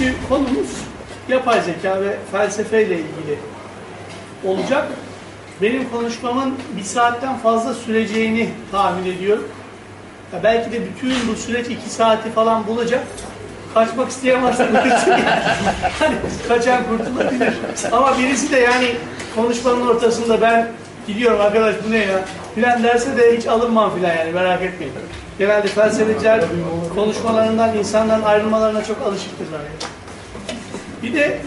Bugünkü konumuz yapay zeka ve felsefe ile ilgili olacak. Benim konuşmamın bir saatten fazla süreceğini tahmin ediyorum. Ya belki de bütün bu süreç iki saati falan bulacak. Kaçmak isteyen. Hani kaçan kurtulabilir. Ama birisi de yani konuşmanın ortasında ben gidiyorum arkadaş bu ne ya filan derse de hiç alınmam filan yani merak etmeyin. Genelde felsefeciler konuşmalarından insanların ayrılmalarına çok alışıktırlar. Yani. Bir de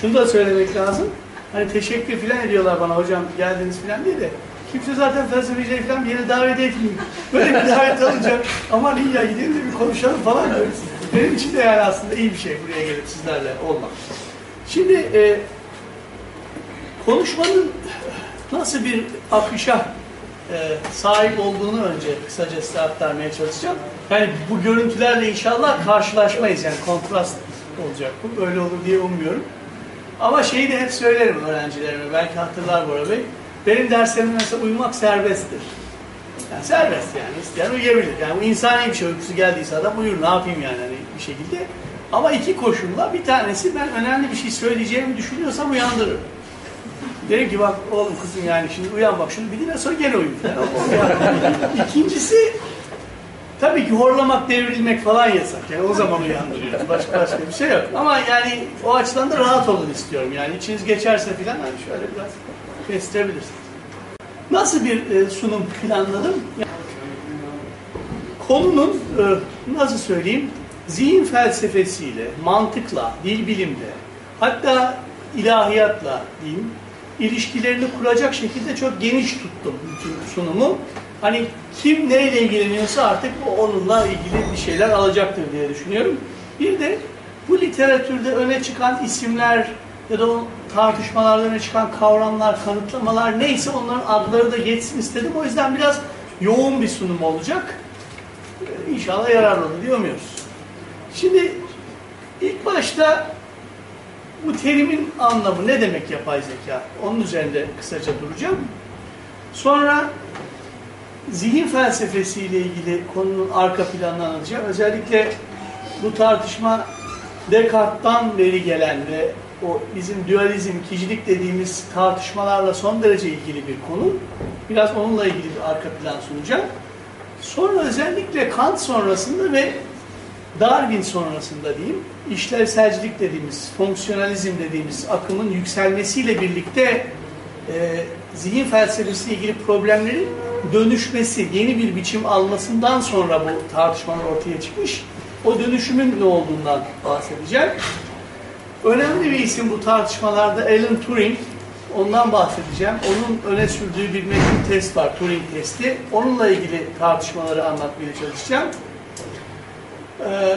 şunu da söylemek lazım. Hani teşekkür filan ediyorlar bana hocam geldiniz filan diye de. Kimse zaten felsefecileri falan bir yere davet etmiyor. Böyle bir davet alınca aman iyi ya gidelim de bir konuşalım falan diyoruz. Benim için de yani aslında iyi bir şey buraya gelip sizlerle olmak. Şimdi e, konuşmanın nasıl bir akışa e, sahip olduğunu önce kısaca size aktarmaya çalışacağım. Yani bu görüntülerle inşallah karşılaşmayız yani kontrast olacak bu. Böyle olur diye umuyorum. Ama şeyi de hep söylerim öğrencilerime. Belki hatırlar Bora Bey. Benim derslerimde mesela uyumak serbesttir. Yani serbest yani. isteyen uyuyabilir. Yani bu insani bir şey. Uykusu geldiyse adam uyur. Ne yapayım yani hani bir şekilde. Ama iki koşulla bir tanesi ben önemli bir şey söyleyeceğimi düşünüyorsam uyandırırım. Derim ki bak oğlum kızım yani şimdi uyan bak şunu bir dinle sonra gene uyu. Yani İkincisi tabii ki horlamak, devrilmek falan yasak. Yani o zaman uyandırıyoruz. Başka başka bir şey yok. Ama yani o açıdan da rahat olun istiyorum. Yani içiniz geçerse falan hani şöyle biraz kestirebilirsiniz. Nasıl bir e, sunum planladım? Konunun e, nasıl söyleyeyim zihin felsefesiyle, mantıkla, dil bilimle, hatta ilahiyatla diyeyim, ilişkilerini kuracak şekilde çok geniş tuttum bütün sunumu. Hani kim neyle ilgileniyorsa artık onunla ilgili bir şeyler alacaktır diye düşünüyorum. Bir de bu literatürde öne çıkan isimler ya da o tartışmalarda öne çıkan kavramlar, kanıtlamalar neyse onların adları da geçsin istedim. O yüzden biraz yoğun bir sunum olacak. İnşallah yararlı olur diyor muyuz? Şimdi ilk başta bu terimin anlamı ne demek yapay zeka? Onun üzerinde kısaca duracağım. Sonra zihin felsefesiyle ilgili konunun arka planını anlatacağım. Özellikle bu tartışma Descartes'tan beri gelen ve o bizim dualizm, ikicilik dediğimiz tartışmalarla son derece ilgili bir konu. Biraz onunla ilgili bir arka plan sunacağım. Sonra özellikle Kant sonrasında ve Darwin sonrasında diyeyim, işlevselcilik dediğimiz, fonksiyonalizm dediğimiz akımın yükselmesiyle birlikte e, zihin felsefesiyle ilgili problemlerin dönüşmesi, yeni bir biçim almasından sonra bu tartışmalar ortaya çıkmış. O dönüşümün ne olduğundan bahsedeceğim. Önemli bir isim bu tartışmalarda Alan Turing. Ondan bahsedeceğim. Onun öne sürdüğü bir metin test var, Turing testi. Onunla ilgili tartışmaları anlatmaya çalışacağım. Ee,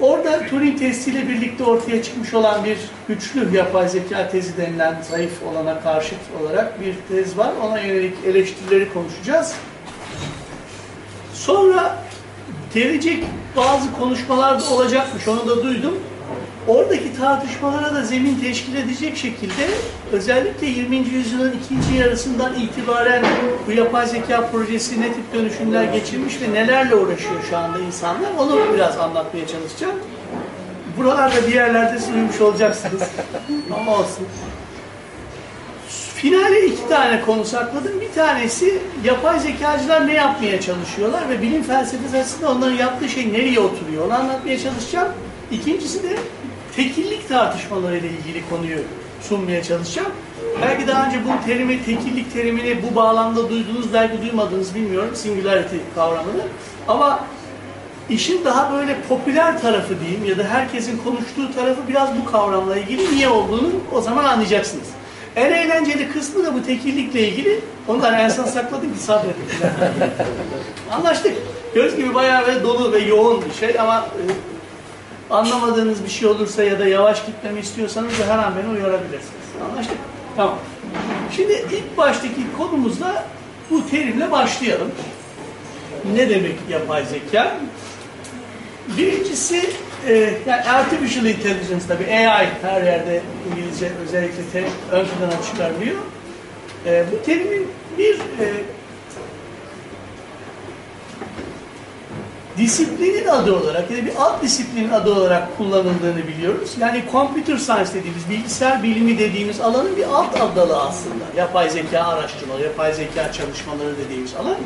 orada Turing testiyle birlikte ortaya çıkmış olan bir güçlü yapay zeka tezi denilen zayıf olana karşıt olarak bir tez var. Ona yönelik eleştirileri konuşacağız. Sonra gelecek bazı konuşmalar da olacakmış. Onu da duydum. Oradaki tartışmalara da zemin teşkil edecek şekilde özellikle 20. yüzyılın ikinci yarısından itibaren bu yapay zeka projesi ne tip dönüşümler geçirmiş ve nelerle uğraşıyor şu anda insanlar onu biraz anlatmaya çalışacağım. Buralarda bir yerlerde duymuş olacaksınız. Ama olsun. Finale iki tane konu sakladım. Bir tanesi yapay zekacılar ne yapmaya çalışıyorlar ve bilim felsefesi açısından onların yaptığı şey nereye oturuyor onu anlatmaya çalışacağım. İkincisi de tekillik tartışmalarıyla ilgili konuyu sunmaya çalışacağım. Belki daha önce bu terimi, tekillik terimini bu bağlamda duydunuz, belki duymadınız bilmiyorum, singularity kavramını. Ama işin daha böyle popüler tarafı diyeyim ya da herkesin konuştuğu tarafı biraz bu kavramla ilgili niye olduğunu o zaman anlayacaksınız. En eğlenceli kısmı da bu tekillikle ilgili. Ondan en son sakladım ki sabredin. Anlaştık. Göz gibi bayağı ve dolu ve yoğun bir şey ama Anlamadığınız bir şey olursa ya da yavaş gitmemi istiyorsanız da her an beni uyarabilirsiniz. Anlaştık? Tamam. Şimdi ilk baştaki konumuzla bu terimle başlayalım. Ne demek yapay zeka? Birincisi e, yani artificial intelligence tabi AI her yerde İngilizce özellikle te, ön plana çıkarılıyor. E, bu terimin bir e, disiplinin adı olarak ya da bir alt disiplinin adı olarak kullanıldığını biliyoruz. Yani computer science dediğimiz, bilgisayar bilimi dediğimiz alanın bir alt dalı aslında. Yapay zeka araştırmaları, yapay zeka çalışmaları dediğimiz alan.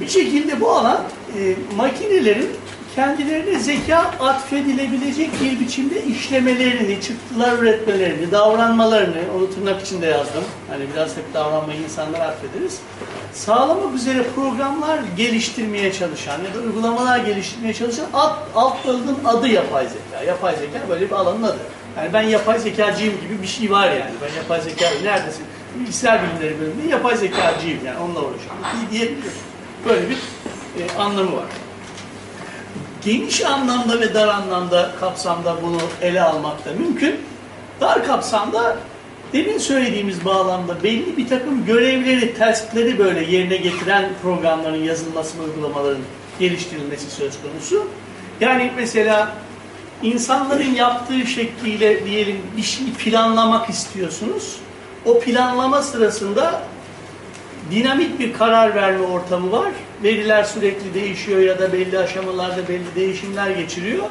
Bir şekilde bu alan e, makinelerin kendilerine zeka atfedilebilecek bir biçimde işlemelerini, çıktılar üretmelerini, davranmalarını, onu tırnak içinde yazdım. Hani biraz hep davranmayı insanlara atfederiz. Sağlamak üzere programlar geliştirmeye çalışan ya da uygulamalar geliştirmeye çalışan alt, alt dalının adı yapay zeka. Yapay zeka böyle bir alanın adı. Yani ben yapay zekacıyım gibi bir şey var yani. Ben yapay zeka neredesin? Bilgisayar bilimleri bölümünde yapay zekacıyım yani onunla uğraşıyorum. Diyebiliyorsun. Böyle bir e, anlamı var. Geniş anlamda ve dar anlamda kapsamda bunu ele almak da mümkün. Dar kapsamda demin söylediğimiz bağlamda belli bir takım görevleri, taskleri böyle yerine getiren programların yazılması ve uygulamaların geliştirilmesi söz konusu. Yani mesela insanların yaptığı şekliyle diyelim bir şey planlamak istiyorsunuz. O planlama sırasında dinamik bir karar verme ortamı var. Veriler sürekli değişiyor ya da belli aşamalarda belli değişimler geçiriyor.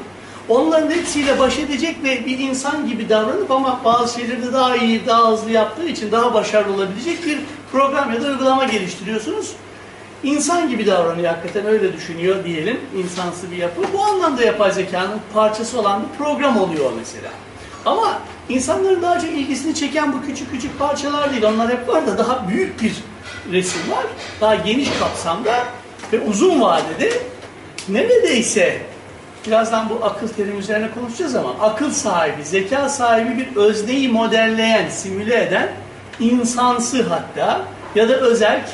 Onların hepsiyle baş edecek ve bir insan gibi davranıp ama bazı şeyleri daha iyi, daha hızlı yaptığı için daha başarılı olabilecek bir program ya da uygulama geliştiriyorsunuz. İnsan gibi davranıyor hakikaten öyle düşünüyor diyelim insansı bir yapı. Bu anlamda yapay zekanın parçası olan bir program oluyor mesela. Ama insanların daha çok ilgisini çeken bu küçük küçük parçalar değil. Onlar hep var da daha büyük bir resim var. Daha geniş kapsamda ve uzun vadede neredeyse birazdan bu akıl terimi üzerine konuşacağız ama akıl sahibi, zeka sahibi bir özneyi modelleyen, simüle eden insansı hatta ya da özerk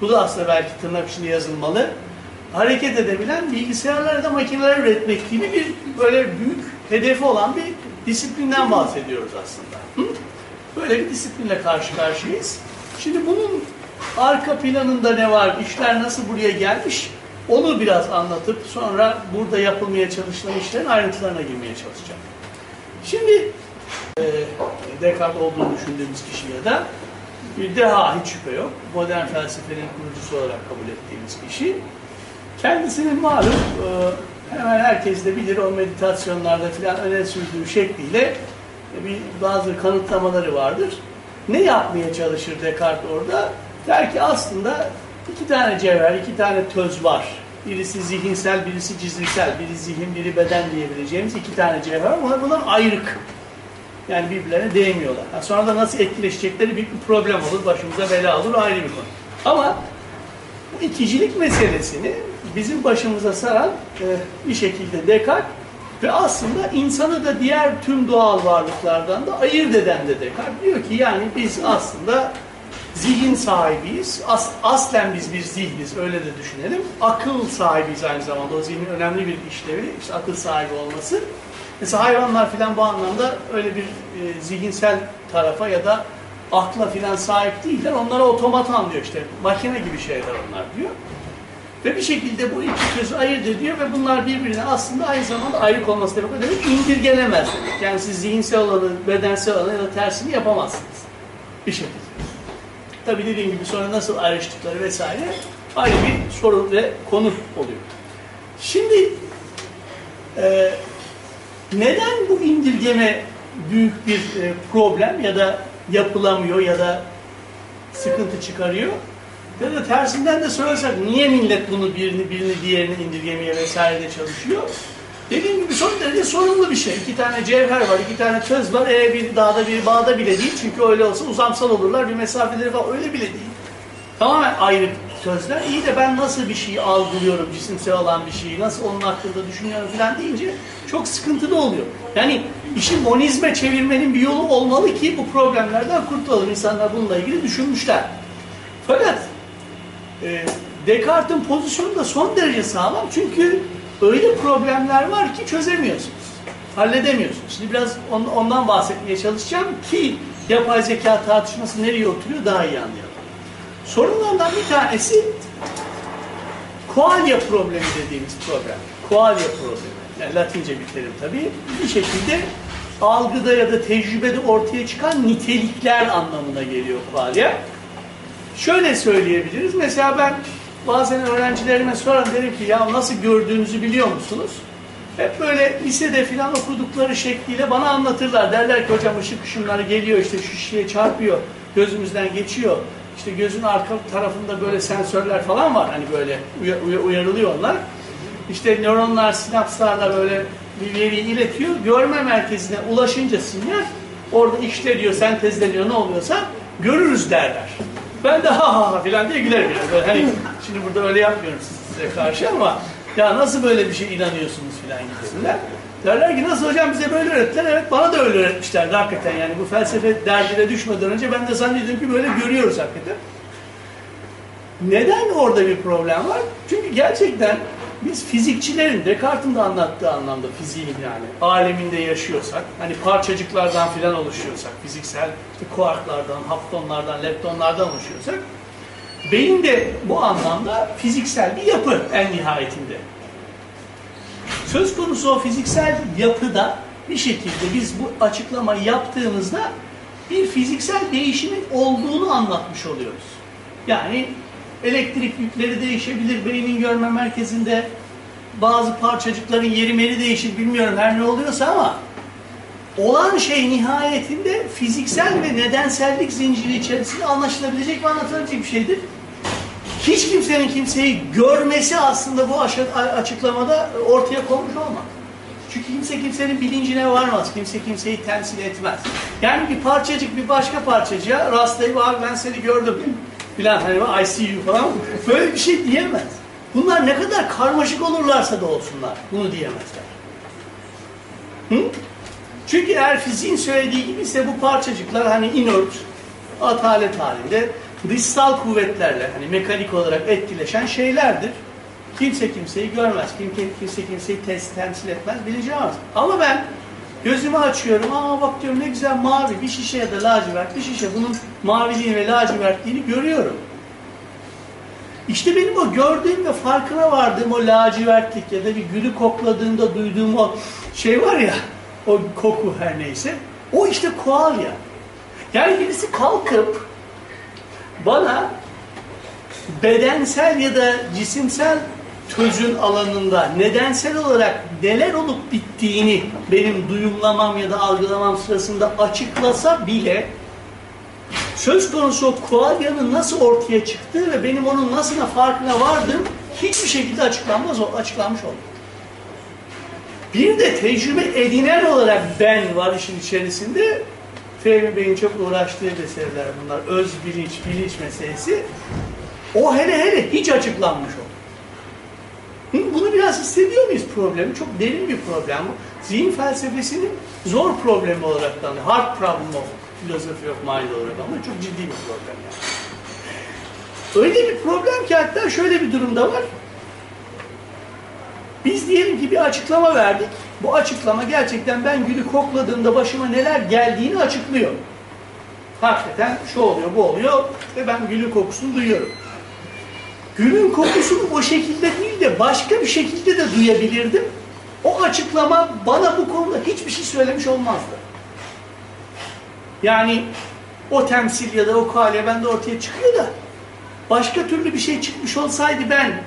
bu da aslında belki tırnak içinde yazılmalı hareket edebilen bilgisayarlar ya da makineler üretmek gibi bir böyle büyük hedefi olan bir disiplinden bahsediyoruz aslında. Hı? Böyle bir disiplinle karşı karşıyayız. Şimdi bunun arka planında ne var, işler nasıl buraya gelmiş onu biraz anlatıp sonra burada yapılmaya çalışılan işlerin ayrıntılarına girmeye çalışacağım. Şimdi e, Descartes olduğunu düşündüğümüz kişi ya da bir deha hiç şüphe yok. Modern felsefenin kurucusu olarak kabul ettiğimiz kişi. Kendisinin malum e, hemen herkes de bilir o meditasyonlarda filan öne sürdüğü şekliyle bir bazı kanıtlamaları vardır. Ne yapmaya çalışır Descartes orada? Der ki aslında iki tane cevher, iki tane töz var. Birisi zihinsel, birisi cizimsel. Biri zihin, biri beden diyebileceğimiz iki tane cevher var. Bunlar ayrık. Yani birbirlerine değmiyorlar. Yani sonra da nasıl etkileşecekleri büyük bir problem olur. Başımıza bela olur. Ayrı bir konu. Ama bu ikicilik meselesini bizim başımıza saran e, bir şekilde Descartes ve aslında insanı da diğer tüm doğal varlıklardan da ayırt eden de Descartes. Diyor ki yani biz aslında zihin sahibiyiz. As, aslen biz bir zihniz öyle de düşünelim. Akıl sahibiyiz aynı zamanda. O zihnin önemli bir işlevi işte akıl sahibi olması. Mesela hayvanlar filan bu anlamda öyle bir e, zihinsel tarafa ya da akla filan sahip değiller. Onlara otomat diyor işte. Makine gibi şeyler onlar diyor. Ve bir şekilde bu iki sözü ayırt ediyor ve bunlar birbirine aslında aynı zamanda ayrık olması demek. O demek indirgenemez demek. Yani siz zihinsel olanı, bedensel olanı ya da tersini yapamazsınız. Bir şekilde. Tabii dediğim gibi sonra nasıl ayrıştıkları vesaire ayrı bir sorun ve konu oluyor. Şimdi e, neden bu indirgeme büyük bir e, problem ya da yapılamıyor ya da sıkıntı çıkarıyor? Ya da tersinden de sorarsak niye millet bunu birini birini diğerini indirgemeye vesaire de çalışıyor? Dediğim gibi son derece sorunlu bir şey. İki tane cevher var, iki tane çöz var. E bir dağda bir bağda bile değil. Çünkü öyle olsa uzamsal olurlar. Bir mesafeleri var. Öyle bile değil. Tamamen ayrı sözler. İyi de ben nasıl bir şeyi algılıyorum, cisimsel olan bir şeyi, nasıl onun hakkında düşünüyorum falan deyince çok sıkıntılı oluyor. Yani işi monizme çevirmenin bir yolu olmalı ki bu problemlerden kurtulalım. İnsanlar bununla ilgili düşünmüşler. Fakat e, Descartes'in pozisyonu da son derece sağlam. Çünkü öyle problemler var ki çözemiyorsunuz. Halledemiyorsunuz. Şimdi biraz ondan bahsetmeye çalışacağım ki yapay zeka tartışması nereye oturuyor daha iyi anlayalım. Sorunlardan bir tanesi koalya problemi dediğimiz problem. Koalya problemi. Yani Latince bir terim tabii. Bir şekilde algıda ya da tecrübede ortaya çıkan nitelikler anlamına geliyor koalya. Şöyle söyleyebiliriz. Mesela ben bazen öğrencilerime sorarım derim ki ya nasıl gördüğünüzü biliyor musunuz? Hep böyle lisede falan okudukları şekliyle bana anlatırlar. Derler ki hocam ışık ışınları geliyor işte şu şişeye çarpıyor, gözümüzden geçiyor. İşte gözün arka tarafında böyle sensörler falan var hani böyle uyarılıyor onlar. İşte nöronlar sinapslarla böyle bir veri iletiyor. Görme merkezine ulaşınca sinyal orada işleniyor, sentezleniyor ne oluyorsa görürüz derler. Ben de ha ha filan diye gülerim yani. Böyle hani şimdi burada öyle yapmıyorum size karşı ama ya nasıl böyle bir şey inanıyorsunuz filan gibisinden. Derler ki nasıl hocam bize böyle öğrettiler? Evet bana da öyle öğretmişlerdi hakikaten yani bu felsefe derdine düşmeden önce ben de zannediyorum ki böyle görüyoruz hakikaten. Neden orada bir problem var? Çünkü gerçekten biz fizikçilerin Descartes'in de anlattığı anlamda fiziğin yani aleminde yaşıyorsak, hani parçacıklardan filan oluşuyorsak, fiziksel işte kuarklardan, haptonlardan, leptonlardan oluşuyorsak, beyin de bu anlamda fiziksel bir yapı en nihayetinde. Söz konusu o fiziksel yapıda bir şekilde biz bu açıklamayı yaptığımızda bir fiziksel değişimin olduğunu anlatmış oluyoruz. Yani elektrik yükleri değişebilir, beynin görme merkezinde bazı parçacıkların yeri meri değişir, bilmiyorum her ne oluyorsa ama olan şey nihayetinde fiziksel ve nedensellik zinciri içerisinde anlaşılabilecek ve anlatılabilecek bir şeydir. Hiç kimsenin kimseyi görmesi aslında bu açıklamada ortaya konmuş olmaz. Çünkü kimse kimsenin bilincine varmaz. Kimse kimseyi temsil etmez. Yani bir parçacık bir başka parçacığa rastlayıp abi ben seni gördüm filan hani I see you falan böyle bir şey diyemez. Bunlar ne kadar karmaşık olurlarsa da olsunlar bunu diyemezler. Hı? Çünkü eğer fiziğin söylediği gibi ise bu parçacıklar hani inert, atalet halinde dışsal kuvvetlerle hani mekanik olarak etkileşen şeylerdir. Kimse kimseyi görmez, kimse, kimse kimseyi temsil etmez, bilecemez. Ama ben Gözümü açıyorum. Aa bak diyorum ne güzel mavi bir şişe ya da lacivert bir şişe. Bunun maviliğini ve lacivertliğini görüyorum. İşte benim o gördüğüm ve farkına vardığım o lacivertlik ya da bir gülü kokladığımda duyduğum o şey var ya, o koku her neyse, o işte koalya. Yani birisi kalkıp bana bedensel ya da cisimsel tözün alanında nedensel olarak neler olup bittiğini benim duyumlamam ya da algılamam sırasında açıklasa bile söz konusu o koalyanın nasıl ortaya çıktığı ve benim onun nasıl farkına vardım hiçbir şekilde açıklanmaz, açıklanmış oldu. Bir de tecrübe edinen olarak ben var işin içerisinde. Fehmi Bey'in çok uğraştığı meseleler bunlar. Öz bilinç, bilinç meselesi. O hele hele hiç açıklanmış oldu. Bunu biraz hissediyor muyuz problemi? Çok derin bir problem bu. Zihin felsefesinin zor problemi olarak da, hard problem of philosophy of mind olarak ama çok ciddi bir problem yani. Öyle bir problem ki hatta şöyle bir durumda var. Biz diyelim ki bir açıklama verdik. Bu açıklama gerçekten ben gülü kokladığımda başıma neler geldiğini açıklıyor. Hakikaten şu oluyor, bu oluyor ve ben gülün kokusunu duyuyorum. Gülün kokusunu o şekilde değil de başka bir şekilde de duyabilirdim. O açıklama bana bu konuda hiçbir şey söylemiş olmazdı. Yani o temsil ya da o kale bende ortaya çıkıyor da başka türlü bir şey çıkmış olsaydı ben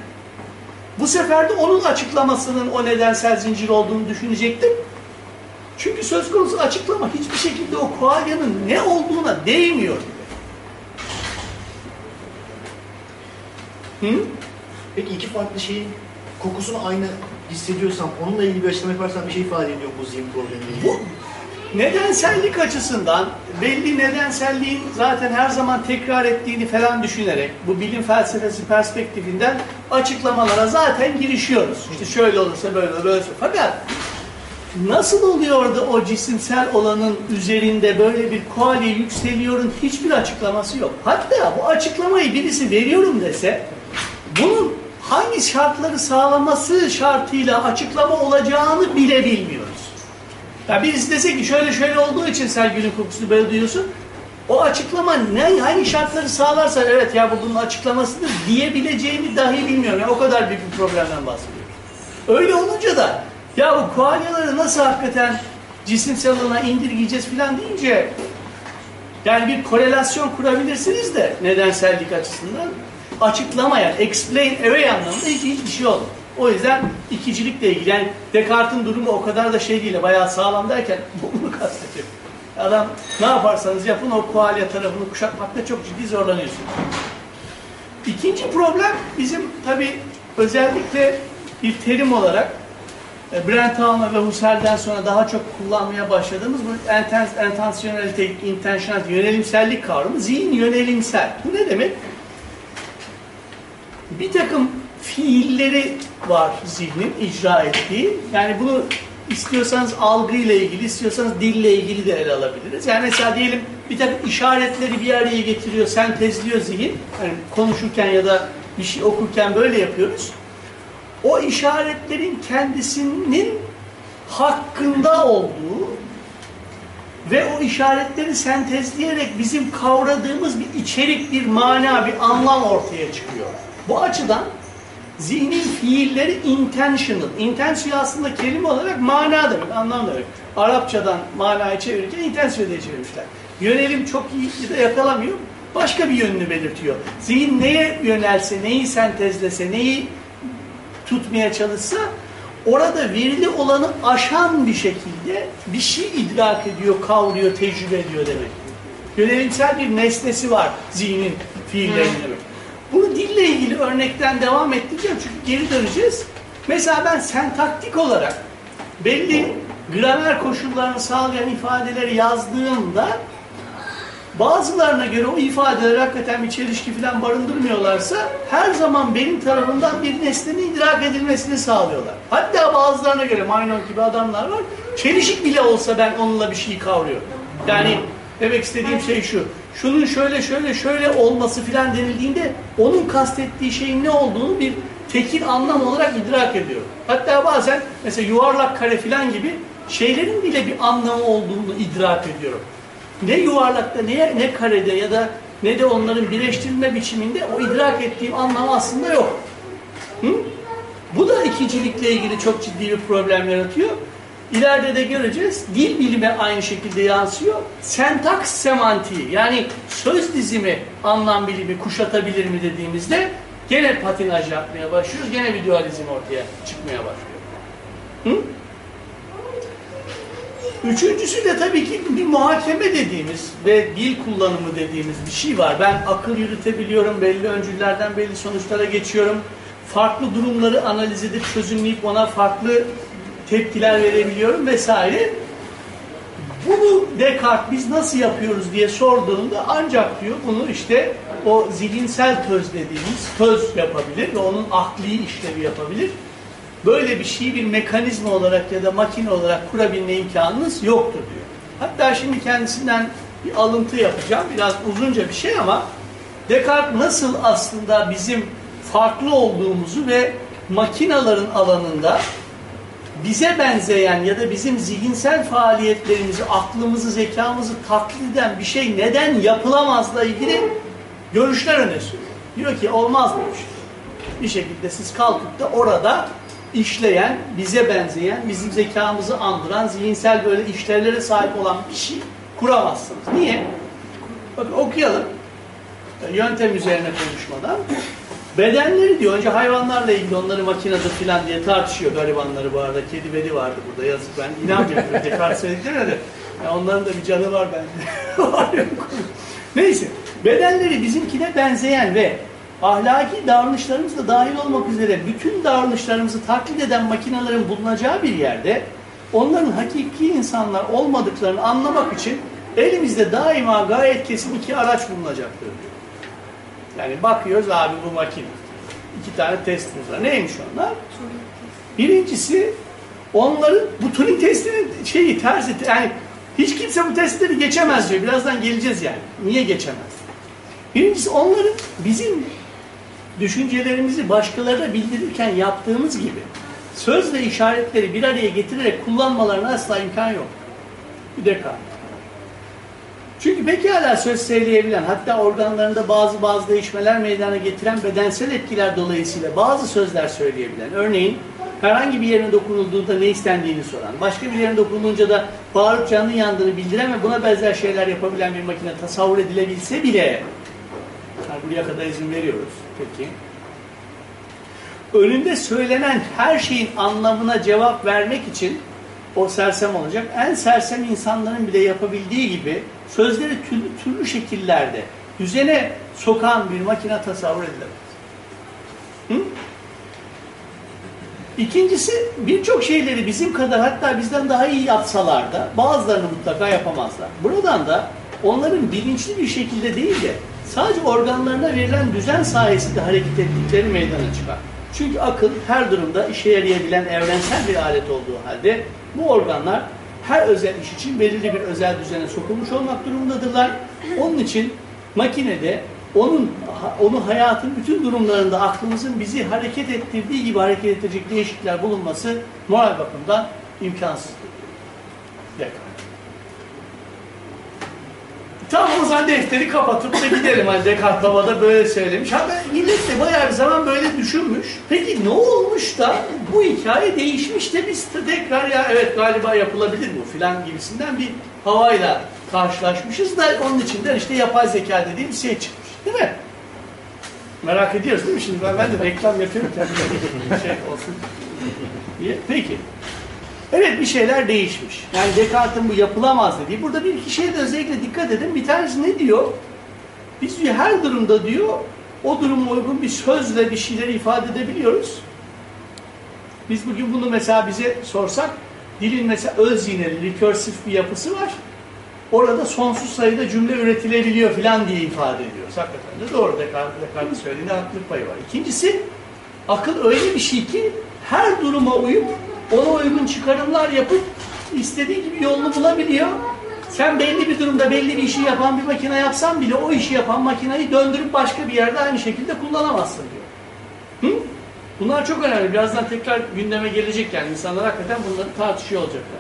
bu sefer de onun açıklamasının o nedensel zincir olduğunu düşünecektim. Çünkü söz konusu açıklama hiçbir şekilde o koalyanın ne olduğuna değmiyor. Hı? Peki iki farklı şeyin kokusunu aynı hissediyorsam, onunla ilgili bir açıklama yaparsam bir şey ifade ediyor bu zihin problemiyle. Bu nedensellik açısından belli nedenselliğin zaten her zaman tekrar ettiğini falan düşünerek bu bilim felsefesi perspektifinden açıklamalara zaten girişiyoruz. İşte şöyle olursa böyle böyle. Fakat nasıl oluyor da o cisimsel olanın üzerinde böyle bir kualye yükseliyorun hiçbir açıklaması yok. Hatta bu açıklamayı birisi veriyorum dese bunun hangi şartları sağlaması şartıyla açıklama olacağını bile bilmiyoruz. Ya birisi dese ki şöyle şöyle olduğu için sen gülün kokusunu böyle duyuyorsun. O açıklama ne, hangi şartları sağlarsa evet ya bu bunun açıklamasıdır diyebileceğini dahi bilmiyorum. Yani o kadar büyük bir problemden bahsediyoruz. Öyle olunca da ya bu koalyaları nasıl hakikaten cisimsel alana indirgeyeceğiz falan deyince yani bir korelasyon kurabilirsiniz de nedensellik açısından açıklamayan, explain away anlamında hiç, hiçbir şey olmuyor. O yüzden ikicilikle ilgili yani Descartes'in durumu o kadar da şey değil, bayağı sağlam derken bunu kastediyor. Adam ne yaparsanız yapın o koalya tarafını kuşatmakta çok ciddi zorlanıyorsunuz. İkinci problem bizim tabi özellikle bir terim olarak e, Brentano ve Husserl'den sonra daha çok kullanmaya başladığımız bu inten- intentionality, intentionality, yönelimsellik kavramı. Zihin yönelimsel. Bu ne demek? Bir takım fiilleri var zihnin icra ettiği. Yani bunu istiyorsanız algıyla ilgili, istiyorsanız dille ilgili de ele alabiliriz. Yani mesela diyelim bir takım işaretleri bir araya getiriyor, sentezliyor zihin. Yani konuşurken ya da bir şey okurken böyle yapıyoruz. O işaretlerin kendisinin hakkında olduğu ve o işaretleri sentezleyerek bizim kavradığımız bir içerik, bir mana, bir anlam ortaya çıkıyor. Bu açıdan zihnin fiilleri intentional. Intention aslında kelime olarak mana demek, anlam demek. Arapçadan manayı çevirirken intention diye çevirmişler. Yönelim çok iyi de yakalamıyor. Başka bir yönünü belirtiyor. Zihin neye yönelse, neyi sentezlese, neyi tutmaya çalışsa orada verili olanı aşan bir şekilde bir şey idrak ediyor, kavruyor, tecrübe ediyor demek. Yönelimsel bir nesnesi var zihnin fiillerinin demek. Bunu dille ilgili örnekten devam ettireceğim çünkü geri döneceğiz. Mesela ben sentaktik olarak belli gramer koşullarını sağlayan ifadeleri yazdığımda bazılarına göre o ifadeler hakikaten bir çelişki falan barındırmıyorlarsa her zaman benim tarafımdan bir nesnenin idrak edilmesini sağlıyorlar. Hatta bazılarına göre Maynon gibi adamlar var. Çelişik bile olsa ben onunla bir şeyi kavruyorum. Yani demek istediğim şey şu. Şunun şöyle şöyle şöyle olması filan denildiğinde onun kastettiği şeyin ne olduğunu bir tekil anlam olarak idrak ediyorum. Hatta bazen mesela yuvarlak kare filan gibi şeylerin bile bir anlamı olduğunu idrak ediyorum ne yuvarlakta ne, ne karede ya da ne de onların birleştirilme biçiminde o idrak ettiğim anlamı aslında yok. Hı? Bu da ikicilikle ilgili çok ciddi bir problem yaratıyor. İleride de göreceğiz. Dil bilime aynı şekilde yansıyor. Sentaks semantiği yani söz dizimi anlam bilimi kuşatabilir mi dediğimizde gene patinaj yapmaya başlıyoruz. Gene bir dualizm ortaya çıkmaya başlıyor. Hı? Üçüncüsü de tabii ki bir muhakeme dediğimiz ve dil kullanımı dediğimiz bir şey var. Ben akıl yürütebiliyorum, belli öncüllerden belli sonuçlara geçiyorum. Farklı durumları analiz edip çözümleyip ona farklı tepkiler verebiliyorum vesaire. Bunu Descartes biz nasıl yapıyoruz diye sorduğunda ancak diyor bunu işte o zihinsel töz dediğimiz töz yapabilir ve onun akli işlevi yapabilir böyle bir şeyi bir mekanizma olarak ya da makine olarak kurabilme imkanınız yoktur diyor. Hatta şimdi kendisinden bir alıntı yapacağım. Biraz uzunca bir şey ama Descartes nasıl aslında bizim farklı olduğumuzu ve makinaların alanında bize benzeyen ya da bizim zihinsel faaliyetlerimizi, aklımızı, zekamızı taklit eden bir şey neden yapılamazla ilgili görüşler öne sürüyor. Diyor ki olmaz bu şey. Bir şekilde siz kalkıp da orada işleyen, bize benzeyen, bizim zekamızı andıran, zihinsel böyle işlevlere sahip olan bir şey kuramazsınız. Niye? Bakın okuyalım. Yöntem üzerine konuşmadan. Bedenleri diyor, önce hayvanlarla ilgili onları makinedir filan diye tartışıyor garibanları bu arada. Kedi bedi vardı burada yazık ben inanmıyorum. Descartes söylediklerine de. Yani onların da bir canı var bende. Neyse. Bedenleri bizimkine benzeyen ve ahlaki davranışlarımız da dahil olmak üzere bütün davranışlarımızı taklit eden makinelerin bulunacağı bir yerde onların hakiki insanlar olmadıklarını anlamak için elimizde daima gayet kesin iki araç bulunacaktır diyor. Yani bakıyoruz abi bu makine. İki tane testimiz var. Neymiş onlar? Birincisi onların bu Turing testinin şeyi tersi yani hiç kimse bu testleri geçemez diyor. Birazdan geleceğiz yani. Niye geçemez? Birincisi onların bizim düşüncelerimizi başkalarına bildirirken yaptığımız gibi söz ve işaretleri bir araya getirerek kullanmalarına asla imkan yok. Bir dakika. Çünkü pekala söz söyleyebilen, hatta organlarında bazı bazı değişmeler meydana getiren bedensel etkiler dolayısıyla bazı sözler söyleyebilen, örneğin herhangi bir yerine dokunulduğunda ne istendiğini soran, başka bir yerine dokunulunca da bağırıp canlı yandığını bildiren ve buna benzer şeyler yapabilen bir makine tasavvur edilebilse bile, yani buraya kadar izin veriyoruz Peki. Önünde söylenen her şeyin anlamına cevap vermek için o sersem olacak. En sersem insanların bile yapabildiği gibi sözleri türlü, türlü şekillerde düzene sokan bir makine tasavvur edilemez. Hı? İkincisi birçok şeyleri bizim kadar hatta bizden daha iyi yapsalar da bazılarını mutlaka yapamazlar. Buradan da onların bilinçli bir şekilde değil de sadece organlarına verilen düzen sayesinde hareket ettikleri meydana çıkar. Çünkü akıl her durumda işe yarayabilen evrensel bir alet olduğu halde bu organlar her özel iş için belirli bir özel düzene sokulmuş olmak durumundadırlar. Onun için makinede onun onu hayatın bütün durumlarında aklımızın bizi hareket ettirdiği gibi hareket ettirecek değişiklikler bulunması moral bakımdan imkansızdır. Descartes. Tamam o zaman defteri kapatıp da gidelim. Hani Descartes Baba da böyle söylemiş. Ha ben millet de bayağı bir zaman böyle düşünmüş. Peki ne olmuş da bu hikaye değişmiş de biz de tekrar ya evet galiba yapılabilir bu filan gibisinden bir havayla karşılaşmışız da onun içinden işte yapay zeka dediğim şey çıkmış. Değil mi? Merak ediyoruz değil mi şimdi? Ben, ben de reklam yapıyorum şey olsun. Peki. Evet bir şeyler değişmiş. Yani Descartes'in bu yapılamaz dediği. Burada bir iki şeye de özellikle dikkat edin. Bir tanesi ne diyor? Biz her durumda diyor o duruma uygun bir sözle bir şeyleri ifade edebiliyoruz. Biz bugün bunu mesela bize sorsak dilin mesela öz yineli, recursive bir yapısı var. Orada sonsuz sayıda cümle üretilebiliyor falan diye ifade ediyoruz. Hakikaten de doğru Descartes, Descartes söylediğinde haklılık payı var. İkincisi akıl öyle bir şey ki her duruma uyup ona uygun çıkarımlar yapıp istediği gibi yolunu bulabiliyor. Sen belli bir durumda belli bir işi yapan bir makine yapsan bile o işi yapan makineyi döndürüp başka bir yerde aynı şekilde kullanamazsın diyor. Hı? Bunlar çok önemli. Birazdan tekrar gündeme gelecek yani. insanlar hakikaten bunları tartışıyor olacaklar.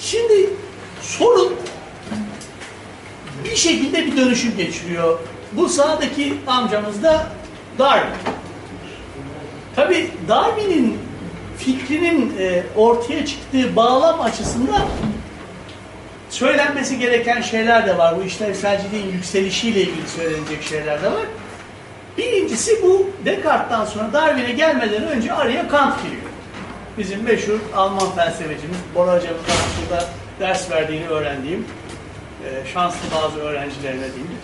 Şimdi sorun bir şekilde bir dönüşüm geçiriyor. Bu sağdaki amcamız da Darwin. Tabi Darwin'in fikrinin e, ortaya çıktığı bağlam açısından söylenmesi gereken şeyler de var. Bu işlevselciliğin yükselişiyle ilgili söylenecek şeyler de var. Birincisi bu Descartes'tan sonra Darwin'e gelmeden önce araya Kant giriyor. Bizim meşhur Alman felsefecimiz, Bora hocamızdan burada ders verdiğini öğrendiğim, e, şanslı bazı öğrencilerine diyeyim.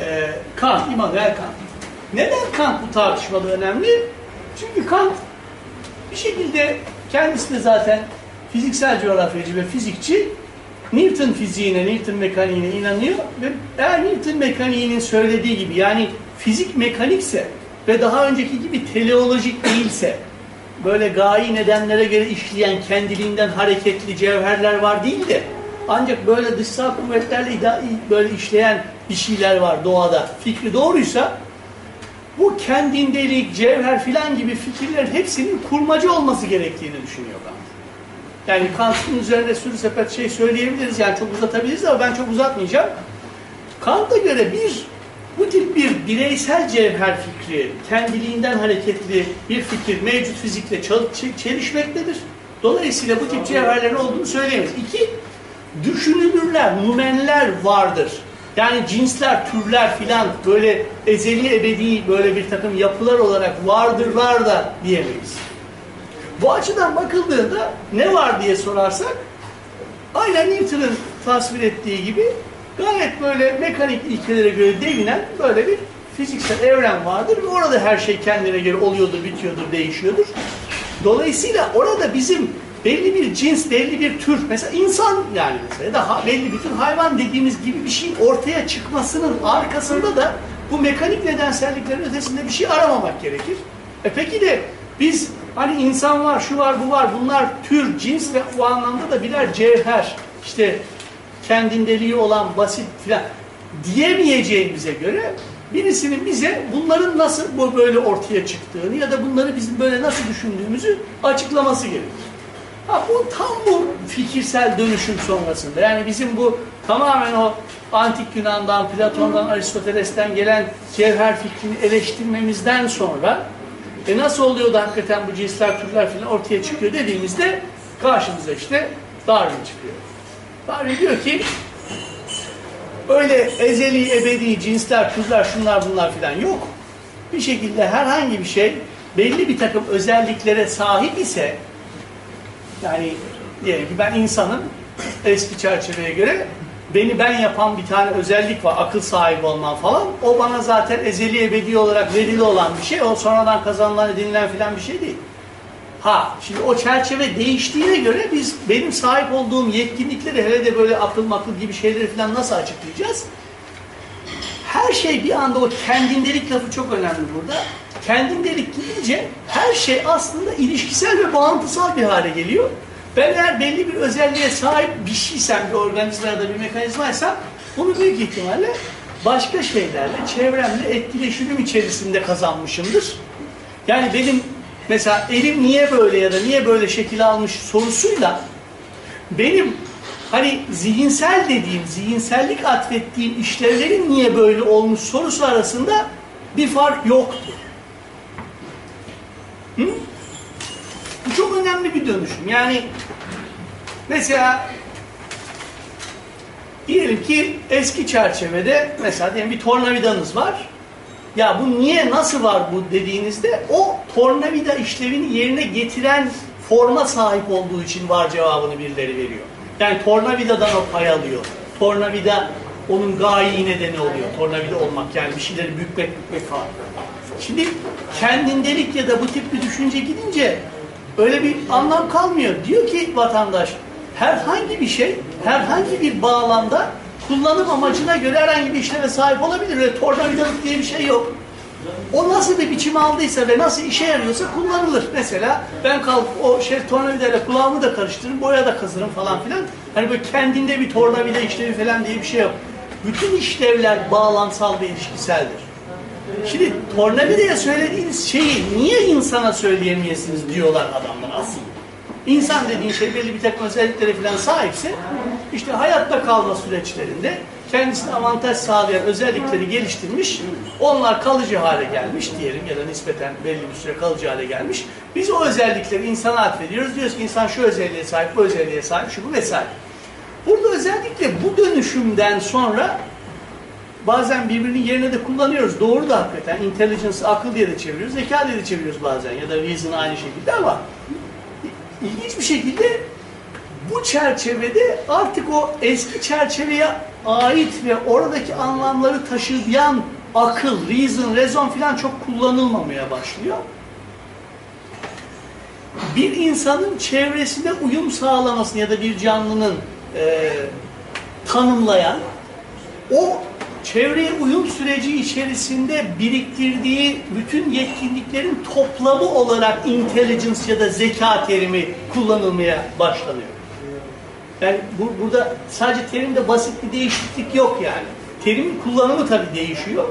e, Kant, Immanuel Kant. Neden Kant bu tartışmada önemli? Çünkü Kant bir şekilde kendisi de zaten fiziksel coğrafyacı ve fizikçi Newton fiziğine, Newton mekaniğine inanıyor ve eğer Newton mekaniğinin söylediği gibi yani fizik mekanikse ve daha önceki gibi teleolojik değilse böyle gayi nedenlere göre işleyen kendiliğinden hareketli cevherler var değil de ancak böyle dışsal kuvvetlerle böyle işleyen bir şeyler var doğada. Fikri doğruysa bu kendindelik, cevher filan gibi fikirlerin hepsinin kurmacı olması gerektiğini düşünüyor Kant. Yani Kant'ın üzerinde sürü sepet şey söyleyebiliriz yani çok uzatabiliriz ama ben çok uzatmayacağım. Kant'a göre bir bu tip bir bireysel cevher fikri, kendiliğinden hareketli bir fikir mevcut fizikle çelişmektedir. Dolayısıyla bu tip cevherlerin olduğunu söyleyemeyiz. İki, düşünülürler, numenler vardır. Yani cinsler, türler filan böyle ezeli ebedi böyle bir takım yapılar olarak vardırlar da diyemeyiz. Bu açıdan bakıldığında ne var diye sorarsak aynen Newton'un tasvir ettiği gibi gayet böyle mekanik ilkelere göre devinen böyle bir fiziksel evren vardır ve orada her şey kendine göre oluyordur, bitiyordur, değişiyordur. Dolayısıyla orada bizim belli bir cins, belli bir tür, mesela insan yani mesela da belli bir tür hayvan dediğimiz gibi bir şeyin ortaya çıkmasının arkasında da bu mekanik nedenselliklerin ötesinde bir şey aramamak gerekir. E peki de biz hani insan var, şu var, bu var, bunlar tür, cins ve bu anlamda da birer cevher, işte kendindeliği olan basit filan diyemeyeceğimize göre birisinin bize bunların nasıl bu böyle ortaya çıktığını ya da bunları bizim böyle nasıl düşündüğümüzü açıklaması gerekir. Ha, bu tam bu fikirsel dönüşüm sonrasında. Yani bizim bu tamamen o antik Yunan'dan, Platon'dan, Aristoteles'ten gelen cevher fikrini eleştirmemizden sonra e nasıl oluyor da hakikaten bu cinsler, türler falan ortaya çıkıyor dediğimizde karşımıza işte Darwin çıkıyor. Darwin diyor ki öyle ezeli, ebedi, cinsler, türler, şunlar bunlar filan yok. Bir şekilde herhangi bir şey belli bir takım özelliklere sahip ise yani diyelim ki ben insanım eski çerçeveye göre beni ben yapan bir tane özellik var. Akıl sahibi olmam falan. O bana zaten ezeli ebedi olarak verili olan bir şey. O sonradan kazanılan edinilen filan bir şey değil. Ha şimdi o çerçeve değiştiğine göre biz benim sahip olduğum yetkinlikleri hele de böyle akıl makıl gibi şeyleri falan nasıl açıklayacağız? Her şey bir anda o kendindelik lafı çok önemli burada. Kendindelik gidince her şey aslında ilişkisel ve bağıntısal bir hale geliyor. Ben eğer belli bir özelliğe sahip bir şeysem, bir organizma ya da bir mekanizmaysam bunu büyük ihtimalle başka şeylerle, çevremle etkileşimim içerisinde kazanmışımdır. Yani benim mesela elim niye böyle ya da niye böyle şekil almış sorusuyla benim hani zihinsel dediğim, zihinsellik atfettiğim işlevlerin niye böyle olmuş sorusu arasında bir fark yoktur. Hı? Bu çok önemli bir dönüşüm. Yani mesela diyelim ki eski çerçevede mesela diyelim bir tornavidanız var. Ya bu niye nasıl var bu dediğinizde o tornavida işlevini yerine getiren forma sahip olduğu için var cevabını birileri veriyor. Yani tornavidadan o pay alıyor. Tornavida onun gayi nedeni oluyor. Tornavida olmak yani bir şeyleri bükmek bükmek falan. Şimdi kendindelik ya da bu tip bir düşünce gidince öyle bir anlam kalmıyor. Diyor ki vatandaş herhangi bir şey herhangi bir bağlamda kullanım amacına göre herhangi bir işleve sahip olabilir. Öyle tornavidalık diye bir şey yok. O nasıl bir biçim aldıysa ve nasıl işe yarıyorsa kullanılır. Mesela ben kalkıp o şey tornavidayla kulağımı da karıştırırım, boya da kazırım falan filan. Hani böyle kendinde bir tornavida işlevi falan diye bir şey yok. Bütün işlevler bağlamsal ve ilişkiseldir. Şimdi tornavidaya söylediğiniz şeyi niye insana söyleyemeyesiniz diyorlar adamlar aslında. İnsan dediğin şey belli bir takım özelliklere falan sahipse işte hayatta kalma süreçlerinde kendisine avantaj sağlayan özellikleri geliştirmiş, onlar kalıcı hale gelmiş diyelim ya da nispeten belli bir süre kalıcı hale gelmiş. Biz o özellikleri insana atfediyoruz. Diyoruz ki insan şu özelliğe sahip, bu özelliğe sahip, şu bu vesaire. Burada özellikle bu dönüşümden sonra bazen birbirinin yerine de kullanıyoruz. Doğru da hakikaten. Intelligence, akıl diye de çeviriyoruz, zeka diye de çeviriyoruz bazen. Ya da reason aynı şekilde ama ilginç bir şekilde bu çerçevede artık o eski çerçeveye ait ve oradaki anlamları taşıyan akıl, reason, rezon filan çok kullanılmamaya başlıyor. Bir insanın çevresine uyum sağlamasını ya da bir canlının e, tanımlayan o çevreye uyum süreci içerisinde biriktirdiği bütün yetkinliklerin toplamı olarak intelligence ya da zeka terimi kullanılmaya başlanıyor. Yani bu, burada sadece terimde basit bir değişiklik yok yani. Terimin kullanımı tabii değişiyor.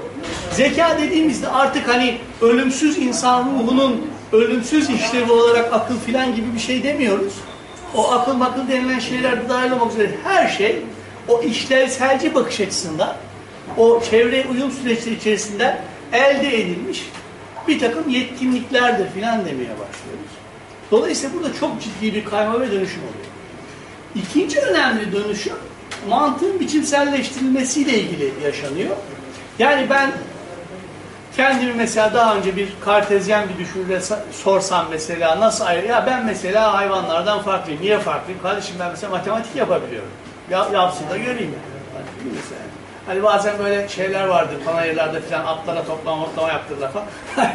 Zeka dediğimizde artık hani ölümsüz insan ruhunun ölümsüz işlevi olarak akıl filan gibi bir şey demiyoruz. O akıl makıl denilen şeyler de dahil olmak üzere her şey o işlevselci bakış açısından o çevreye uyum süreçleri içerisinde elde edilmiş bir takım yetkinliklerdir filan demeye başlıyoruz. Dolayısıyla burada çok ciddi bir kayma ve dönüşüm oluyor. İkinci önemli dönüşüm mantığın biçimselleştirilmesiyle ilgili yaşanıyor. Yani ben kendimi mesela daha önce bir kartezyen bir düşünürle sorsam mesela nasıl ayrı? Ya ben mesela hayvanlardan farklıyım. Niye farklıyım? Kardeşim ben mesela matematik yapabiliyorum. Ya, yapsın da göreyim yani. Mesela. Hani bazen böyle şeyler vardır panayırlarda falan atlara toplama toplama yaptırırlar falan.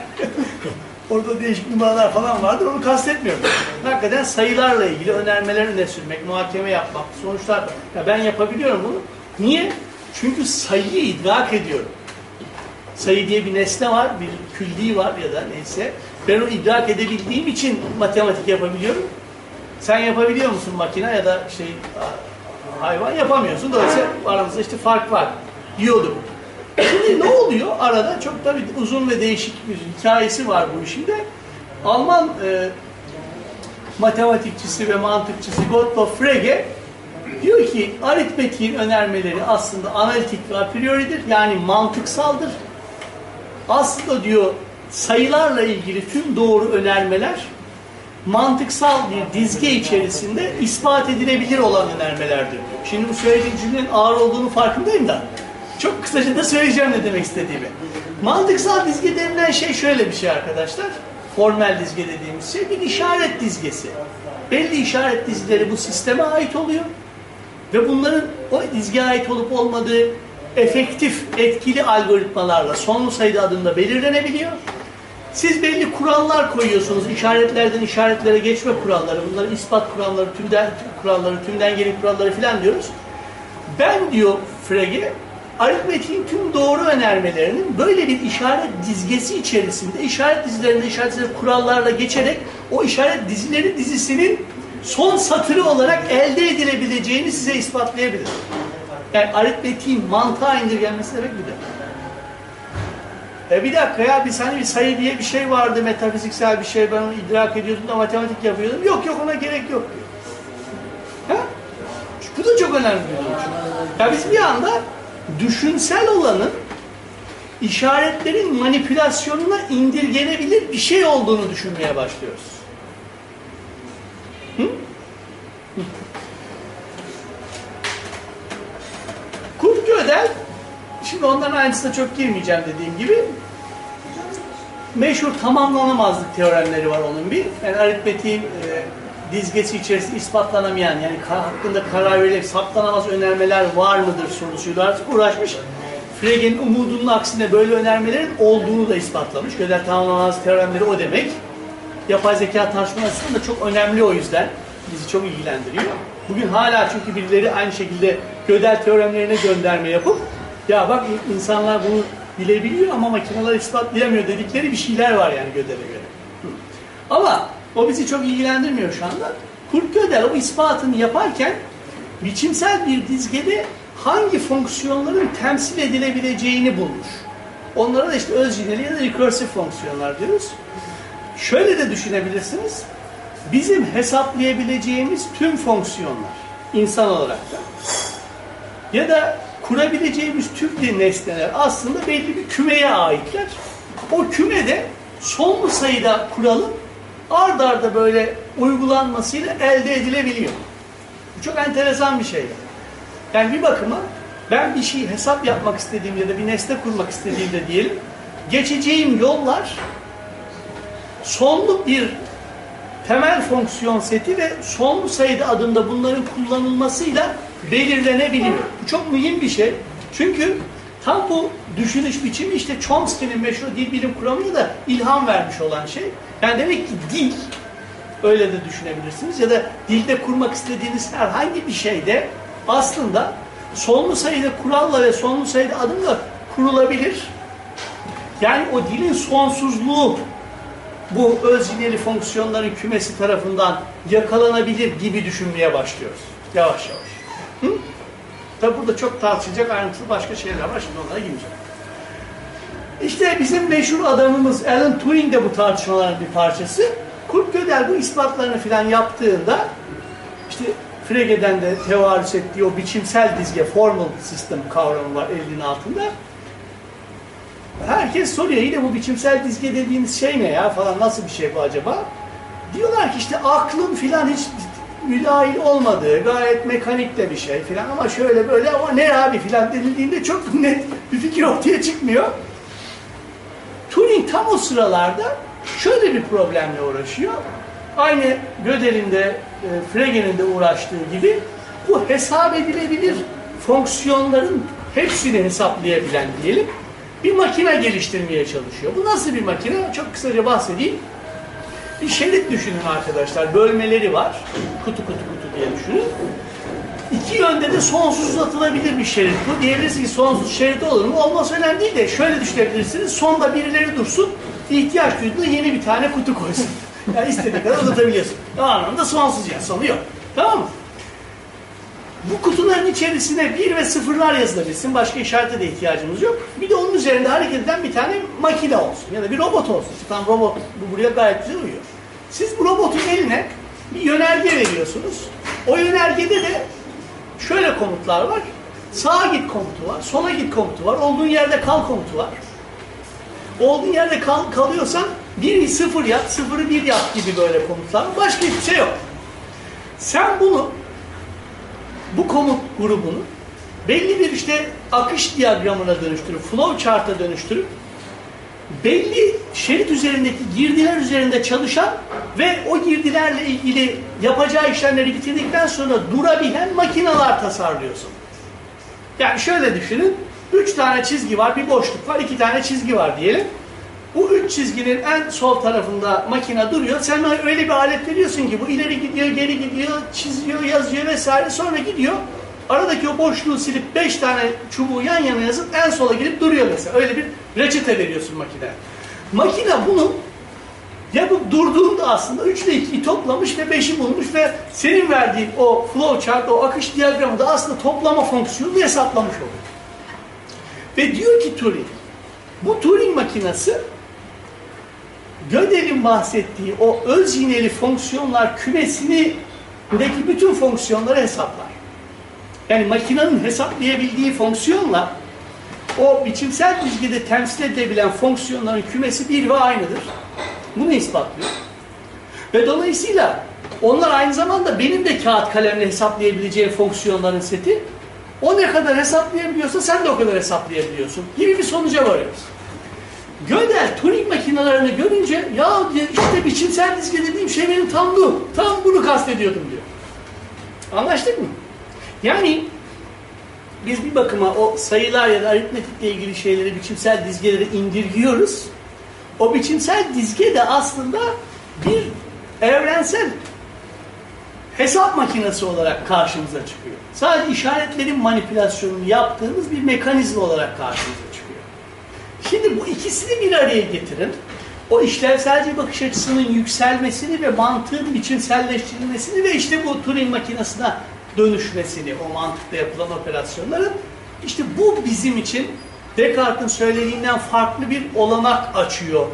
Orada değişik numaralar falan vardır onu kastetmiyorum. Hakikaten sayılarla ilgili önermeleri öne sürmek, muhakeme yapmak, sonuçlar. Ya ben yapabiliyorum bunu. Niye? Çünkü sayıyı idrak ediyorum. Sayı diye bir nesne var, bir külli var ya da neyse. Ben onu idrak edebildiğim için matematik yapabiliyorum. Sen yapabiliyor musun makine ya da şey hayvan yapamıyorsun. Dolayısıyla aramızda işte fark var diyordum. Şimdi ne oluyor? Arada çok tabii uzun ve değişik bir hikayesi var bu işin de. Alman e, matematikçisi ve mantıkçısı Gottlob Frege diyor ki aritmetiğin önermeleri aslında analitik ve a prioridir. Yani mantıksaldır. Aslında diyor sayılarla ilgili tüm doğru önermeler mantıksal bir dizge içerisinde ispat edilebilir olan önermelerdir. Şimdi bu söylediğim cümlenin ağır olduğunu farkındayım da çok kısaca da söyleyeceğim ne demek istediğimi. Mantıksal dizge denilen şey şöyle bir şey arkadaşlar. Formel dizge dediğimiz şey bir işaret dizgesi. Belli işaret dizgileri bu sisteme ait oluyor. Ve bunların o dizgiye ait olup olmadığı efektif, etkili algoritmalarla sonlu sayıda adımda belirlenebiliyor. Siz belli kurallar koyuyorsunuz. işaretlerden işaretlere geçme kuralları. Bunları ispat kuralları, tümden kuralları, tümden geri kuralları falan diyoruz. Ben diyor Frege, aritmetiğin tüm doğru önermelerinin böyle bir işaret dizgesi içerisinde işaret dizilerinde işaret dizileri kurallarla geçerek o işaret dizileri dizisinin son satırı olarak elde edilebileceğini size ispatlayabilirim. Yani aritmetiğin mantığa indirgenmesi demek budur. E bir dakika ya biz hani bir sayı diye bir şey vardı metafiziksel bir şey ben onu idrak ediyordum da matematik yapıyordum. Yok yok ona gerek yok diyor. Ha? Bu da çok önemli bir durum. Ya biz bir anda düşünsel olanın işaretlerin manipülasyonuna indirgenebilir bir şey olduğunu düşünmeye başlıyoruz. Hı? Kurt Gödel, şimdi onların ayrıntısına çok girmeyeceğim dediğim gibi, meşhur tamamlanamazlık teoremleri var onun bir. Yani aritmetiğin e, dizgesi içerisinde ispatlanamayan, yani hakkında karar verilecek saptanamaz önermeler var mıdır sorusuyla artık uğraşmış. Frege'nin umudunun aksine böyle önermelerin olduğunu da ispatlamış. Gödel tamamlanamaz teoremleri o demek. Yapay zeka açısından da çok önemli o yüzden. Bizi çok ilgilendiriyor. Bugün hala çünkü birileri aynı şekilde Gödel teoremlerine gönderme yapıp ya bak insanlar bunu bilebiliyor ama makineler ispatlayamıyor dedikleri bir şeyler var yani Gödel'e göre. Ama o bizi çok ilgilendirmiyor şu anda. Kurt Gödel o ispatını yaparken biçimsel bir dizgede hangi fonksiyonların temsil edilebileceğini bulmuş. Onlara da işte öz cineli ya da recursive fonksiyonlar diyoruz. Şöyle de düşünebilirsiniz. Bizim hesaplayabileceğimiz tüm fonksiyonlar insan olarak da ya da kurabileceğimiz tüm nesneler aslında belli bir kümeye aitler. O kümede sonlu sayıda kuralın ard arda böyle uygulanmasıyla elde edilebiliyor. Bu çok enteresan bir şey. Yani bir bakıma ben bir şey hesap yapmak istediğim ya da bir nesne kurmak istediğimde diyelim geçeceğim yollar sonlu bir temel fonksiyon seti ve sonlu sayıda adımda bunların kullanılmasıyla belirlenebiliyor. Bu çok mühim bir şey. Çünkü tam bu düşünüş biçimi işte Chomsky'nin meşhur dil bilim kuramına da ilham vermiş olan şey. Yani demek ki dil, öyle de düşünebilirsiniz ya da dilde kurmak istediğiniz herhangi bir şeyde aslında sonlu sayıda kuralla ve sonlu sayıda adımla kurulabilir. Yani o dilin sonsuzluğu bu öz cineli fonksiyonların kümesi tarafından yakalanabilir gibi düşünmeye başlıyoruz. Yavaş yavaş. Hı? Tabi burada çok tartışacak ayrıntılı başka şeyler var. Şimdi onlara girmeyeceğim. İşte bizim meşhur adamımız Alan Turing de bu tartışmaların bir parçası. Kurt Gödel bu ispatlarını filan yaptığında işte Frege'den de tevarüs ettiği o biçimsel dizge, formal system kavramı var elinin altında. Herkes soruyor yine bu biçimsel dizge dediğiniz şey ne ya falan nasıl bir şey bu acaba? Diyorlar ki işte aklın filan hiç müdahil olmadığı gayet mekanik de bir şey filan ama şöyle böyle ama ne abi filan denildiğinde çok net bir fikir ortaya çıkmıyor. Turing tam o sıralarda şöyle bir problemle uğraşıyor. Aynı Gödel'in de e, Frege'nin de uğraştığı gibi bu hesap edilebilir fonksiyonların hepsini hesaplayabilen diyelim bir makine geliştirmeye çalışıyor. Bu nasıl bir makine? Çok kısaca bahsedeyim. Bir şerit düşünün arkadaşlar. Bölmeleri var. Kutu kutu kutu diye düşünün. İki yönde de sonsuz uzatılabilir bir şerit bu. Diyebilirsiniz ki sonsuz şerit olur mu? Olması önemli değil de şöyle düşünebilirsiniz. Sonda birileri dursun. ihtiyaç duyduğunda yeni bir tane kutu koysun. Yani istediği kadar uzatabiliyorsun. O anlamda sonsuz yani sonu yok. Tamam mı? Bu kutuların içerisine bir ve sıfırlar yazılabilsin. Başka işarete de ihtiyacımız yok. Bir de onun üzerinde hareket eden bir tane makine olsun. Ya da bir robot olsun. Tam robot bu buraya gayet güzel uyuyor. Siz bu robotun eline bir yönerge veriyorsunuz. O yönergede de şöyle komutlar var. Sağa git komutu var. Sola git komutu var. Olduğun yerde kal komutu var. Olduğun yerde kal, kalıyorsan biri sıfır yap, sıfırı bir yap gibi böyle komutlar. Başka hiçbir şey yok. Sen bunu, bu komut grubunu belli bir işte akış diyagramına dönüştürüp, flow chart'a dönüştürüp belli şerit üzerindeki girdiler üzerinde çalışan ve o girdilerle ilgili yapacağı işlemleri bitirdikten sonra durabilen makineler tasarlıyorsun. Yani şöyle düşünün. Üç tane çizgi var, bir boşluk var, iki tane çizgi var diyelim. Bu üç çizginin en sol tarafında makine duruyor. Sen öyle bir alet veriyorsun ki bu ileri gidiyor, geri gidiyor, çiziyor, yazıyor vesaire sonra gidiyor. Aradaki o boşluğu silip beş tane çubuğu yan yana yazıp en sola gidip duruyor mesela. Öyle bir reçete veriyorsun makine. Makine bunu yapıp durduğunda aslında 3 ile 2'yi toplamış ve 5'i bulmuş ve senin verdiğin o flow chart, o akış diyagramında aslında toplama fonksiyonunu hesaplamış oluyor. Ve diyor ki Turing, bu Turing makinesi Gödel'in bahsettiği o öz yineli fonksiyonlar kümesini bütün fonksiyonları hesaplar. Yani makinenin hesaplayabildiği fonksiyonla o biçimsel düzgede temsil edebilen fonksiyonların kümesi bir ve aynıdır. Bunu ispatlıyor. Ve dolayısıyla onlar aynı zamanda benim de kağıt kalemle hesaplayabileceğim fonksiyonların seti. O ne kadar hesaplayabiliyorsa sen de o kadar hesaplayabiliyorsun gibi bir sonuca varıyoruz. Gödel Turing makinelerini görünce ya işte biçimsel dizge dediğim şey benim tam bu. Tam bunu kastediyordum diyor. Anlaştık mı? Yani biz bir bakıma o sayılar ya da aritmetikle ilgili şeyleri biçimsel dizgelere indirgiyoruz. O biçimsel dizge de aslında bir evrensel hesap makinesi olarak karşımıza çıkıyor. Sadece işaretlerin manipülasyonunu yaptığımız bir mekanizma olarak karşımıza çıkıyor. Şimdi bu ikisini bir araya getirin. O işlevselci bakış açısının yükselmesini ve mantığın biçimselleştirilmesini ve işte bu Turing makinesine dönüşmesini, o mantıkla yapılan operasyonların işte bu bizim için Descartes'in söylediğinden farklı bir olanak açıyor.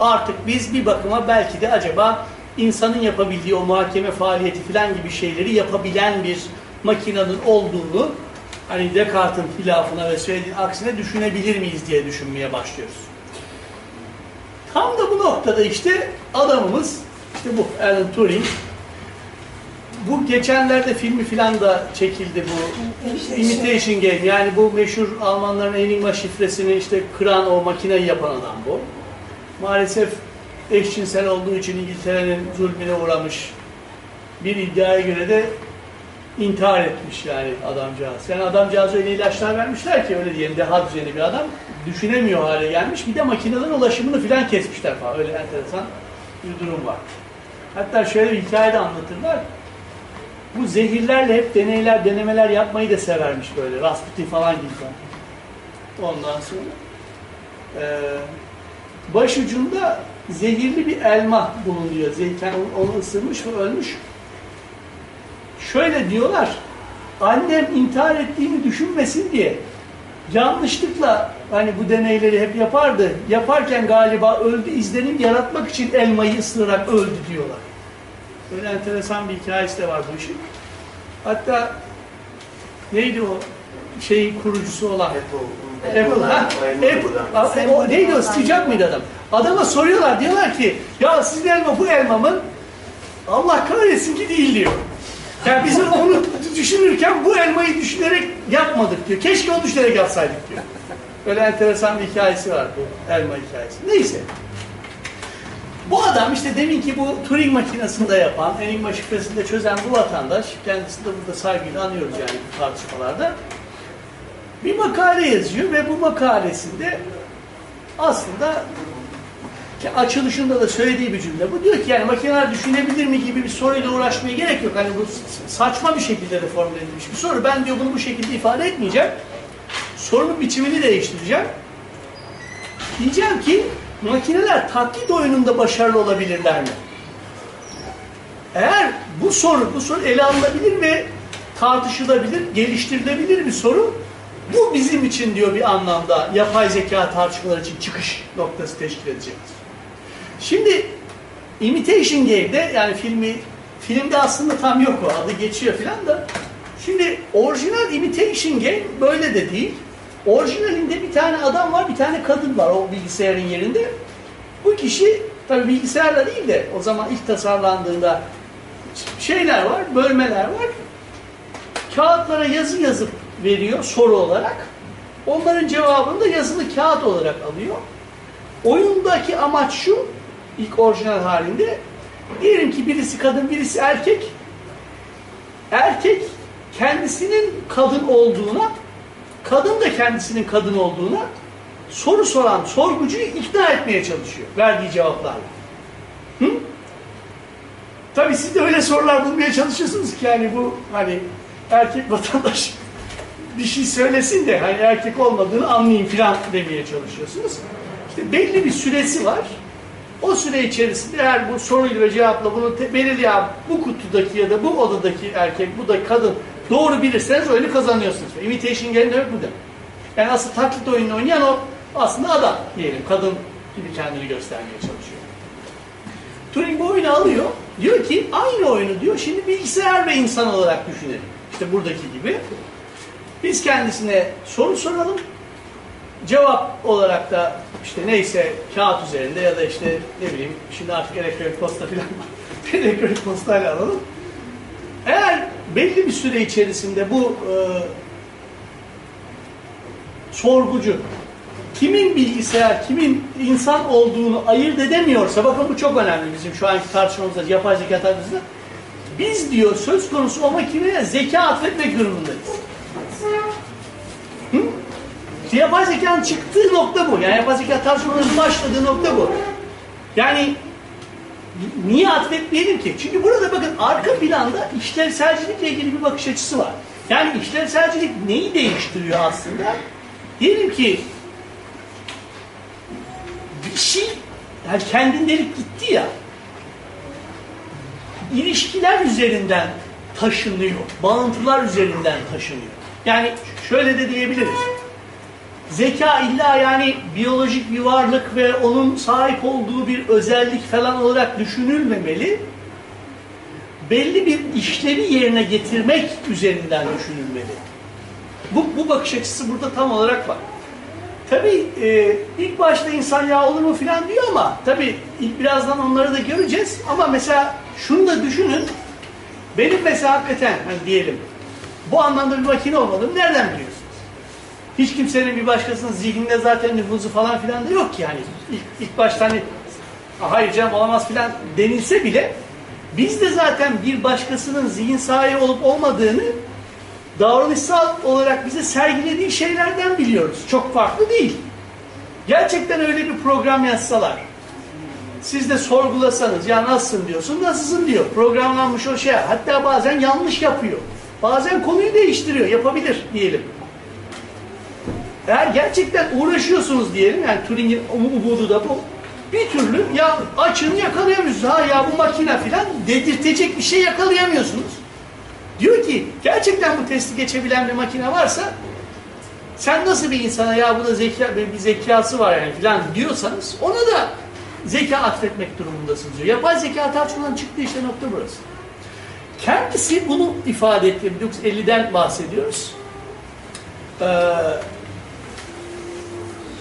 Artık biz bir bakıma belki de acaba insanın yapabildiği o muhakeme faaliyeti falan gibi şeyleri yapabilen bir makinenin olduğunu hani Descartes'in hilafına ve söylediğin aksine düşünebilir miyiz diye düşünmeye başlıyoruz. Tam da bu noktada işte adamımız işte bu Alan Turing bu geçenlerde filmi filan da çekildi bu Imitation Game yani bu meşhur Almanların Enigma şifresini işte kıran o makineyi yapan adam bu. Maalesef eşcinsel olduğu için İngiltere'nin zulmüne uğramış bir iddiaya göre de intihar etmiş yani adamcağız. Yani adamcağız öyle ilaçlar vermişler ki öyle diyelim deha düzeyinde bir adam düşünemiyor hale gelmiş. Bir de makinelerin ulaşımını filan kesmişler falan. Öyle enteresan bir durum var. Hatta şöyle bir hikaye de anlatırlar. Bu zehirlerle hep deneyler, denemeler yapmayı da severmiş böyle. Rasputin falan gibi. Ondan sonra e, başucunda zehirli bir elma bulunuyor. Zeyken onu ısırmış ve ölmüş. Şöyle diyorlar, annem intihar ettiğini düşünmesin diye yanlışlıkla hani bu deneyleri hep yapardı. Yaparken galiba öldü izlenim yaratmak için elmayı ısırarak öldü diyorlar. Böyle enteresan bir hikayesi de var bu işin. Hatta neydi o şeyin kurucusu olan Apple. Apple, ha? Apple, Apple, o neydi o Steve Jobs mıydı adam? Adama soruyorlar diyorlar ki ya sizin elma bu elmamın Allah kahretsin ki değil diyor. Yani biz onu düşünürken bu elmayı düşünerek yapmadık diyor. Keşke onu düşünerek yapsaydık diyor. Böyle enteresan bir hikayesi var bu elma hikayesi. Neyse. Bu adam işte demin ki bu Turing makinesinde yapan, Enigma şifresinde çözen bu vatandaş, kendisini de burada saygıyla anıyoruz yani bu tartışmalarda. Bir makale yazıyor ve bu makalesinde aslında ki açılışında da söylediği bir cümle. Bu diyor ki yani makineler düşünebilir mi gibi bir soruyla uğraşmaya gerek yok. Hani bu saçma bir şekilde de formüle edilmiş bir soru. Ben diyor bunu bu şekilde ifade etmeyeceğim. Sorunun biçimini değiştireceğim. Diyeceğim ki makineler taklit oyununda başarılı olabilirler mi? Eğer bu soru, bu soru ele alınabilir ve tartışılabilir, geliştirilebilir bir soru, bu bizim için diyor bir anlamda yapay zeka tartışmaları için çıkış noktası teşkil edecektir. Şimdi Imitation Game'de yani filmi filmde aslında tam yok o adı geçiyor filan da şimdi orijinal Imitation Game böyle de değil. Orijinalinde bir tane adam var, bir tane kadın var o bilgisayarın yerinde. Bu kişi Tabii bilgisayarla değil de o zaman ilk tasarlandığında şeyler var, bölmeler var. Kağıtlara yazı yazıp veriyor soru olarak. Onların cevabını da yazılı kağıt olarak alıyor. Oyundaki amaç şu, ilk orijinal halinde. Diyelim ki birisi kadın, birisi erkek. Erkek kendisinin kadın olduğuna, kadın da kendisinin kadın olduğuna soru soran sorgucuyu ikna etmeye çalışıyor verdiği cevaplarla. Hı? Tabii siz de öyle sorular bulmaya çalışıyorsunuz ki yani bu hani erkek vatandaş bir şey söylesin de hani erkek olmadığını anlayayım filan demeye çalışıyorsunuz. İşte belli bir süresi var. O süre içerisinde eğer bu soruyla ve cevapla bunu ya bu kutudaki ya da bu odadaki erkek, bu da kadın doğru bilirseniz oyunu kazanıyorsunuz. Imitation game demek bu demek. Yani asıl taklit oyununu oynayan o aslında adam diyelim. Kadın gibi kendini göstermeye çalışıyor. Turing bu oyunu alıyor. Diyor ki aynı oyunu diyor şimdi bilgisayar ve insan olarak düşünelim. İşte buradaki gibi. Biz kendisine soru soralım. Cevap olarak da işte neyse kağıt üzerinde ya da işte ne bileyim şimdi artık elektronik posta falan var. elektronik postayla alalım. Eğer belli bir süre içerisinde bu e, sorgucu kimin bilgisayar, kimin insan olduğunu ayırt edemiyorsa, bakın bu çok önemli bizim şu anki tartışmamızda, yapay zeka tartışmamızda. Biz diyor söz konusu o makineye zeka atfetmek durumundayız. Hı? Yapay zekanın çıktığı nokta bu. Yani yapay zeka tartışmalarının başladığı nokta bu. Yani niye atfetmeyelim ki? Çünkü burada bakın arka planda işlevselcilikle ilgili bir bakış açısı var. Yani işlevselcilik neyi değiştiriyor aslında? Diyelim ki bir şey yani kendindelik gitti ya ilişkiler üzerinden taşınıyor. Bağıntılar üzerinden taşınıyor. Yani şöyle de diyebiliriz. Zeka illa yani biyolojik bir varlık ve onun sahip olduğu bir özellik falan olarak düşünülmemeli. Belli bir işlevi yerine getirmek üzerinden düşünülmeli. Bu, bu bakış açısı burada tam olarak var. Tabii e, ilk başta insan ya olur mu filan diyor ama tabii ilk birazdan onları da göreceğiz. Ama mesela şunu da düşünün. Benim mesela hakikaten hani diyelim bu anlamda bir makine olmadığını nereden biliyorsunuz? Hiç kimsenin bir başkasının zihninde zaten nüfuzu falan filan da yok ki yani. İlk, ilk başta hani hayır canım olamaz filan denilse bile biz de zaten bir başkasının zihin sahibi olup olmadığını davranışsal olarak bize sergilediği şeylerden biliyoruz. Çok farklı değil. Gerçekten öyle bir program yazsalar, siz de sorgulasanız, ya nasılsın diyorsun, nasılsın diyor. Programlanmış o şey. Hatta bazen yanlış yapıyor. Bazen konuyu değiştiriyor, yapabilir diyelim. Eğer gerçekten uğraşıyorsunuz diyelim, yani Turing'in umudu da bu. Bir türlü ya açın yakalayamıyorsunuz. Ha ya bu makine filan dedirtecek bir şey yakalayamıyorsunuz. Diyor ki gerçekten bu testi geçebilen bir makine varsa sen nasıl bir insana ya bu da zeka, bir zekası var yani filan diyorsanız ona da zeka atfetmek durumundasınız diyor. Yapay zeka tartışmadan çıktığı işte nokta burası. Kendisi bunu ifade etti. 1950'den bahsediyoruz. Ee,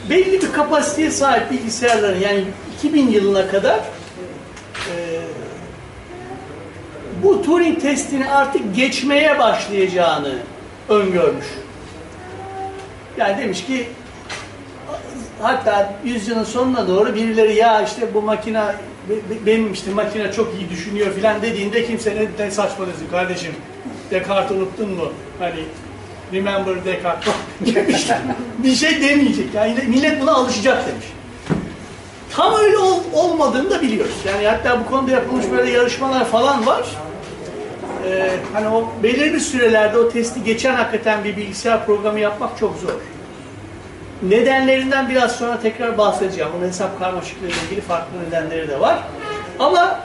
belli bir kapasiteye sahip bilgisayarların yani 2000 yılına kadar e, bu Turing testini artık geçmeye başlayacağını öngörmüş. Yani demiş ki hatta yüzyılın sonuna doğru birileri ya işte bu makine benim işte makine çok iyi düşünüyor filan dediğinde kimse ne saçmalıyorsun kardeşim Descartes unuttun mu? Hani remember Descartes demişler. bir şey demeyecek. Yani millet buna alışacak demiş. Tam öyle ol, olmadığını da biliyoruz. Yani hatta bu konuda yapılmış böyle yarışmalar falan var. Ee, hani o belirli sürelerde o testi geçen hakikaten bir bilgisayar programı yapmak çok zor. Nedenlerinden biraz sonra tekrar bahsedeceğim. Bunun hesap karmaşıklığı ile ilgili farklı nedenleri de var. Ama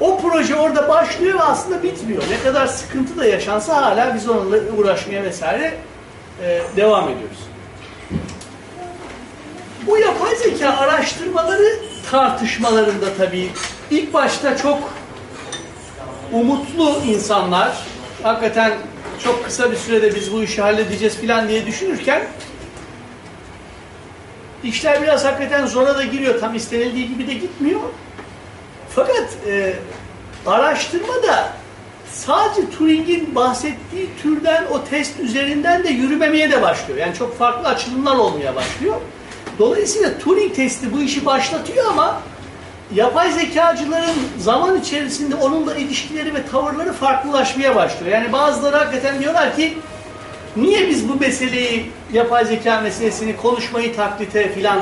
o proje orada başlıyor ve aslında bitmiyor. Ne kadar sıkıntı da yaşansa hala biz onunla uğraşmaya vesaire e, devam ediyoruz. Bu yapay zeka araştırmaları tartışmalarında tabii ilk başta çok umutlu insanlar hakikaten çok kısa bir sürede biz bu işi halledeceğiz falan diye düşünürken işler biraz hakikaten zora da giriyor. Tam istenildiği gibi de gitmiyor. Fakat e, araştırma da sadece Turing'in bahsettiği türden o test üzerinden de yürümemeye de başlıyor. Yani çok farklı açılımlar olmaya başlıyor. Dolayısıyla Turing testi bu işi başlatıyor ama yapay zekacıların zaman içerisinde onunla ilişkileri ve tavırları farklılaşmaya başlıyor. Yani bazıları hakikaten diyorlar ki niye biz bu meseleyi, yapay zeka meselesini, konuşmayı taklite filan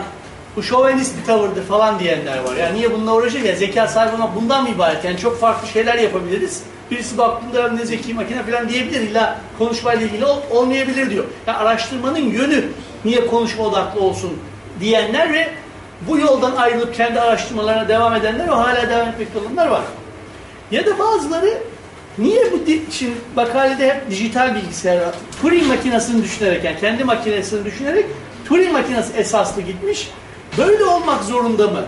bu şovenist bir tavırdır falan diyenler var. Yani niye bununla uğraşacak? Ya zeka sahibi olmak bundan mı ibaret? Yani çok farklı şeyler yapabiliriz. Birisi baktığında ne zeki makine falan diyebilir. İlla konuşmayla ilgili ol, olmayabilir diyor. Yani araştırmanın yönü niye konuşma odaklı olsun diyenler ve bu yoldan ayrılıp kendi araştırmalarına devam edenler ve hala devam etmekte olanlar var. Ya da bazıları niye bu şimdi makalede hep dijital bilgisayar Turing makinesini düşünerek yani kendi makinesini düşünerek Turing makinesi esaslı gitmiş. Böyle olmak zorunda mı?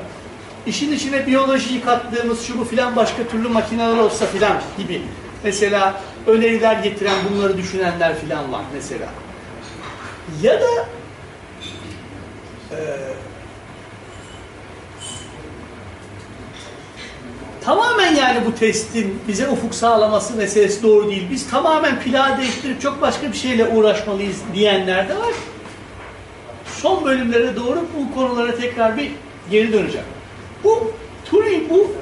İşin içine biyolojiyi kattığımız şu bu filan başka türlü makineler olsa filan gibi. Mesela öneriler getiren bunları düşünenler filan var mesela. Ya da eee tamamen yani bu testin bize ufuk sağlaması meselesi doğru değil. Biz tamamen plağı değiştirip çok başka bir şeyle uğraşmalıyız diyenler de var. Son bölümlere doğru bu konulara tekrar bir geri döneceğim. Bu Turing bu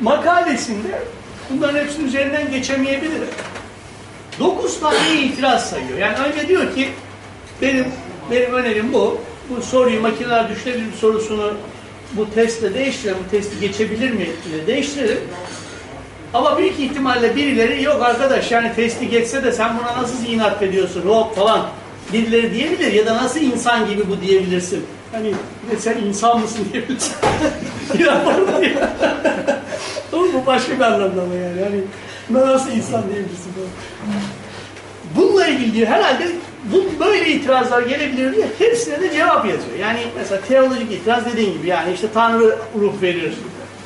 makalesinde bunların hepsinin üzerinden geçemeyebilir. 9 tane itiraz sayıyor. Yani önce diyor ki benim benim önerim bu. Bu soruyu makineler düşünebilir sorusunu bu testle değiştirelim, bu testi geçebilir mi ile değiştirelim. Ama büyük ihtimalle birileri yok arkadaş yani testi geçse de sen buna nasıl inat ediyorsun hop falan birileri diyebilir ya da nasıl insan gibi bu diyebilirsin. Hani de sen insan mısın diyebilirsin. İnan bana diye. Ama bu başka bir anlamda ama yani. buna nasıl insan diyebilirsin falan. Bununla ilgili herhalde bu böyle itirazlar gelebilir diye hepsine de cevap yazıyor. Yani mesela teolojik itiraz dediğin gibi yani işte Tanrı ruh verir.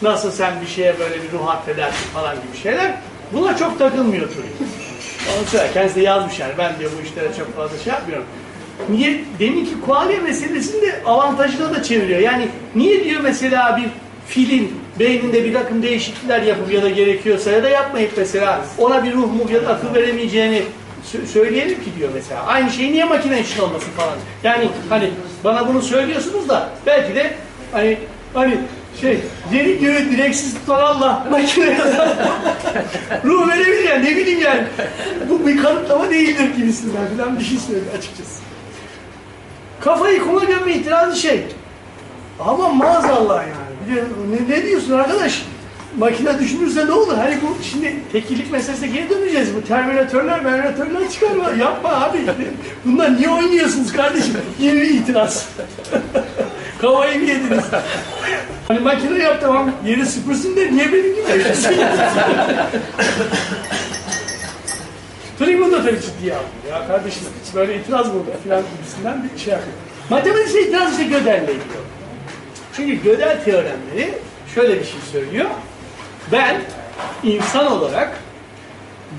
Nasıl sen bir şeye böyle bir ruh atfedersin falan gibi şeyler. Buna çok takılmıyor Turing. Onu söyler. Kendisi de yazmış yani. Ben diyor bu işlere çok fazla şey yapmıyorum. Niye? Deminki kualya meselesini de avantajına da çeviriyor. Yani niye diyor mesela bir filin beyninde bir takım değişiklikler yapıp ya da gerekiyorsa ya da yapmayıp mesela ona bir ruh mu ya da akıl veremeyeceğini sö- söyleyelim ki diyor mesela. Aynı şey niye makine için olmasın falan. Yani hani bana bunu söylüyorsunuz da belki de hani hani şey yeri göğü direksiz tutan Allah makine ruh verebilir yani ne bileyim yani. Bu bir kanıtlama değildir gibisinden falan bir şey söylüyor açıkçası. Kafayı kuma gömme itirazı şey. Ama maazallah yani. Ne, ne diyorsun arkadaş? Makine düşünürse ne olur? Hani bu şimdi tekillik meselesine geri döneceğiz. Bu terminatörler, terminatörler çıkar. Yapma abi. Bunlar niye oynuyorsunuz kardeşim? Yeni itiraz. Kafayı mı yediniz? Hani makine yap tamam yeri süpürsün de niye benim gibi? Turing bunu da tabii ciddiye aldı. Ya kardeşim böyle itiraz burada filan gibisinden bir şey yapıyor. Matematiksel itiraz işte Gödel'le ilgili. Çünkü Gödel teoremleri şöyle bir şey söylüyor. Ben insan olarak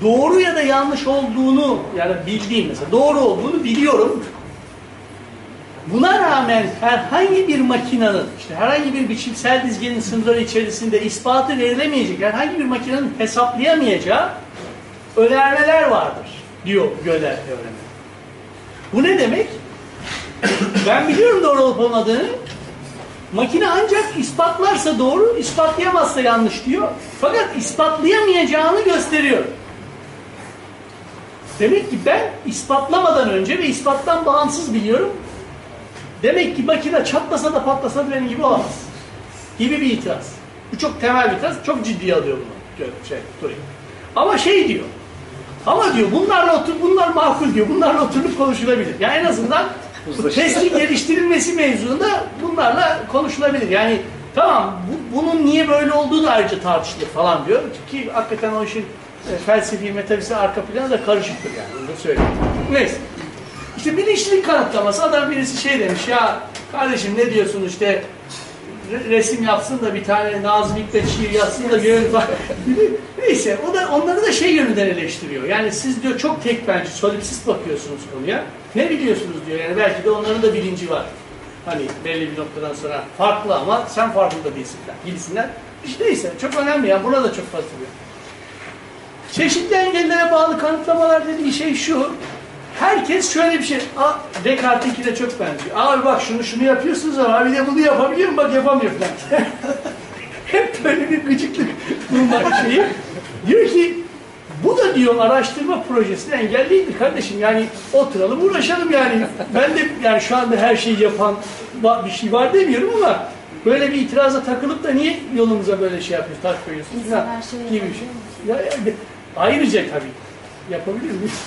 doğru ya da yanlış olduğunu yani bildiğim mesela doğru olduğunu biliyorum. Buna rağmen herhangi bir makinenin, işte herhangi bir biçimsel dizgenin sınırları içerisinde ispatı verilemeyecek, herhangi bir makinenin hesaplayamayacağı önermeler vardır diyor Gödel teoremi. Bu ne demek? ben biliyorum doğru olup olmadığını. Makine ancak ispatlarsa doğru, ispatlayamazsa yanlış diyor. Fakat ispatlayamayacağını gösteriyor. Demek ki ben ispatlamadan önce ve ispattan bağımsız biliyorum. Demek ki makine çatlasa da patlasa da benim gibi olamaz. Gibi bir itiraz. Bu çok temel bir itiraz. Çok ciddiye alıyor bunu. Şey, Turing. Ama şey diyor. Ama diyor bunlarla otur, bunlar makul diyor. Bunlarla oturup konuşulabilir. Yani en azından bu testin geliştirilmesi mevzunda bunlarla konuşulabilir. Yani tamam bu, bunun niye böyle olduğu da ayrıca tartışılır falan diyor. Ki hakikaten o işin e, felsefi, metafiziksel arka planı da karışıktır yani. Bunu söyleyeyim. Neyse. İşte bilinçlilik kanıtlaması adam birisi şey demiş ya kardeşim ne diyorsun işte re- resim yapsın da bir tane Nazım Hikmet şiir yazsın da falan. Neyse o da onları da şey yönünden eleştiriyor. Yani siz diyor çok tek bence solipsist bakıyorsunuz konuya. Ne biliyorsunuz diyor yani belki de onların da bilinci var. Hani belli bir noktadan sonra farklı ama sen farkında değilsin falan gibisinden. İşte neyse çok önemli ya buna da çok fazla. Çeşitli engellere bağlı kanıtlamalar dediği şey şu. Herkes şöyle bir şey. Descartes'inki de çok benziyor. Abi bak şunu şunu yapıyorsunuz ama abi de bunu yapabiliyor mu? Bak yapamıyor falan. Hep böyle bir gıcıklık bulmak şeyi. Diyor ki bu da diyor araştırma projesine engel değildir kardeşim. Yani oturalım uğraşalım yani. Ben de yani şu anda her şeyi yapan bir şey var demiyorum ama böyle bir itiraza takılıp da niye yolumuza böyle şey yapıyoruz, taş koyuyorsunuz İnsan falan her şeyi gibi şey. Ya, ya, ayrıca tabii. Yapabilir miyiz?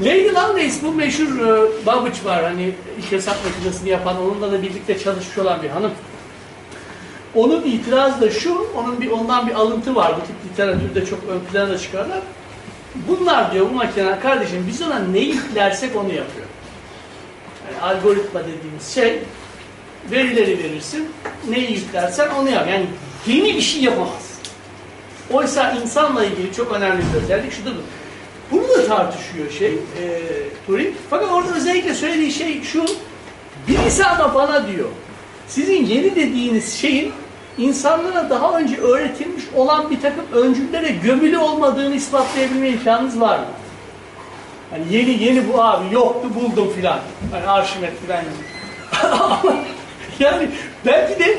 Lady Lovelace bu meşhur e, Babbage var hani ilk hesap makinesini yapan onunla da birlikte çalışmış olan bir hanım. Onun itirazı da şu, onun bir ondan bir alıntı var. Bu tip literatürde çok ön plana çıkarlar. Bunlar diyor bu makineler kardeşim biz ona ne yüklersek onu yapıyor. Yani algoritma dediğimiz şey verileri verirsin, neyi yüklersen onu yap. Yani yeni bir şey yapamaz. Oysa insanla ilgili çok önemli bir özellik şudur. Bunu da tartışıyor şey e, Turing. Fakat orada özellikle söylediği şey şu. Birisi ama bana diyor. Sizin yeni dediğiniz şeyin insanlara daha önce öğretilmiş olan bir takım öncüllere gömülü olmadığını ispatlayabilme imkanınız var mı? Hani yeni yeni bu abi yoktu buldum filan. Hani Arşimet filan. Yani belki de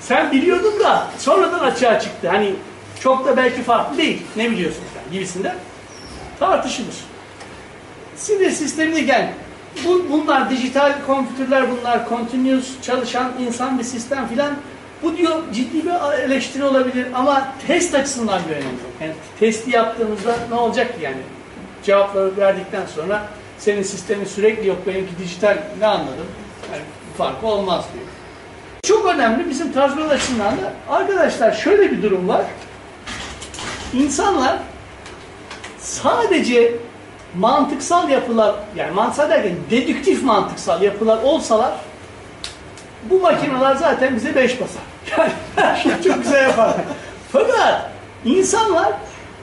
sen biliyordun da sonradan açığa çıktı. Hani çok da belki farklı değil. Ne biliyorsun sen gibisinden tartışılır. Sinir sistemine gel. Bu, bunlar dijital kompütürler bunlar. Continuous çalışan insan bir sistem filan. Bu diyor ciddi bir eleştiri olabilir ama test açısından bir önemi yok. Yani testi yaptığımızda ne olacak ki yani? Cevapları verdikten sonra senin sistemin sürekli yok benimki dijital ne anladım? Yani farkı olmaz diyor. Çok önemli bizim tarzlar açısından da arkadaşlar şöyle bir durum var. İnsanlar sadece mantıksal yapılar, yani mantıksal derken dedüktif mantıksal yapılar olsalar bu makineler zaten bize beş basar. Yani şeyi çok güzel yapar. Fakat insanlar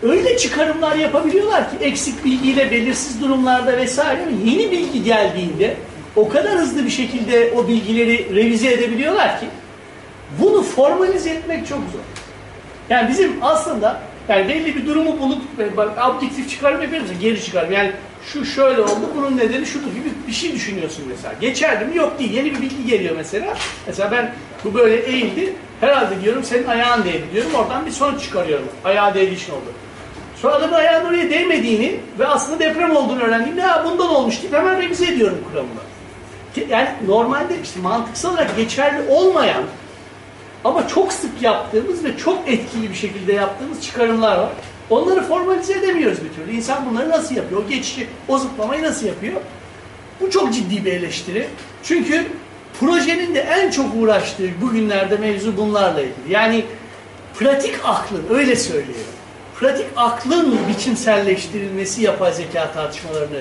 öyle çıkarımlar yapabiliyorlar ki eksik bilgiyle belirsiz durumlarda vesaire yeni bilgi geldiğinde o kadar hızlı bir şekilde o bilgileri revize edebiliyorlar ki bunu formalize etmek çok zor. Yani bizim aslında yani belli bir durumu bulup bak objektif çıkarım yapıyoruz ya, geri çıkarım. Yani şu şöyle oldu, bunun nedeni şudur gibi bir şey düşünüyorsun mesela. Geçerli mi? Yok değil. Yeni bir bilgi geliyor mesela. Mesela ben bu böyle eğildi. Herhalde diyorum senin ayağın değdi diyorum. Oradan bir sonuç çıkarıyorum. Ayağı değdiği için oldu. Sonra adamın ayağının oraya değmediğini ve aslında deprem olduğunu öğrendiğimde ya bundan olmuş deyip hemen revize ediyorum kuramını. Yani normalde işte mantıksal olarak geçerli olmayan ama çok sık yaptığımız ve çok etkili bir şekilde yaptığımız çıkarımlar var. Onları formalize edemiyoruz bir türlü. İnsan bunları nasıl yapıyor? O geçişi, o zıplamayı nasıl yapıyor? Bu çok ciddi bir eleştiri. Çünkü projenin de en çok uğraştığı bugünlerde mevzu bunlarla ilgili. Yani pratik aklın, öyle söylüyorum. Pratik aklın biçimselleştirilmesi yapay zeka tartışmalarını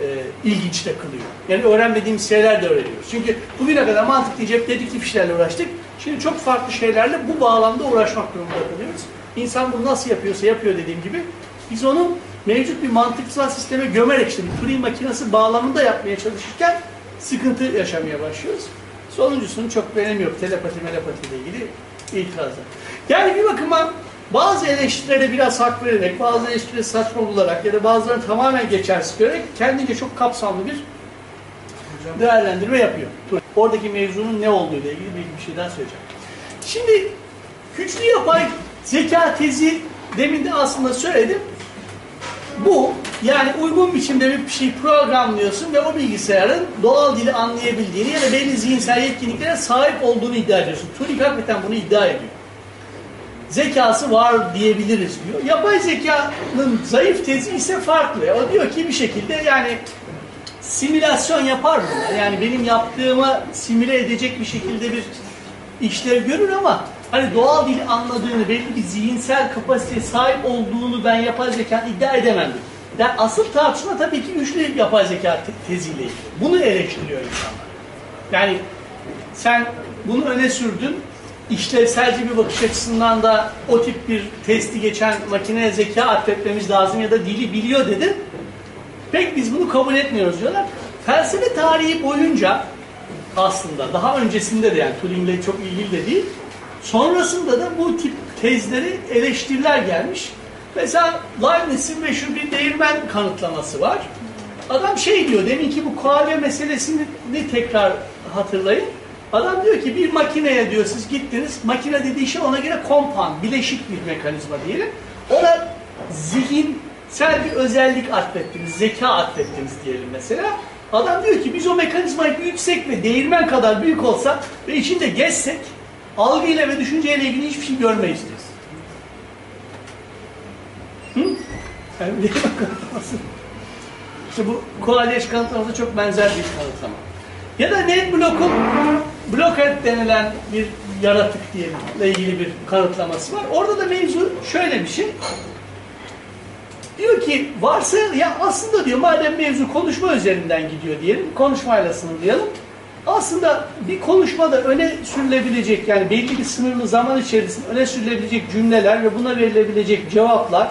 e, ilginç de kılıyor. Yani öğrenmediğimiz şeyler de öğreniyoruz. Çünkü bugüne kadar mantıklı cep dedektif işlerle uğraştık. Şimdi çok farklı şeylerle bu bağlamda uğraşmak durumunda kalıyoruz. İnsan bunu nasıl yapıyorsa yapıyor dediğim gibi. Biz onu mevcut bir mantıksal sisteme gömerek işte bir Turing makinesi bağlamında yapmaya çalışırken sıkıntı yaşamaya başlıyoruz. Sonuncusunun çok bir yok. Telepati melepati ile ilgili itirazlar. Yani bir bakıma bazı eleştirilere biraz hak vererek, bazı eleştirileri saçma bularak ya da bazılarını tamamen geçersiz görerek kendince çok kapsamlı bir değerlendirme yapıyor. Oradaki mevzunun ne olduğu ile ilgili bir, bir şey daha söyleyeceğim. Şimdi güçlü yapay zeka tezi demin de aslında söyledim. Bu yani uygun biçimde bir şey programlıyorsun ve o bilgisayarın doğal dili anlayabildiğini ya da belli zihinsel yetkinliklere sahip olduğunu iddia ediyorsun. Turing hakikaten bunu iddia ediyor. Zekası var diyebiliriz diyor. Yapay zekanın zayıf tezi ise farklı. O diyor ki bir şekilde yani simülasyon yapar mı? Yani benim yaptığımı simüle edecek bir şekilde bir işlev görür ama hani doğal dili anladığını, belli bir zihinsel kapasiteye sahip olduğunu ben yapay zeka iddia edemem. Yani asıl tartışma tabii ki güçlü yapay zeka te teziyle. Bunu eleştiriyor insanlar. Yani sen bunu öne sürdün, işlevselci bir bakış açısından da o tip bir testi geçen makineye zeka atfetmemiz lazım ya da dili biliyor dedin. Pek biz bunu kabul etmiyoruz diyorlar. Felsefe tarihi boyunca aslında. Daha öncesinde de yani Turing'le çok ilgili de değil. Sonrasında da bu tip tezleri eleştiriler gelmiş. Mesela Leibniz'in meşhur bir değirmen kanıtlaması var. Adam şey diyor, deminki bu koalya meselesini tekrar hatırlayın. Adam diyor ki bir makineye diyor siz gittiniz, makine dediği şey ona göre kompan, bileşik bir mekanizma diyelim. Ona zihinsel bir özellik atfettiniz, zeka atfettiniz diyelim mesela. Adam diyor ki biz o mekanizmayı büyütsek ve değirmen kadar büyük olsa ve içinde gezsek algıyla ve düşünceyle ilgili hiçbir şey görmeyiz diyor. Hı? Kanıtlaması. İşte bu koalyeş kanıtlaması çok benzer bir kanıtlama. Ya da Ned Block'un Blockhead denilen bir yaratık diyelim ile ilgili bir kanıtlaması var. Orada da mevzu şöyle bir şey. Diyor ki varsa ya aslında diyor madem mevzu konuşma üzerinden gidiyor diyelim, konuşmayla sınırlayalım. Aslında bir konuşmada öne sürülebilecek yani belli bir sınırlı zaman içerisinde öne sürülebilecek cümleler ve buna verilebilecek cevaplar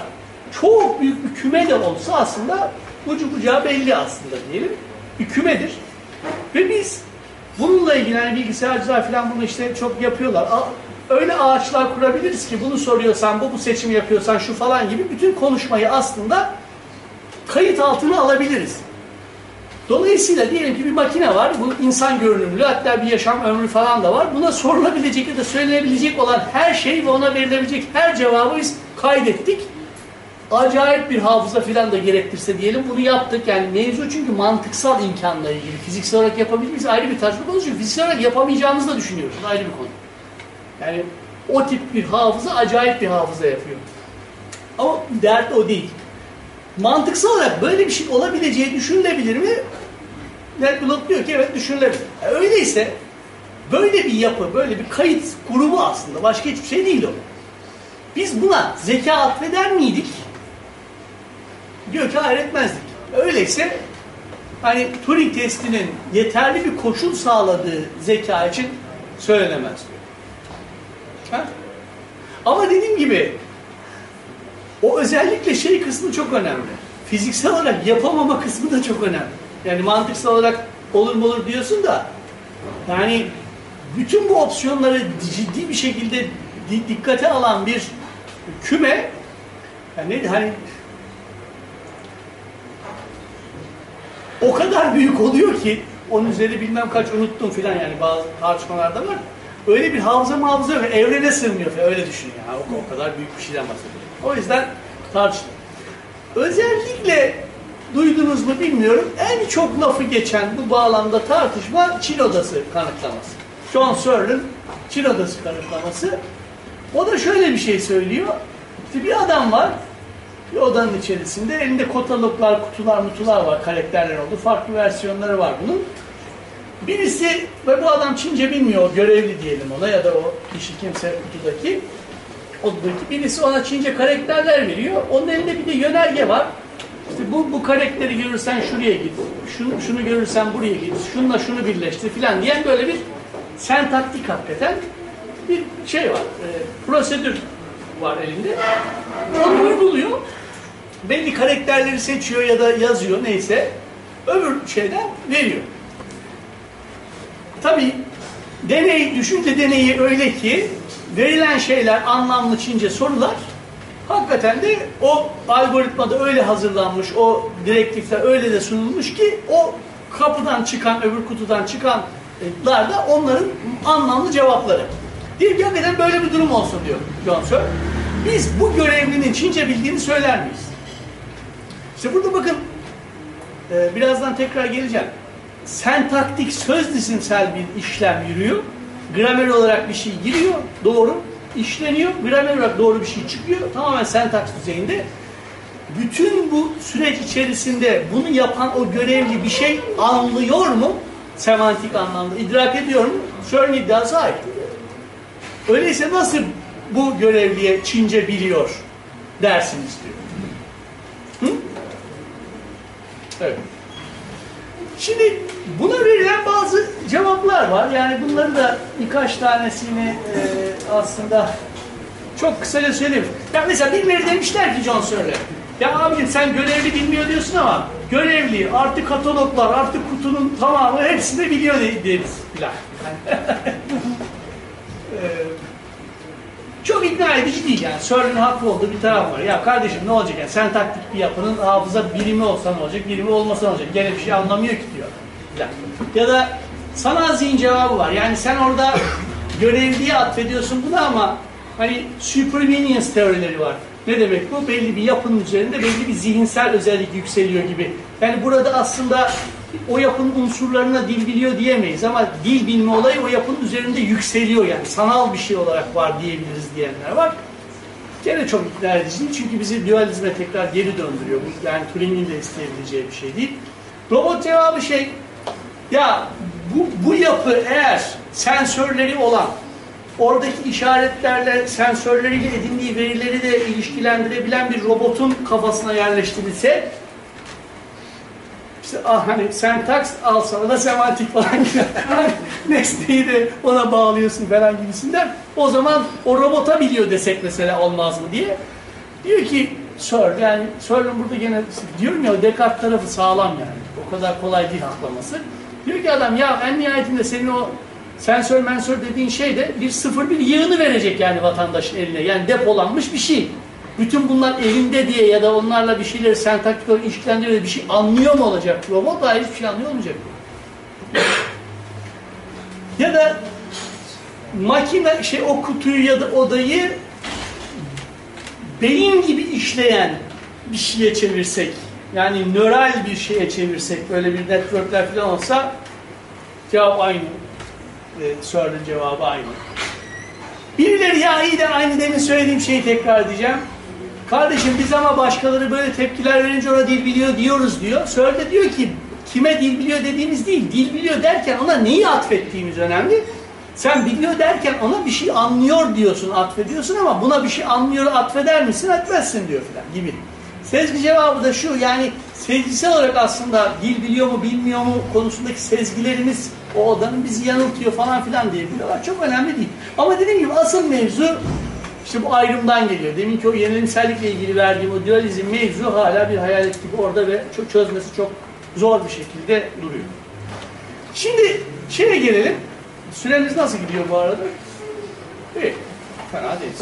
çok büyük bir küme de olsa aslında ucu bucağı belli aslında diyelim. Bir kümedir. Ve biz bununla ilgili yani bilgisayarcılar falan bunu işte çok yapıyorlar. Öyle ağaçlar kurabiliriz ki bunu soruyorsan, bu bu seçimi yapıyorsan şu falan gibi bütün konuşmayı aslında kayıt altına alabiliriz. Dolayısıyla diyelim ki bir makine var, bu insan görünümlü, hatta bir yaşam ömrü falan da var. Buna sorulabilecek ya da söylenebilecek olan her şey ve ona verilebilecek her cevabı biz kaydettik. Acayip bir hafıza falan da gerektirse diyelim bunu yaptık. Yani mevzu çünkü mantıksal imkanla ilgili. Fiziksel olarak yapabilir miyiz ayrı bir tartışma konusu. Fiziksel olarak yapamayacağımızı da düşünüyoruz. Ayrı bir konu. Yani o tip bir hafıza acayip bir hafıza yapıyor. Ama dert o değil. Mantıksal olarak böyle bir şey olabileceği düşünülebilir mi? Block diyor ki evet düşünülebilir. E, Öyleyse böyle bir yapı, böyle bir kayıt grubu aslında başka hiçbir şey değil o. Biz buna zeka atfeder miydik? Diyor ki hayır etmezdik. Öyleyse hani Turing testinin yeterli bir koşul sağladığı zeka için söylenemez. Ha? Ama dediğim gibi o özellikle şey kısmı çok önemli. Fiziksel olarak yapamama kısmı da çok önemli. Yani mantıksal olarak olur mu olur diyorsun da yani bütün bu opsiyonları ciddi bir şekilde di- dikkate alan bir küme yani hani o kadar büyük oluyor ki onun üzeri bilmem kaç unuttum filan yani bazı tartışmalarda var. Öyle bir hafıza hafıza ve evrene sığmıyor falan öyle düşün yani o, o kadar büyük bir şeyden bahsediyorum. O yüzden tartışılır. Özellikle duydunuz mu bilmiyorum en çok lafı geçen bu bağlamda tartışma Çin Odası kanıtlaması. John Searle'ın Çin Odası kanıtlaması. O da şöyle bir şey söylüyor. İşte bir adam var bir odanın içerisinde elinde kataloglar, kutular, mutular var, karakterler oldu. Farklı versiyonları var bunun. Birisi ve bu adam Çince bilmiyor, görevli diyelim ona ya da o kişi kimse kutudaki. Odadaki birisi ona Çince karakterler veriyor. Onun elinde bir de yönerge var. İşte bu, bu karakteri görürsen şuraya git, şunu, şunu görürsen buraya git, şununla şunu birleştir filan diyen böyle bir sentaktik hakikaten bir şey var, e, prosedür var elinde. Onu uyguluyor. Belli karakterleri seçiyor ya da yazıyor neyse. Öbür şeyden veriyor. Tabii deney, düşünce deneyi öyle ki verilen şeyler anlamlı Çince sorular hakikaten de o algoritmada öyle hazırlanmış, o direktifler öyle de sunulmuş ki o kapıdan çıkan, öbür kutudan çıkanlar da onların anlamlı cevapları. Diyor ki hakikaten böyle bir durum olsun diyor John Searle. Biz bu görevlinin Çince bildiğini söyler miyiz? İşte burada bakın e, birazdan tekrar geleceğim. Sentaktik söz dizimsel bir işlem yürüyor. Gramer olarak bir şey giriyor, doğru işleniyor. Gramer olarak doğru bir şey çıkıyor. Tamamen sentaks düzeyinde. Bütün bu süreç içerisinde bunu yapan o görevli bir şey anlıyor mu? Semantik anlamda idrak ediyor mu? Söyle iddiası hayır. Öyleyse nasıl bu görevliye Çince biliyor dersiniz diyor. Hı? Evet. Şimdi buna verilen bazı cevaplar var. Yani bunları da birkaç tanesini e, aslında çok kısaca söyleyeyim. Ya mesela birileri demişler ki John Searle, Ya abicim sen görevli bilmiyor diyorsun ama görevli artı kataloglar artı kutunun tamamı hepsini biliyor de- deriz. Ee, çok ikna edici değil yani. Sörlün haklı olduğu bir taraf var. Ya kardeşim ne olacak yani sen taktik bir yapının hafıza birimi olsa ne olacak, birimi olmasa ne olacak? Gene bir şey anlamıyor ki diyor. Ya da sana zihin cevabı var. Yani sen orada görevliye atfediyorsun bunu ama hani supervenience teorileri var. Ne demek bu? Belli bir yapının üzerinde belli bir zihinsel özellik yükseliyor gibi. Yani burada aslında o yapının unsurlarına dil biliyor diyemeyiz ama dil bilme olayı o yapının üzerinde yükseliyor yani sanal bir şey olarak var diyebiliriz diyenler var. Gene çok ikna edici çünkü bizi dualizme tekrar geri döndürüyor. Bu yani Turing'in de isteyebileceği bir şey değil. Robot cevabı şey, ya bu, bu yapı eğer sensörleri olan, oradaki işaretlerle sensörleriyle edindiği verileri de ilişkilendirebilen bir robotun kafasına yerleştirilse işte ah hani sentaks al sana da semantik falan gibi nesneyi de ona bağlıyorsun falan gibisinden o zaman o robota biliyor desek mesela olmaz mı? diye. Diyor ki Searle yani Searle'ın burada gene diyorum ya Descartes tarafı sağlam yani. O kadar kolay değil aklaması diyor ki adam ya en nihayetinde senin o sensör mensör dediğin şey de bir sıfır bir yığını verecek yani vatandaşın eline yani depolanmış bir şey bütün bunlar elinde diye ya da onlarla bir şeyleri sentaktik olarak ilişkilendiriyor bir şey anlıyor mu olacak robot? Hayır hiçbir şey anlıyor olmayacak. ya da makine şey o kutuyu ya da odayı beyin gibi işleyen bir şeye çevirsek yani nöral bir şeye çevirsek böyle bir networkler falan olsa cevap aynı. E, Searle'ın cevabı aynı. Birileri ya iyi de aynı demin söylediğim şeyi tekrar edeceğim. Kardeşim biz ama başkaları böyle tepkiler verince ona dil biliyor diyoruz diyor. Söyle diyor ki kime dil biliyor dediğimiz değil. Dil biliyor derken ona neyi atfettiğimiz önemli. Sen biliyor derken ona bir şey anlıyor diyorsun, atfediyorsun ama buna bir şey anlıyor, atfeder misin, etmezsin diyor filan gibi. Sezgi cevabı da şu, yani sezgisel olarak aslında dil biliyor mu, bilmiyor mu konusundaki sezgilerimiz o odanın bizi yanıltıyor falan filan diyebiliyorlar. Çok önemli değil. Ama dediğim gibi asıl mevzu işte bu ayrımdan geliyor. Deminki o yönelimsellikle ilgili verdiğim o dualizm mevzu hala bir hayalet gibi orada ve çok çözmesi çok zor bir şekilde duruyor. Şimdi şeye gelelim. Süreniz nasıl gidiyor bu arada? İyi. Fena değil.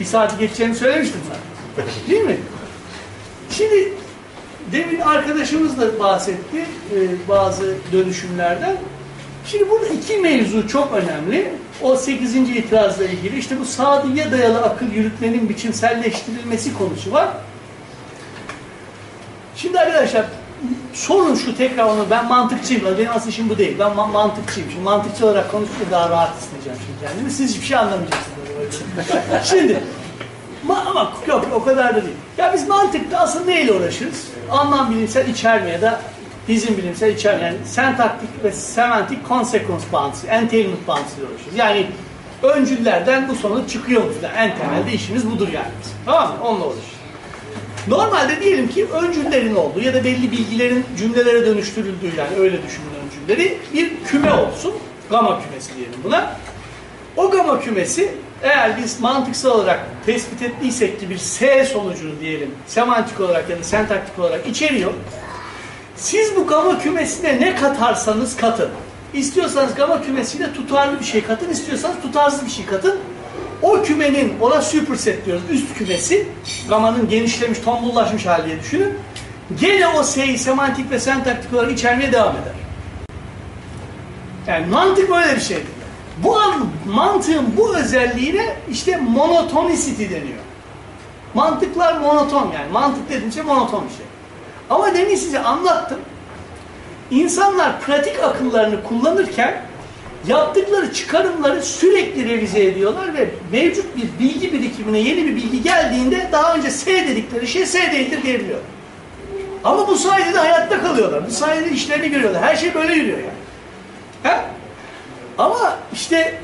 Bir saati geçeceğini söylemiştim sana. Değil mi? Şimdi demin arkadaşımız da bahsetti e, bazı dönüşümlerden. Şimdi burada iki mevzu çok önemli. O 8. itirazla ilgili işte bu sağduyuya dayalı akıl yürütmenin biçimselleştirilmesi konusu var. Şimdi arkadaşlar sorun şu tekrar onu ben mantıkçıyım. Benim asıl işim bu değil. Ben ma- mantıkçıyım. Şimdi mantıkçı olarak konuşunca daha rahat hissedeceğim şimdi kendimi. Siz hiçbir şey anlamayacaksınız. şimdi ma- ama yok o kadar da değil. Ya biz mantıkta asıl neyle uğraşırız? Anlam bilimsel içerme ya da dizim bilimsel içerme. Yani sentaktik ve semantik consequence bağıntısı, entailment bağıntısıyla uğraşırız. Yani öncüllerden bu sonuç çıkıyor mu? filan. En temelde işimiz budur yani. Tamam mı? Onunla uğraşırız. Normalde diyelim ki öncüllerin olduğu ya da belli bilgilerin cümlelere dönüştürüldüğü yani öyle düşünün öncülleri bir küme olsun. Gama kümesi diyelim buna. O gama kümesi eğer biz mantıksal olarak tespit ettiysek ki bir S sonucunu diyelim semantik olarak ya sentaktik olarak içeriyor. Siz bu gama kümesine ne katarsanız katın. İstiyorsanız gama kümesine tutarlı bir şey katın, istiyorsanız tutarsız bir şey katın. O kümenin, ona superset diyoruz, üst kümesi, gamanın genişlemiş, tombullaşmış hali diye düşünün. Gene o S'yi semantik ve sentaktik olarak içermeye devam eder. Yani mantık böyle bir şey. Bu an, mantığın bu özelliğine işte monotonicity deniyor. Mantıklar monoton yani. Mantık dediğim şey monoton bir şey. Ama demin size anlattım. İnsanlar pratik akıllarını kullanırken yaptıkları çıkarımları sürekli revize ediyorlar ve mevcut bir bilgi birikimine yeni bir bilgi geldiğinde daha önce S dedikleri şey S değildir diyebiliyor. Ama bu sayede de hayatta kalıyorlar. Bu sayede işlerini görüyorlar. Her şey böyle yürüyor yani. He? Ama işte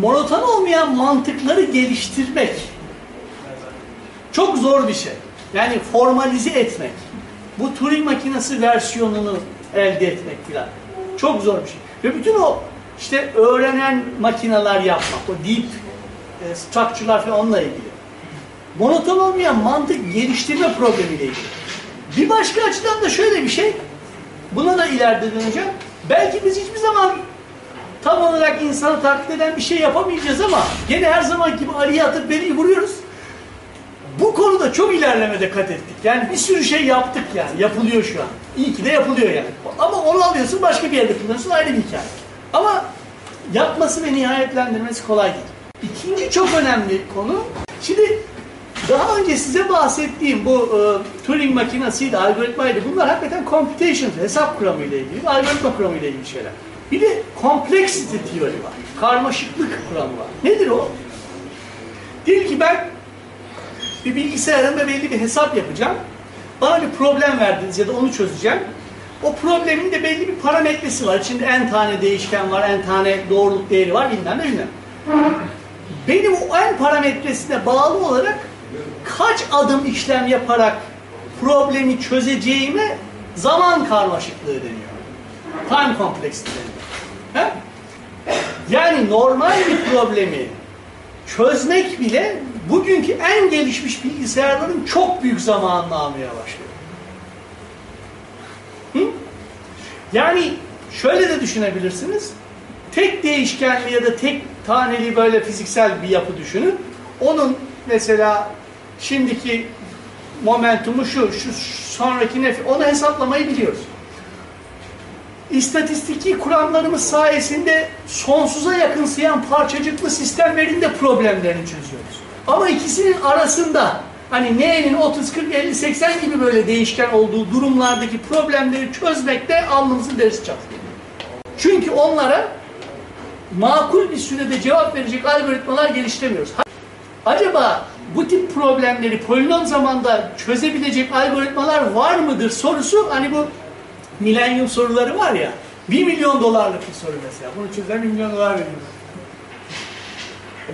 monoton olmayan mantıkları geliştirmek çok zor bir şey. Yani formalize etmek. Bu Turing makinesi versiyonunu elde etmek filan. Çok zor bir şey. Ve bütün o işte öğrenen makineler yapmak, o deep e, structure'lar falan onunla ilgili. monoton olmayan mantık geliştirme problemiyle ilgili. Bir başka açıdan da şöyle bir şey, buna da ileride döneceğim. Belki biz hiçbir zaman tam olarak insanı taklit eden bir şey yapamayacağız ama gene her zaman gibi Ali'ye atıp Veli'yi vuruyoruz. Bu konuda çok ilerlemede kat ettik. Yani bir sürü şey yaptık yani. Yapılıyor şu an. İyi ki de yapılıyor yani. Ama onu alıyorsun başka bir yerde kullanıyorsun ayrı bir hikaye. Ama yapması ve nihayetlendirmesi kolay değil. İkinci çok önemli konu. Şimdi daha önce size bahsettiğim bu e, Turing makinasıydı, algoritmaydı. Bunlar hakikaten computation, hesap kuramı ile ilgili, algoritma kuramı ile ilgili şeyler. Bir de complexity teori var. Karmaşıklık kuramı var. Nedir o? Diyelim ki ben bir bilgisayarımda belli bir hesap yapacağım. Bana bir problem verdiniz ya da onu çözeceğim. O problemin de belli bir parametresi var. İçinde en tane değişken var, en tane doğruluk değeri var, bilmem ne bilmem. Benim o en parametresine bağlı olarak kaç adım işlem yaparak problemi çözeceğime zaman karmaşıklığı deniyor. Time complexity deniyor. He? Yani normal bir problemi çözmek bile bugünkü en gelişmiş bilgisayarların çok büyük zamanını almaya başlıyor. Hı? Yani şöyle de düşünebilirsiniz. Tek değişkenli ya da tek taneli böyle fiziksel bir yapı düşünün. Onun mesela şimdiki momentumu şu, şu sonraki nef onu hesaplamayı biliyoruz. İstatistiki kuramlarımız sayesinde sonsuza yakınsayan parçacıklı sistemlerinde problemlerini çözüyoruz. Ama ikisinin arasında hani N'nin 30, 40, 50, 80 gibi böyle değişken olduğu durumlardaki problemleri çözmekte alnımızın derisi çatlıyor. Çünkü onlara makul bir sürede cevap verecek algoritmalar geliştiremiyoruz. Acaba bu tip problemleri polinom zamanda çözebilecek algoritmalar var mıdır sorusu hani bu milenyum soruları var ya 1 milyon dolarlık bir soru mesela. Bunu çözen 1 milyon dolar veriyor.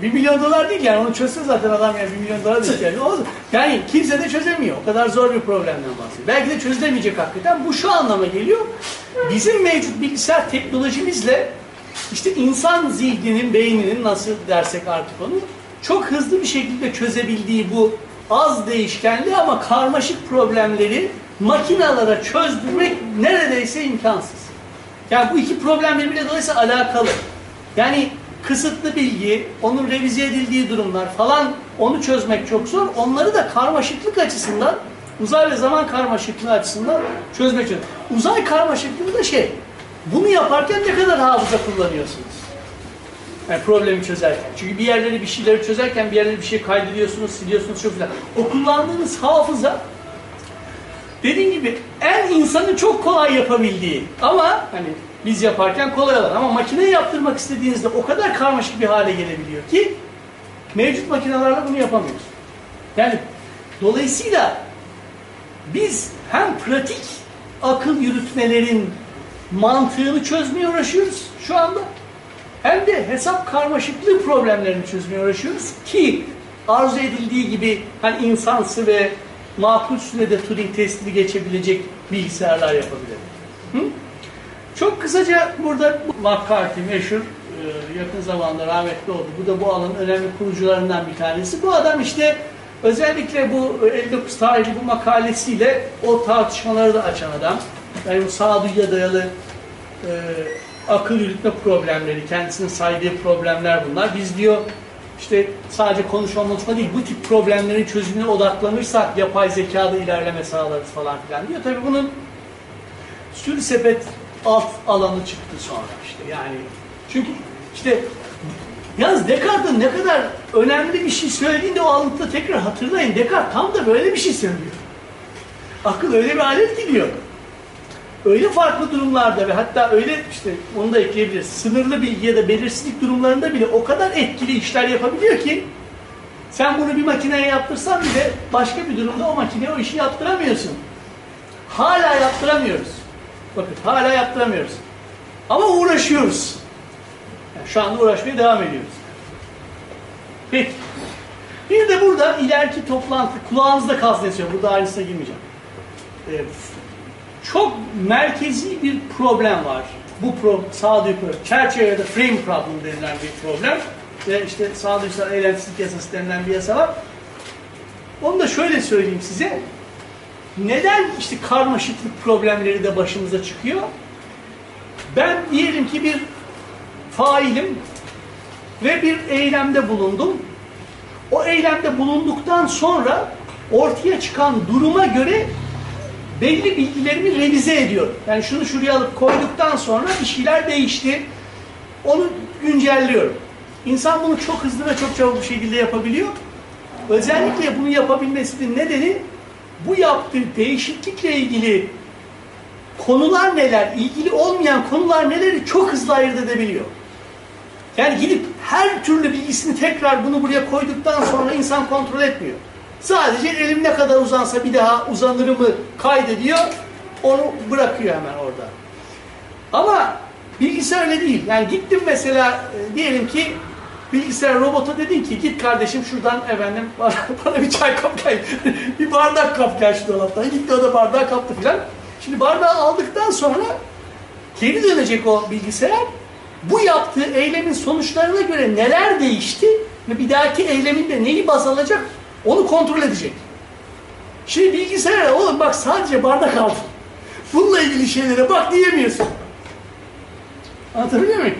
1 milyon dolar değil yani onu çözse zaten adam yani 1 milyon dolar değil yani. O, yani kimse de çözemiyor. O kadar zor bir problemden bahsediyor. Belki de çözülemeyecek hakikaten. Bu şu anlama geliyor. Bizim mevcut bilgisayar teknolojimizle işte insan zihninin, beyninin nasıl dersek artık onu çok hızlı bir şekilde çözebildiği bu az değişkenli ama karmaşık problemleri makinalara çözdürmek neredeyse imkansız. Yani bu iki problem birbiriyle dolayısıyla alakalı. Yani kısıtlı bilgi, onun revize edildiği durumlar falan onu çözmek çok zor. Onları da karmaşıklık açısından, uzay ve zaman karmaşıklığı açısından çözmek zor. Uzay karmaşıklığı da şey, bunu yaparken ne kadar hafıza kullanıyorsunuz? Yani problemi çözerken. Çünkü bir yerleri bir şeyleri çözerken bir yerleri bir şey kaydediyorsunuz, siliyorsunuz çok güzel. O kullandığınız hafıza dediğim gibi en insanın çok kolay yapabildiği ama hani biz yaparken kolay olan ama makineye yaptırmak istediğinizde o kadar karmaşık bir hale gelebiliyor ki mevcut makinelerle bunu yapamıyoruz. Yani dolayısıyla biz hem pratik akıl yürütmelerin mantığını çözmeye uğraşıyoruz şu anda hem de hesap karmaşıklığı problemlerini çözmeye uğraşıyoruz ki arzu edildiği gibi hani insansı ve makul sürede Turing testini geçebilecek bilgisayarlar yapabilir. Hı? Çok kısaca burada McCarthy meşhur e, yakın zamanda rahmetli oldu. Bu da bu alanın önemli kurucularından bir tanesi. Bu adam işte özellikle bu 59 tarihli bu makalesiyle o tartışmaları da açan adam. Yani bu sağduyuya dayalı e, akıl yürütme problemleri, kendisinin saydığı problemler bunlar. Biz diyor işte sadece konuşma konuşma değil, bu tip problemlerin çözümüne odaklanırsak yapay zekada ilerleme sağlarız falan filan diyor. Tabii bunun sürü sepet alt alanı çıktı sonra işte yani. Çünkü işte yalnız Descartes'in ne kadar önemli bir şey söylediğinde o alıntıda tekrar hatırlayın. Descartes tam da böyle bir şey söylüyor. Akıl öyle bir alet ki diyor öyle farklı durumlarda ve hatta öyle işte onu da ekleyebiliriz. Sınırlı bilgi ya da belirsizlik durumlarında bile o kadar etkili işler yapabiliyor ki sen bunu bir makineye yaptırsan bile başka bir durumda o makineye o işi yaptıramıyorsun. Hala yaptıramıyoruz. Bakın hala yaptıramıyoruz. Ama uğraşıyoruz. Yani şu anda uğraşmaya devam ediyoruz. Peki. Bir de burada ileriki toplantı kulağınızda kalsın istiyorum. Burada ayrıntısına girmeyeceğim. Ee, çok merkezi bir problem var. Bu problem, sağduyu problem. Çerçeve ya da frame problem denilen bir problem. Ve işte sağduyusal eylemsizlik yasası denilen bir yasa var. Onu da şöyle söyleyeyim size. Neden işte karmaşıklık problemleri de başımıza çıkıyor? Ben diyelim ki bir failim ve bir eylemde bulundum. O eylemde bulunduktan sonra ortaya çıkan duruma göre belli bilgilerimi revize ediyor. Yani şunu şuraya alıp koyduktan sonra bir şeyler değişti. Onu güncelliyorum. İnsan bunu çok hızlı ve çok çabuk bir şekilde yapabiliyor. Özellikle bunu yapabilmesinin nedeni bu yaptığı değişiklikle ilgili konular neler, ilgili olmayan konular neleri çok hızlı ayırt edebiliyor. Yani gidip her türlü bilgisini tekrar bunu buraya koyduktan sonra insan kontrol etmiyor. Sadece elim ne kadar uzansa bir daha uzanırımı kaydediyor, onu bırakıyor hemen orada. Ama bilgisayar öyle değil. Yani gittim mesela e, diyelim ki bilgisayar robota dedin ki git kardeşim şuradan efendim bana, bana bir çay kap gel. bir bardak kap gel şu dolaptan. Gitti o da bardağı kaptı filan. Şimdi bardağı aldıktan sonra geri dönecek o bilgisayar. Bu yaptığı eylemin sonuçlarına göre neler değişti ve bir dahaki eyleminde neyi baz alacak onu kontrol edecek. Şimdi bilgisayara oğlum bak sadece bardak aldım. Bununla ilgili şeylere bak diyemiyorsun. Anlatabiliyor muyum?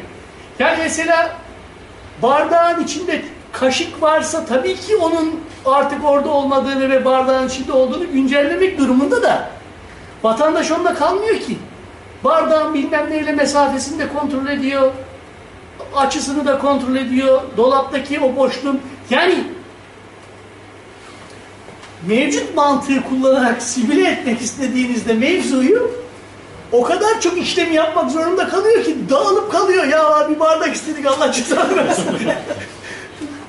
Yani mesela bardağın içinde kaşık varsa tabii ki onun artık orada olmadığını ve bardağın içinde olduğunu güncellemek durumunda da vatandaş onda kalmıyor ki. Bardağın bilmem neyle mesafesini de kontrol ediyor. Açısını da kontrol ediyor. Dolaptaki o boşluğun. Yani mevcut mantığı kullanarak simüle etmek istediğinizde mevzuyu o kadar çok işlemi yapmak zorunda kalıyor ki dağılıp kalıyor. Ya bir bardak istedik Allah cezanı versin.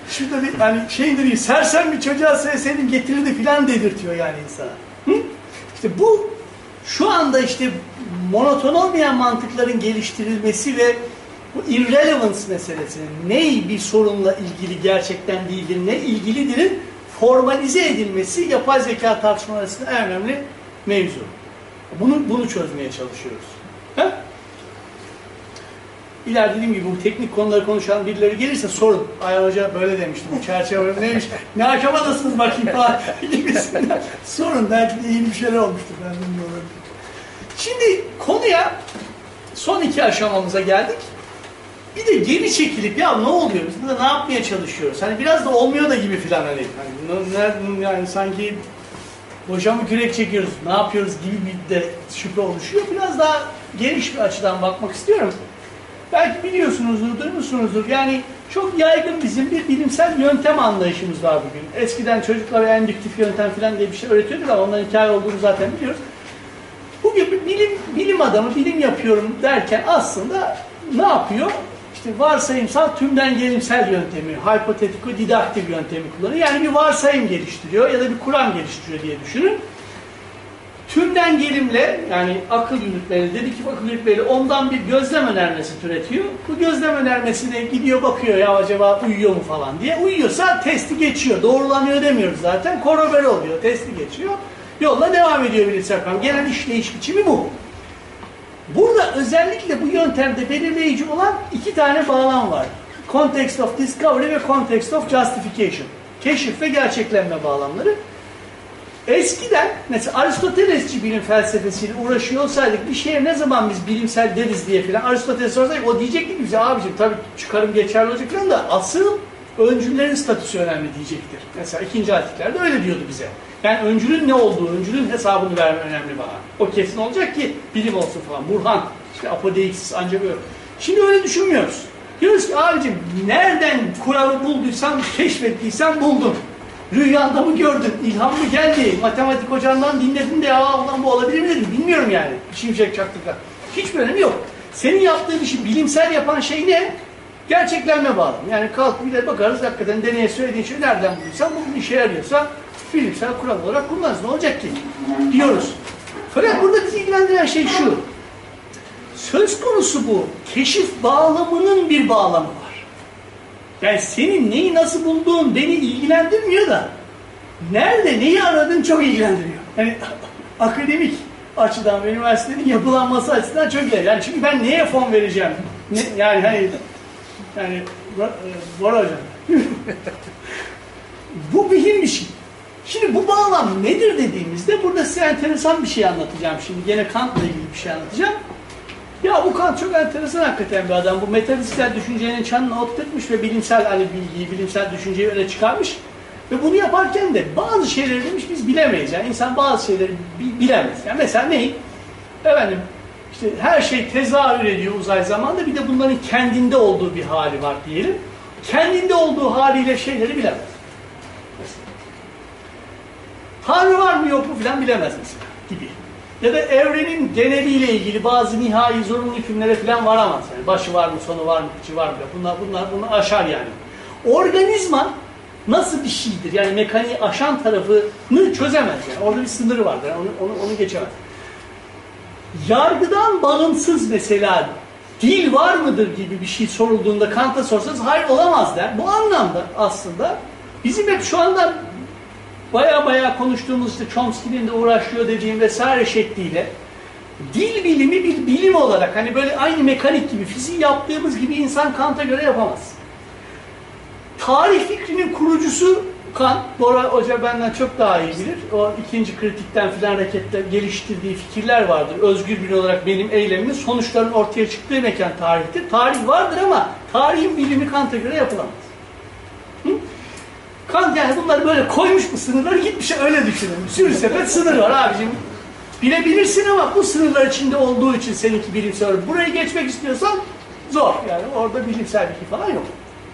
Şurada bir hani şeydir ya, sersem bir çocuğa sevseydim getirirdi filan dedirtiyor yani insana. Hı? İşte bu şu anda işte monoton olmayan mantıkların geliştirilmesi ve bu irrelevance meselesinin ne bir sorunla ilgili gerçekten değildir, ne ilgilidirin formalize edilmesi yapay zeka tartışmalarının en önemli mevzu. Bunu, bunu çözmeye çalışıyoruz. He? İleride dediğim gibi bu teknik konuları konuşan birileri gelirse sorun. Ay hoca böyle demişti, bu çerçeve neymiş, ne aşamadasınız bakayım falan gibisinden. sorun, belki de iyi bir şeyler olmuştur. Ben bilmiyorum. Şimdi konuya son iki aşamamıza geldik. Bir de geri çekilip ya ne oluyor biz ne yapmaya çalışıyoruz? Hani biraz da olmuyor da gibi filan hani. ne- yani sanki boşa mı kürek çekiyoruz, ne yapıyoruz gibi bir de şüphe oluşuyor. Biraz daha geniş bir açıdan bakmak istiyorum. Belki biliyorsunuzdur, duymuşsunuzdur. Yani çok yaygın bizim bir bilimsel yöntem anlayışımız var bugün. Eskiden çocuklara endüktif yöntem falan diye bir şey öğretiyorduk ama onların hikaye olduğunu zaten biliyoruz. Bugün bilim, bilim adamı bilim yapıyorum derken aslında ne yapıyor? İşte varsayımsal tümden gelimsel yöntemi, hypothetiko didaktik yöntemi kullanıyor. Yani bir varsayım geliştiriyor ya da bir kuram geliştiriyor diye düşünün. Tümden gelimle yani akıl yürütmeli, dedektif akıl yürütmeli ondan bir gözlem önermesi türetiyor. Bu gözlem önermesine gidiyor bakıyor ya acaba uyuyor mu falan diye. Uyuyorsa testi geçiyor. Doğrulanıyor demiyoruz zaten. Korobere oluyor. Testi geçiyor. Yolla devam ediyor bilimsel kavram. Genel işleyiş biçimi bu. Özellikle bu yöntemde belirleyici olan iki tane bağlam var. Context of discovery ve context of justification. Keşif ve gerçeklenme bağlamları. Eskiden mesela Aristotelesçi bilim felsefesiyle uğraşıyor olsaydık bir şeye ne zaman biz bilimsel deriz diye filan Aristoteles sorsaydık o diyecekti ki bize abicim tabii çıkarım geçerli olacak falan da asıl öncüllerin statüsü önemli diyecektir. Mesela ikinci antiklerde öyle diyordu bize. Yani öncülün ne olduğu, öncülün hesabını verme önemli bana. O kesin olacak ki bilim olsun falan. Burhan, işte apodeixis ancak öyle. Şimdi öyle düşünmüyoruz. Diyoruz ki abicim nereden kuralı bulduysan, keşfettiysen buldun. Rüyanda mı gördün, ilham mı geldi, matematik hocandan dinledin de ya ulan bu olabilir mi dedin. Bilmiyorum yani. Şimşek çaktıkla. Hiçbir önemi yok. Senin yaptığın işi bilimsel yapan şey ne? Gerçeklenme bağlı. Yani kalk bir de bakarız hakikaten deneye söylediğin şey nereden bulduysan bu işe yarıyorsa bilimsel kural olarak kullanırız. Ne olacak ki? Diyoruz. Fakat burada bizi ilgilendiren şey şu. Söz konusu bu. Keşif bağlamının bir bağlamı var. Yani senin neyi nasıl bulduğun beni ilgilendirmiyor da nerede neyi aradığın çok ilgilendiriyor. Yani akademik açıdan ve üniversitenin yapılanması açısından çok iyi. Yani çünkü ben neye fon vereceğim? Ne, yani hani yani Bora Hocam bu bilim bir şey. Şimdi bu bağlam nedir dediğimizde burada size enteresan bir şey anlatacağım şimdi. Gene Kant'la ilgili bir şey anlatacağım. Ya bu Kant çok enteresan hakikaten bir adam. Bu metafiziksel düşüncenin çanını oturtmuş ve bilimsel hani bilgiyi, bilimsel düşünceyi öne çıkarmış. Ve bunu yaparken de bazı şeyleri demiş biz bilemeyiz. Yani insan bazı şeyleri bi- bilemez. Yani mesela ne? Efendim işte her şey tezahür ediyor uzay zamanda bir de bunların kendinde olduğu bir hali var diyelim. Kendinde olduğu haliyle şeyleri bilemez. Tanrı var mı yok mu filan bilemez mesela gibi. Ya da evrenin geneliyle ilgili bazı nihai zorunlu hükümlere filan varamaz. Yani başı var mı, sonu var mı, içi var mı? Bunlar, bunlar bunu aşar yani. Organizma nasıl bir şeydir? Yani mekaniği aşan tarafını çözemez yani. Orada bir sınırı vardır. Yani onu, onu, onu geçemez. Yargıdan bağımsız mesela dil var mıdır gibi bir şey sorulduğunda Kant'a sorsanız hayır olamaz der. Bu anlamda aslında bizim hep şu anda baya baya konuştuğumuz işte Chomsky'nin de uğraşıyor dediğim vesaire şekliyle dil bilimi bir bilim olarak hani böyle aynı mekanik gibi fiziği yaptığımız gibi insan Kant'a göre yapamaz. Tarih fikrinin kurucusu Kant, Bora Hoca benden çok daha iyi bilir. O ikinci kritikten filan hareketle geliştirdiği fikirler vardır. Özgür bir olarak benim eylemimin sonuçların ortaya çıktığı mekan tarihtir. Tarih vardır ama tarihin bilimi Kant'a göre yapılamaz. Kant yani bunları böyle koymuş bu sınırları gitmiş öyle düşünün. Sürü sepet sınır var abicim. Bilebilirsin ama bu sınırlar içinde olduğu için seninki bilimsel. Burayı geçmek istiyorsan zor. Yani orada bilimsel bilgi falan yok.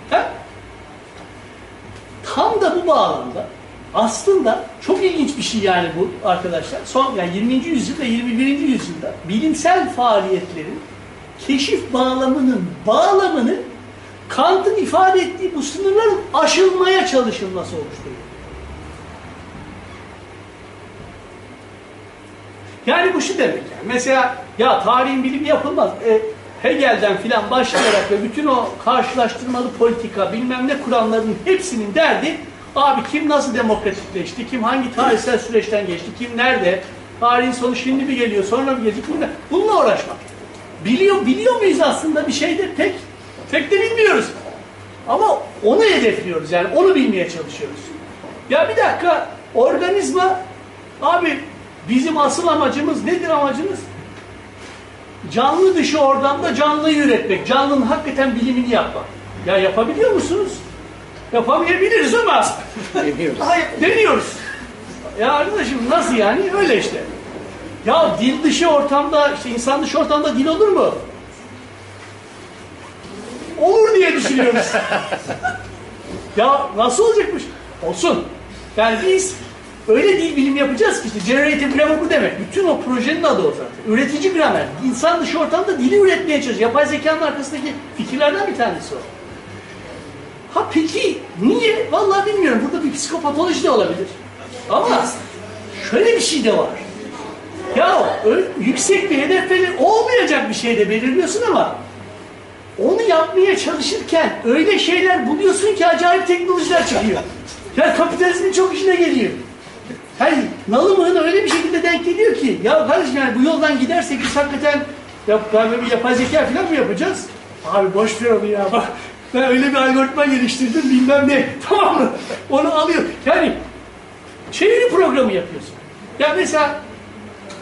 He? Tam da bu bağlamda aslında çok ilginç bir şey yani bu arkadaşlar. Son yani 20. yüzyıl ve 21. yüzyılda bilimsel faaliyetlerin keşif bağlamının bağlamını Kant'ın ifade ettiği bu sınırların aşılmaya çalışılması oluşturuyor. Yani bu şu demek yani. Mesela ya tarihin bilimi yapılmaz. E, Hegel'den filan başlayarak ve bütün o karşılaştırmalı politika bilmem ne kuranların hepsinin derdi abi kim nasıl demokratikleşti, kim hangi tarihsel süreçten geçti, kim nerede, tarihin sonu şimdi mi geliyor, sonra mı gelecek, bununla uğraşmak. Biliyor, biliyor muyuz aslında bir şeyde pek, pek de bilmiyoruz. Ama onu hedefliyoruz yani onu bilmeye çalışıyoruz. Ya bir dakika organizma abi bizim asıl amacımız nedir amacımız? Canlı dışı ortamda canlıyı üretmek. Canlının hakikaten bilimini yapmak. Ya yapabiliyor musunuz? Yapamayabiliriz ama Deniyoruz. hayır deniyoruz. Ya arkadaşım nasıl yani? Öyle işte. Ya dil dışı ortamda, işte insan dışı ortamda dil olur mu? Olur diye düşünüyoruz. ya nasıl olacakmış? Olsun. Yani biz öyle dil bilimi yapacağız ki işte generative grammar bu demek. Bütün o projenin adı o zaten. Üretici gramer. İnsan dışı ortamda dili üretmeye çalışıyor. Yapay zekanın arkasındaki fikirlerden bir tanesi o. Ha peki niye? Vallahi bilmiyorum. Burada bir psikopatoloji de olabilir. Ama şöyle bir şey de var. Ya yüksek bir hedef belir olmayacak bir şey de belirliyorsun ama onu yapmaya çalışırken öyle şeyler buluyorsun ki acayip teknolojiler çıkıyor. Yani kapitalizmin çok işine geliyor. Hani nalımığın öyle bir şekilde denk geliyor ki ya kardeşim yani bu yoldan gidersek biz hakikaten ya, böyle bir yapay zeka falan mı yapacağız? Abi boş ver onu ya bak ben öyle bir algoritma geliştirdim bilmem ne tamam mı? Onu alıyor. Yani çeviri programı yapıyorsun. Ya mesela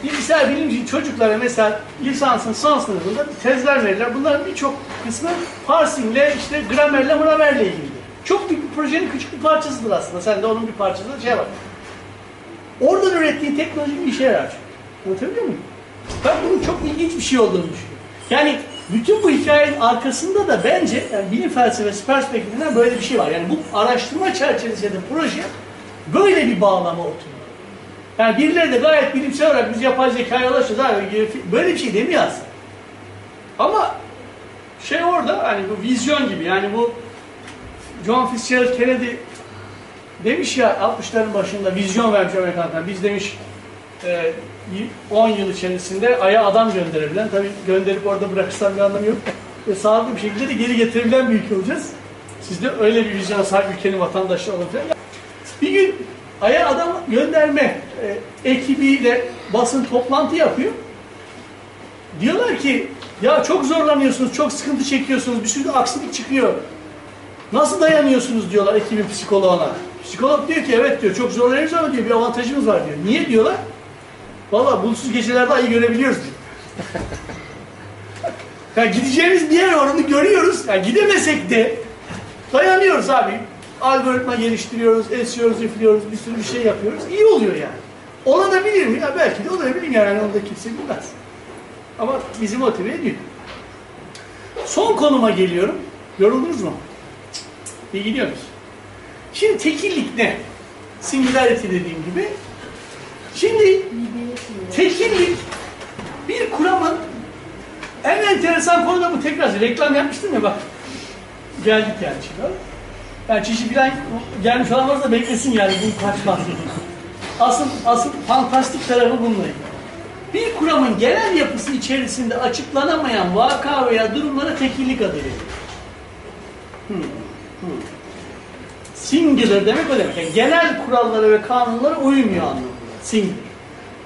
bilgisayar bilimci çocuklara mesela lisansın son sınıfında tezler verirler. Bunların birçok kısmı parsingle, işte gramerle, gramerle ilgilidir. Çok büyük bir projenin küçük bir parçasıdır aslında. Sen de onun bir parçası şey var. Oradan ürettiğin teknoloji bir işe yarar çünkü. Anlatabiliyor muyum? Ben bunun çok ilginç bir şey olduğunu düşünüyorum. Yani bütün bu hikayenin arkasında da bence yani bilim felsefesi perspektifinden böyle bir şey var. Yani bu araştırma çerçevesinde proje böyle bir bağlama oturuyor. Yani birileri de gayet bilimsel olarak biz yapay zekaya ulaşacağız abi. Böyle bir şey demiyor. Ama şey orada hani bu vizyon gibi yani bu John Fitzgerald Kennedy demiş ya 60'ların başında vizyon vermiş Amerikan'dan. Biz demiş e, 10 yıl içerisinde Ay'a adam gönderebilen, tabii gönderip orada bırakırsan bir anlamı yok. Ve sağlıklı bir şekilde de geri getirebilen bir ülke olacağız. Siz de öyle bir vizyona sahip ülkenin vatandaşı falan. Bir gün Ay'a adam gönderme e, ekibiyle basın toplantı yapıyor. Diyorlar ki ya çok zorlanıyorsunuz, çok sıkıntı çekiyorsunuz, bir sürü aksilik çıkıyor. Nasıl dayanıyorsunuz diyorlar ekibin psikoloğuna. Psikolog diyor ki evet diyor çok zorlanıyoruz ama diyor bir avantajımız var diyor. Niye diyorlar? Valla bulutsuz gecelerde ayı görebiliyoruz diyor. yani gideceğimiz bir yer var görüyoruz. Yani gidemesek de dayanıyoruz abi. Algoritma geliştiriyoruz, esiyoruz, üflüyoruz, bir sürü bir şey yapıyoruz. İyi oluyor yani. Olabilir mi? Ya belki de olabilir yani onu da kimse bilmez. Ama bizi motive ediyor. Son konuma geliyorum. Yoruldunuz mu? İyi gidiyor musunuz? Şimdi tekillik ne? Singularity dediğim gibi. Şimdi tekillik bir kuramın en enteresan konu da bu tekrar reklam yapmıştım ya bak. Geldik yani şimdi. Yani çeşit bilen gelmiş olan varsa beklesin yani bu kaçmaz. Asıl, asıl fantastik tarafı bununla. Bir kuramın genel yapısı içerisinde açıklanamayan vaka veya durumlara tekillik adı verilir. Hmm, hmm. Singular demek o. Yani genel kurallara ve kanunlara uymuyor anlamında. Singular.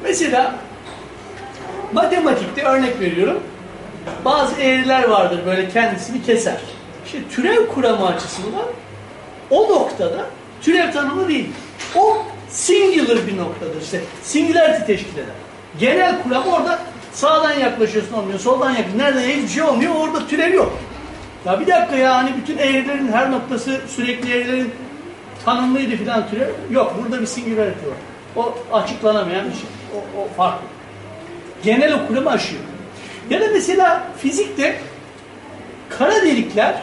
Mesela matematikte örnek veriyorum. Bazı eğriler vardır böyle kendisini keser. İşte türev kuramı açısından o noktada türev tanımı değil. O singular bir noktadır işte. Singularity teşkil eder. Genel kuram orada sağdan yaklaşıyorsun olmuyor, soldan yaklaşıyorsun. Nereden hiçbir şey olmuyor, orada türev yok. Ya bir dakika ya hani bütün eğrilerin her noktası sürekli eğrilerin tanımlıydı filan türev. Yok burada bir singularity var. O açıklanamayan bir şey. O, o farklı. Genel o kuramı aşıyor. Ya da mesela fizikte kara delikler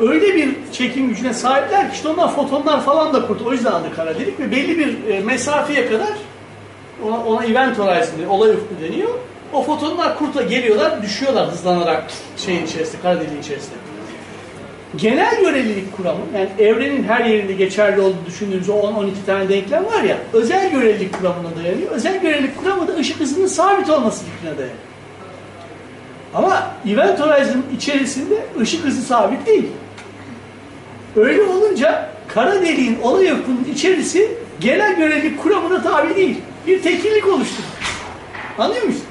öyle bir çekim gücüne sahipler ki işte onlar fotonlar falan da kurtuluyor. O yüzden adı kara delik ve belli bir e, mesafeye kadar ona, ona event horizon deniyor, olay ufku deniyor. O fotonlar kurta geliyorlar, düşüyorlar hızlanarak şeyin içerisinde, kara deliğin içerisinde. Genel görelilik kuramı, yani evrenin her yerinde geçerli olduğunu düşündüğümüz o 10-12 tane denklem var ya, özel görelilik kuramına dayanıyor. Özel görelilik kuramı da ışık hızının sabit olması fikrine dayanıyor. Ama event horizon içerisinde ışık hızı sabit değil. Öyle olunca kara deliğin olay yapının içerisi genel görelilik kuramına tabi değil. Bir tekillik oluşturur. Anlıyor musun?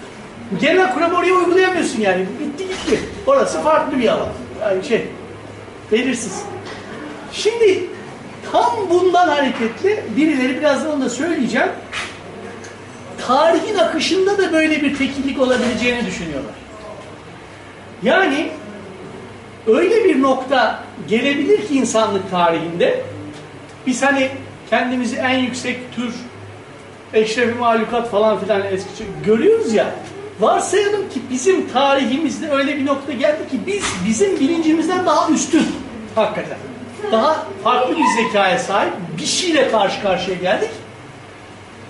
Genel kuramı oraya uygulayamıyorsun yani. Bitti gitti. Orası farklı bir alan. Yani şey, belirsiz. Şimdi tam bundan hareketle birileri birazdan onu da söyleyeceğim. Tarihin akışında da böyle bir tekillik olabileceğini düşünüyorlar. Yani öyle bir nokta gelebilir ki insanlık tarihinde biz hani kendimizi en yüksek tür eşrefi mahlukat falan filan eski görüyoruz ya varsayalım ki bizim tarihimizde öyle bir nokta geldi ki biz bizim bilincimizden daha üstün hakikaten. Daha farklı bir zekaya sahip bir şeyle karşı karşıya geldik.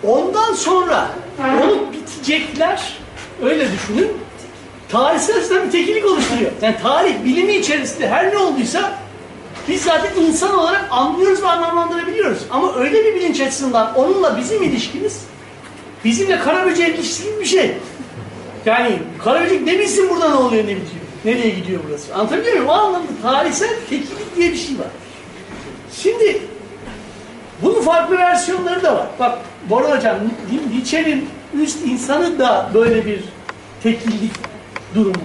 Ondan sonra olup bitecekler öyle düşünün tarihsel açıdan bir tekillik oluşturuyor. Yani tarih bilimi içerisinde her ne olduysa biz zaten insan olarak anlıyoruz ve anlamlandırabiliyoruz. Ama öyle bir bilinç açısından onunla bizim ilişkimiz bizimle kara böceğin ilişkisi gibi bir şey. Yani kara böcek ne bilsin burada ne oluyor ne bitiyor. Nereye gidiyor burası? Anlatabiliyor muyum? O anlamda tarihsel tekillik diye bir şey var. Şimdi bunun farklı versiyonları da var. Bak Bora Hocam, Nietzsche'nin üst insanı da böyle bir tekillik durumu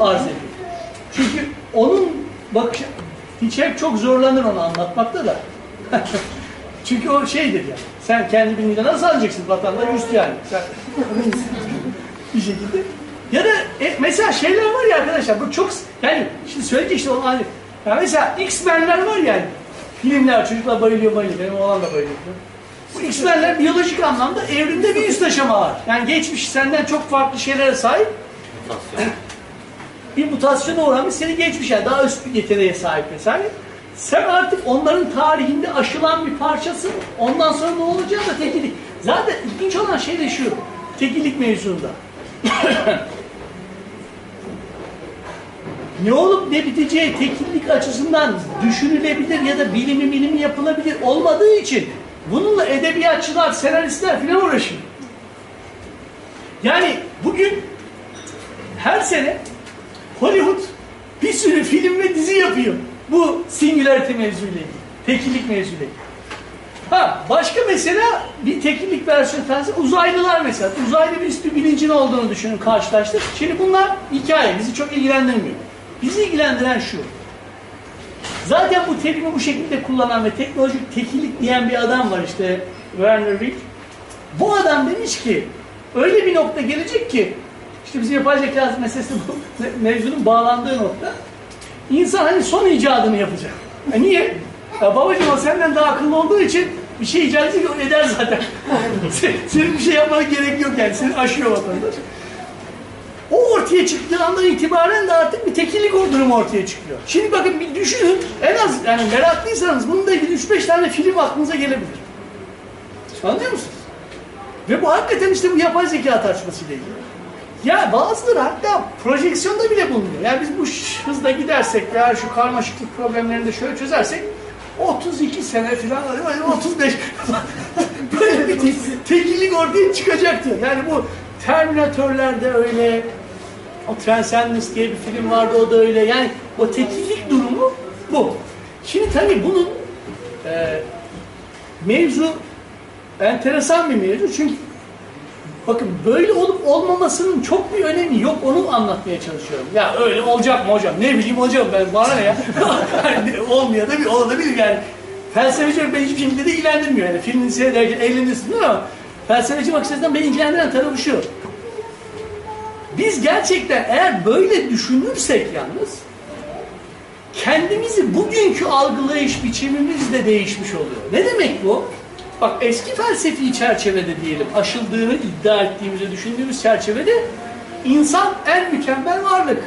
arz ediyor. Çünkü onun bakış Nietzsche çok zorlanır onu anlatmakta da. Çünkü o şeydir ya. Sen kendi bildiğinde nasıl alacaksın vatandaş üst yani. Sen bir şekilde. Ya da e, mesela şeyler var ya arkadaşlar bu çok yani şimdi söyleyecek işte onu hani ya mesela X-Men'ler var yani. Filmler çocuklar bayılıyor bayılıyor. Benim oğlan da bayılıyor. Bu X-Men'ler biyolojik anlamda evrimde bir üst aşama var. Yani geçmiş senden çok farklı şeylere sahip bir mutasyona uğramış seni geçmiş yani daha üst bir yeteneğe sahip vesaire. Sen artık onların tarihinde aşılan bir parçasın. Ondan sonra ne olacağı da tekillik. Zaten ilginç olan şey de şu. Tekillik mevzunda. ne olup ne biteceği tekillik açısından düşünülebilir ya da bilimi bilimi yapılabilir olmadığı için bununla edebiyatçılar, senaristler filan uğraşıyor. Yani bugün her sene Hollywood bir sürü film ve dizi yapıyor. Bu singularity mevzuyla ilgili. Tekillik mevzuyla ilgili. Ha başka mesela bir tekillik versiyonu tanesi uzaylılar mesela. Uzaylı bir üstü bilincin olduğunu düşünün karşılaştık. Şimdi bunlar hikaye bizi çok ilgilendirmiyor. Bizi ilgilendiren şu. Zaten bu terimi bu şekilde kullanan ve teknolojik tekillik diyen bir adam var işte Werner Rick. Bu adam demiş ki öyle bir nokta gelecek ki işte bizim yapay zeka meselesi bu me- mevzunun bağlandığı nokta. İnsan hani son icadını yapacak. E niye? Ya babacığım o senden daha akıllı olduğu için bir şey icat edecek eder zaten. Sen- Senin bir şey yapmana gerek yok yani. Seni aşıyor vatandaş. O ortaya çıktığı andan itibaren de artık bir tekillik durumu ortaya çıkıyor. Şimdi bakın bir düşünün. En az yani meraklıysanız bununla ilgili 3-5 tane film aklınıza gelebilir. Anlıyor musunuz? Ve bu hakikaten işte bu yapay zeka tartışmasıyla ilgili. Ya bazıları hatta projeksiyonda bile bulunuyor. Yani biz bu hızla gidersek veya şu karmaşıklık problemlerini de şöyle çözersek 32 sene falan, hani 35 böyle bir te- tekillik ortaya çıkacak diyor. Yani bu Terminatörlerde öyle, o Transcendence diye bir film vardı o da öyle. Yani o tekillik durumu bu. Şimdi tabii bunun e, mevzu enteresan bir mevzu çünkü bakın böyle olup olmamasının çok bir önemi yok onu anlatmaya çalışıyorum. Ya öyle olacak mı hocam? Ne bileyim hocam ben bana ne ya? Yani Olmuyor da bir olabilir yani. Felsefeci beni hiçbir şekilde de ilgilendirmiyor. Yani filmini seyrederken eğlenirsin değil mi? felsefeci bakış açısından beni ilgilendiren tarafı şu. Biz gerçekten eğer böyle düşünürsek yalnız kendimizi bugünkü algılayış biçimimiz de değişmiş oluyor. Ne demek bu? Bak eski felsefi çerçevede diyelim, aşıldığını iddia ettiğimizi düşündüğümüz çerçevede insan en mükemmel varlık.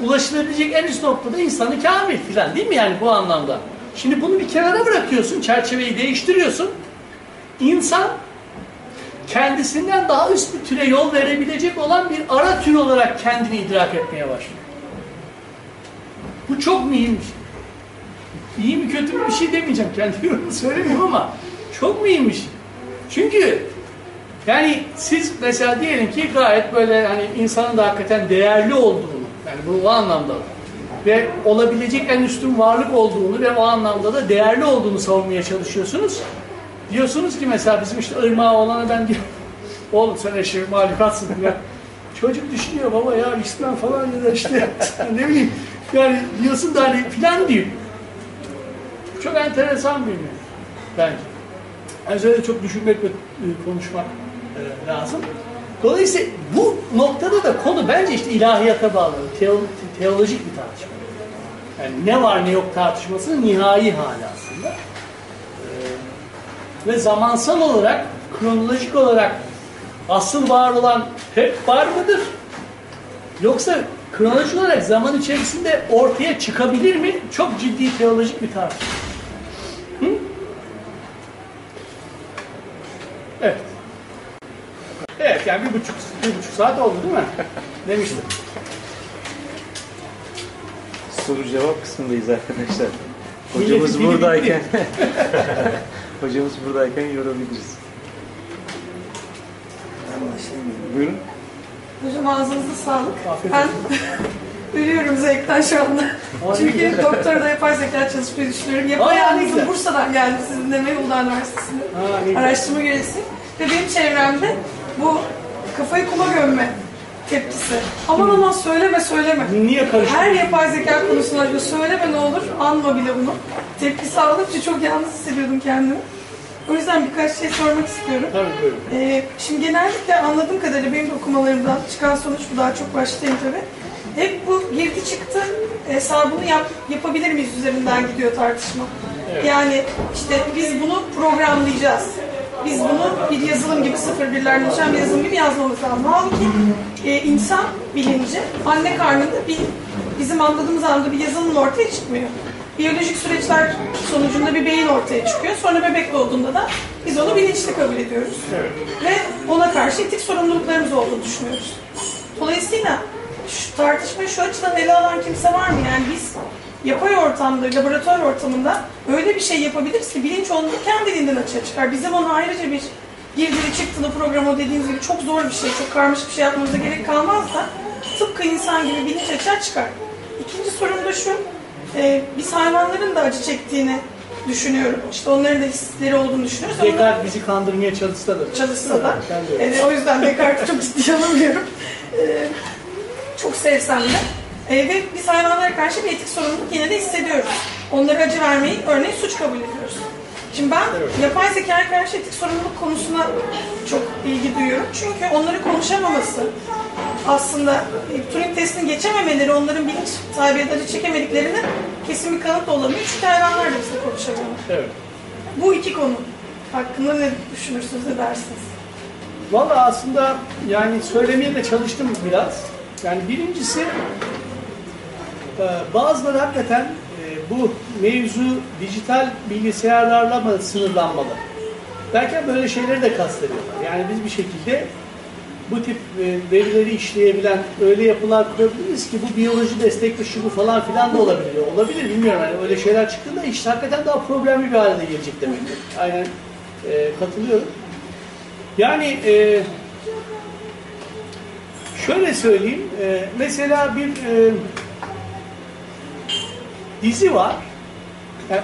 Ulaşılabilecek en üst noktada insanı kamil filan değil mi yani bu anlamda? Şimdi bunu bir kenara bırakıyorsun, çerçeveyi değiştiriyorsun. İnsan kendisinden daha üst bir türe yol verebilecek olan bir ara tür olarak kendini idrak etmeye başlıyor. Bu çok mühim şey. İyi mi kötü mü bir şey demeyeceğim. Kendi yorumumu söylemiyorum ama çok mühim bir şey. Çünkü yani siz mesela diyelim ki gayet böyle hani insanın da hakikaten değerli olduğunu yani bu o anlamda ve olabilecek en üstün varlık olduğunu ve o anlamda da değerli olduğunu savunmaya çalışıyorsunuz. Diyorsunuz ki mesela bizim işte ırmağı olana ben diyor oğlum sen eşeği malikatsın ya. Çocuk düşünüyor baba ya İslam falan ya da işte ne bileyim yani diyorsun da hani filan diyor. Çok enteresan bir mevzu bence. Yani üzerinde çok düşünmek ve e, konuşmak e, lazım. Dolayısıyla bu noktada da konu bence işte ilahiyata bağlı, teo- teolojik bir tartışma. Yani ne var ne yok tartışmasının nihai hali aslında. E, ve zamansal olarak, kronolojik olarak asıl var olan hep var mıdır? Yoksa kronolojik olarak zaman içerisinde ortaya çıkabilir mi? Çok ciddi teolojik bir tartışma. Evet. Evet yani bir buçuk, bir buçuk saat oldu değil mi? Demiştim. Soru cevap kısmındayız arkadaşlar. Hocamız buradayken Hocamız buradayken yorabiliriz. Buyurun. Hocam ağzınıza sağlık. Afiyet Ben olsun. Ölüyorum zevkten şu anda. Çünkü doktora da yapay zeka çalışmayı düşünüyorum. Yapay güzel. Bursa'dan geldim sizin de Uludağ Üniversitesi'nde. Araştırma görevlisi. Ve benim çevremde bu kafayı kuma gömme tepkisi. Aman aman söyleme söyleme. Niye karıştırdın? Her yapay zeka konusunda söyleme ne olur, anma bile bunu. Tepkisi aldıkça çok yalnız hissediyordum kendimi. O yüzden birkaç şey sormak istiyorum. Tabii buyurun. Ee, şimdi genellikle anladığım kadarıyla benim de okumalarımdan çıkan sonuç bu daha çok başlayayım tabii. Hep bu girdi çıktı hesabını yap, yapabilir miyiz üzerinden gidiyor tartışma. Yani işte biz bunu programlayacağız. Biz bunu bir yazılım gibi sıfır birlerden oluşan bir yazılım gibi yazmamız lazım. Halbuki e, insan bilinci anne karnında bir bizim anladığımız anda bir yazılımla ortaya çıkmıyor. Biyolojik süreçler sonucunda bir beyin ortaya çıkıyor. Sonra bebek doğduğunda da biz onu bilinçli kabul ediyoruz. Ve ona karşı etik sorumluluklarımız olduğunu düşünüyoruz. Dolayısıyla şu tartışmayı şu açıdan ele alan kimse var mı? Yani biz yapay ortamda, laboratuvar ortamında öyle bir şey yapabiliriz ki bilinç onu kendiliğinden açığa çıkar. Bizim ona ayrıca bir girdili çıktılı programı dediğiniz gibi çok zor bir şey, çok karmaşık bir şey yapmamıza gerek kalmaz da tıpkı insan gibi bilinç açığa çıkar. İkinci sorum da şu, e, biz hayvanların da acı çektiğini düşünüyorum. İşte onların da hisleri olduğunu düşünüyoruz. Descartes bizi kandırmaya çalışsa da. çalışsa da. Evet, o yüzden Descartes'i çok ciddiye alamıyorum. Ee, çok sevsem de. Ee, ve biz hayvanlara karşı bir etik sorumluluk yine de hissediyoruz. onlara acı vermeyi örneğin suç kabul ediyoruz. Şimdi ben Evet. yapay zekaya karşı etik sorumluluk konusuna çok ilgi duyuyorum. Çünkü onları konuşamaması, aslında e, Turing testini geçememeleri, onların bilinç sahibi acı çekemediklerine kesin bir kanıt olamıyor. Çünkü hayvanlar da bizle konuşamıyorlar. Evet. Bu iki konu hakkında ne düşünürsünüz, ne dersiniz? Valla aslında yani söylemeye de çalıştım biraz. Yani birincisi e, bazıları hakikaten e, bu mevzu dijital bilgisayarlarla mı sınırlanmalı? Derken böyle şeyleri de kastediyorlar. Yani biz bir şekilde bu tip e, verileri işleyebilen öyle yapılar kurabiliriz ki bu biyoloji destekli şu bu falan filan da olabilir. Olabilir bilmiyorum. Yani öyle şeyler çıktığında iş hakikaten daha problemli bir hale gelecek demektir. Aynen e, katılıyorum. Yani e, şöyle söyleyeyim, e, mesela bir e, dizi var. Yani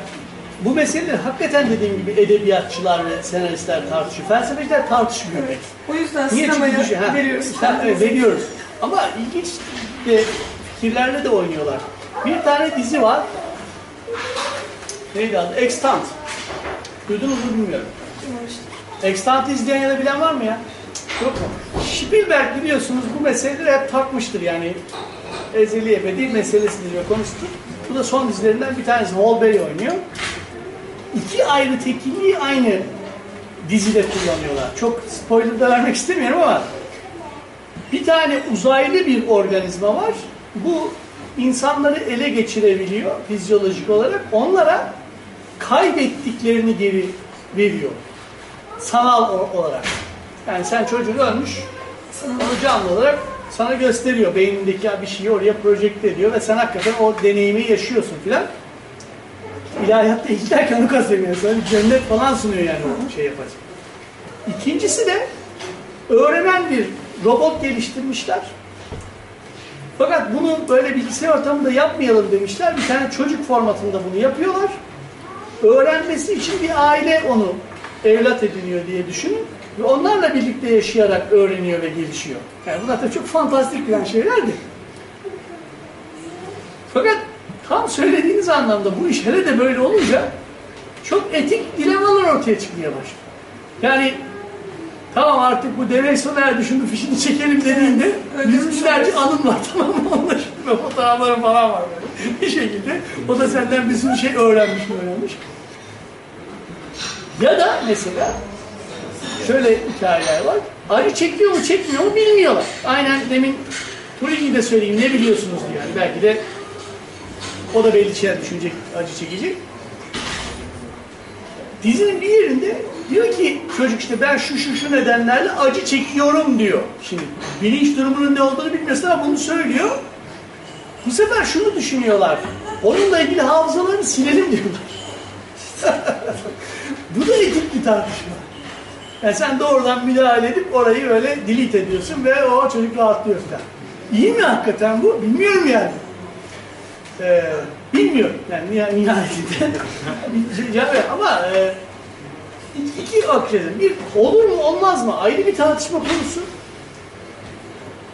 bu meseleleri hakikaten dediğim gibi edebiyatçılar ve senaristler tartışıyor. Felsefeciler tartışmıyor. Evet. O yüzden Niye? Sinemaya ha, veriyoruz. ha, veriyoruz. Ama ilginç de fikirlerle de oynuyorlar. Bir tane dizi var. Neydi adı? Extant. Duydunuz mu bilmiyorum. Extant izleyen ya da bilen var mı ya? Yok? Spielberg biliyorsunuz bu meseleleri hep takmıştır yani. Ezeli ebedi meselesidir diye konuştuk. Bu da son dizilerinden bir tanesi. Wahlberg oynuyor. İki ayrı tekilliği aynı dizide kullanıyorlar. Çok spoiler da vermek istemiyorum ama bir tane uzaylı bir organizma var. Bu insanları ele geçirebiliyor fizyolojik olarak. Onlara kaybettiklerini geri veriyor. Sanal olarak. Yani sen çocuğun ölmüş, onu canlı olarak sana gösteriyor. Beynindeki bir şeyi oraya projekte ediyor ve sen hakikaten o deneyimi yaşıyorsun filan. İlahiyatta ilk derken onu kastediyor. Sana bir cennet falan sunuyor yani o şey yapacak. İkincisi de öğrenen bir robot geliştirmişler. Fakat bunu böyle bilgisayar ortamında yapmayalım demişler. Bir tane çocuk formatında bunu yapıyorlar. Öğrenmesi için bir aile onu evlat ediniyor diye düşünün. Ve onlarla birlikte yaşayarak öğreniyor ve gelişiyor. Yani bunlar da çok fantastik bir şeylerdi. Fakat tam söylediğiniz anlamda bu iş hele de böyle olunca çok etik dilemalar ortaya çıkmaya başlıyor. Yani tamam artık bu devre sona erdi şunu fişini çekelim dediğinde yüz binlerce anım var tamam mı? Ve fotoğraflarım falan var böyle. Bir şekilde o da senden bir sürü şey öğrenmiş öğrenmiş. Ya da mesela şöyle hikayeler var. Acı çekiyor mu çekmiyor mu bilmiyorlar. Aynen demin Turing'i de söyleyeyim ne biliyorsunuz diyor. Yani belki de o da belli şeyler düşünecek, acı çekecek. Dizinin bir yerinde diyor ki çocuk işte ben şu şu şu nedenlerle acı çekiyorum diyor. Şimdi bilinç durumunun ne olduğunu bilmiyorsun ama bunu söylüyor. Bu sefer şunu düşünüyorlar. Onunla ilgili hafızalarını silelim diyorlar. Bu da etik bir tartışma. Yani sen doğrudan müdahale edip orayı öyle delete ediyorsun ve o çocuk rahatlıyor falan. İyi mi hakikaten bu? Bilmiyorum yani. Ee, bilmiyorum yani nih- nihayetinde. ama e, iki, okşedim. Bir olur mu olmaz mı ayrı bir tartışma konusu.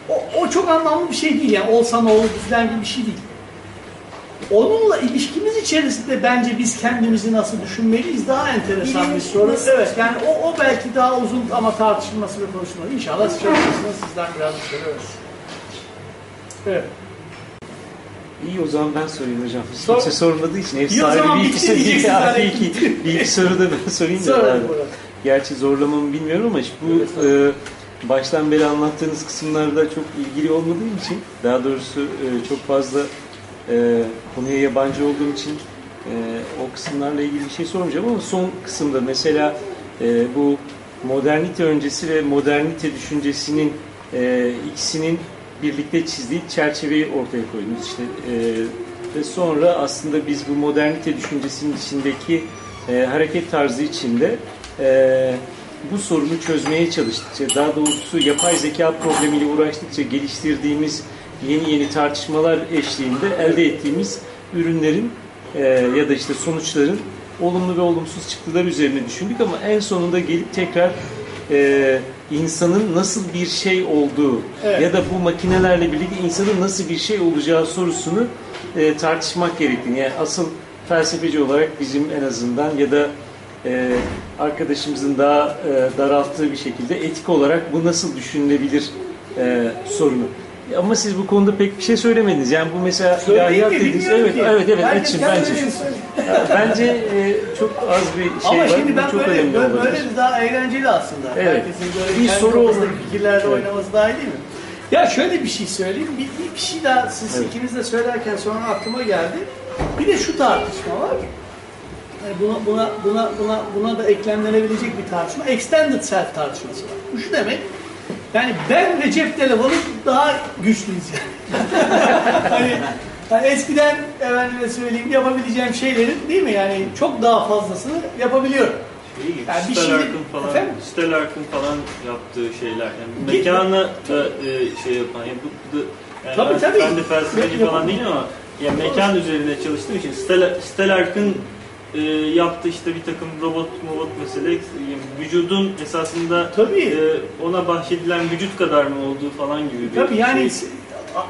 O, o çok anlamlı bir şey değil yani olsa ne olur falan gibi bir şey değil. Onunla ilişkimiz içerisinde bence biz kendimizi nasıl düşünmeliyiz daha enteresan bir soru. Evet yani o, o belki daha uzun ama tartışılması ve konuşulması. İnşallah siz çalışırsınız sizden biraz bir. Evet. İyi o zaman ben sorayım hocam. Sor. Kimse sormadığı için ev İyi o zaman sahibi bir iki soru bir iki, bir iki soru da ben sorayım da. Gerçi zorlamamı bilmiyorum ama bu e, baştan beri anlattığınız kısımlarda çok ilgili olmadığım için daha doğrusu e, çok fazla e, konuya yabancı olduğum için e, o kısımlarla ilgili bir şey sormayacağım ama son kısımda mesela e, bu modernite öncesi ve modernite düşüncesinin e, ikisinin birlikte çizdiği çerçeveyi ortaya koydunuz. İşte e, ve sonra aslında biz bu modernite düşüncesinin içindeki e, hareket tarzı içinde e, bu sorunu çözmeye çalıştıkça, daha doğrusu yapay zeka problemiyle uğraştıkça geliştirdiğimiz yeni yeni tartışmalar eşliğinde elde ettiğimiz ürünlerin e, ya da işte sonuçların olumlu ve olumsuz çıktılar üzerine düşündük ama en sonunda gelip tekrar e, insanın nasıl bir şey olduğu Evet. ya da bu makinelerle birlikte insanın nasıl bir şey olacağı sorusunu e, tartışmak gerektiğini. Yani asıl felsefeci olarak bizim en azından ya da e, arkadaşımızın daha e, daralttığı bir şekilde etik olarak bu nasıl düşünülebilir e, sorunu. Ama siz bu konuda pek bir şey söylemediniz. Yani bu mesela Söyleyeyim ilahiyat mi? dediğiniz Bilmiyorum evet ki. evet evet Herkes açın kendi bence. bence e, çok az bir şey Ama var. şimdi Bu ben çok böyle, önemli böyle, olabilir. böyle daha eğlenceli aslında. Evet. Herkesin böyle Bir kendi soru kafasındaki olur. fikirlerle Evet. oynaması daha iyi değil mi? Ya şöyle bir şey söyleyeyim. Bir, bir, bir şey daha siz Evet. ikiniz de söylerken sonra aklıma geldi. Bir de şu tartışma var. Yani buna, buna, buna, buna, buna da eklemlenebilecek bir tartışma. Extended self tartışması var. Bu şu demek. Yani ben ve cep telefonu daha güçlüyüz yani. hani, hani eskiden efendime söyleyeyim yapabileceğim şeylerin değil mi yani çok daha fazlasını yapabiliyorum. İyi, Yani bir Stel şey- Arkın falan, Efendim? Stel Arkın falan yaptığı şeyler. Yani mekana da e, şey yapan, ya bu, bu, yani Tabii, tabii. ben de felsefeci falan değilim ama ya mekan üzerinde çalıştığım için Stel, Stel Arkın e, yaptığı işte bir takım robot robot mesele vücudun esasında Tabii. e, ona bahşedilen vücut kadar mı olduğu falan gibi bir Tabii yani şey.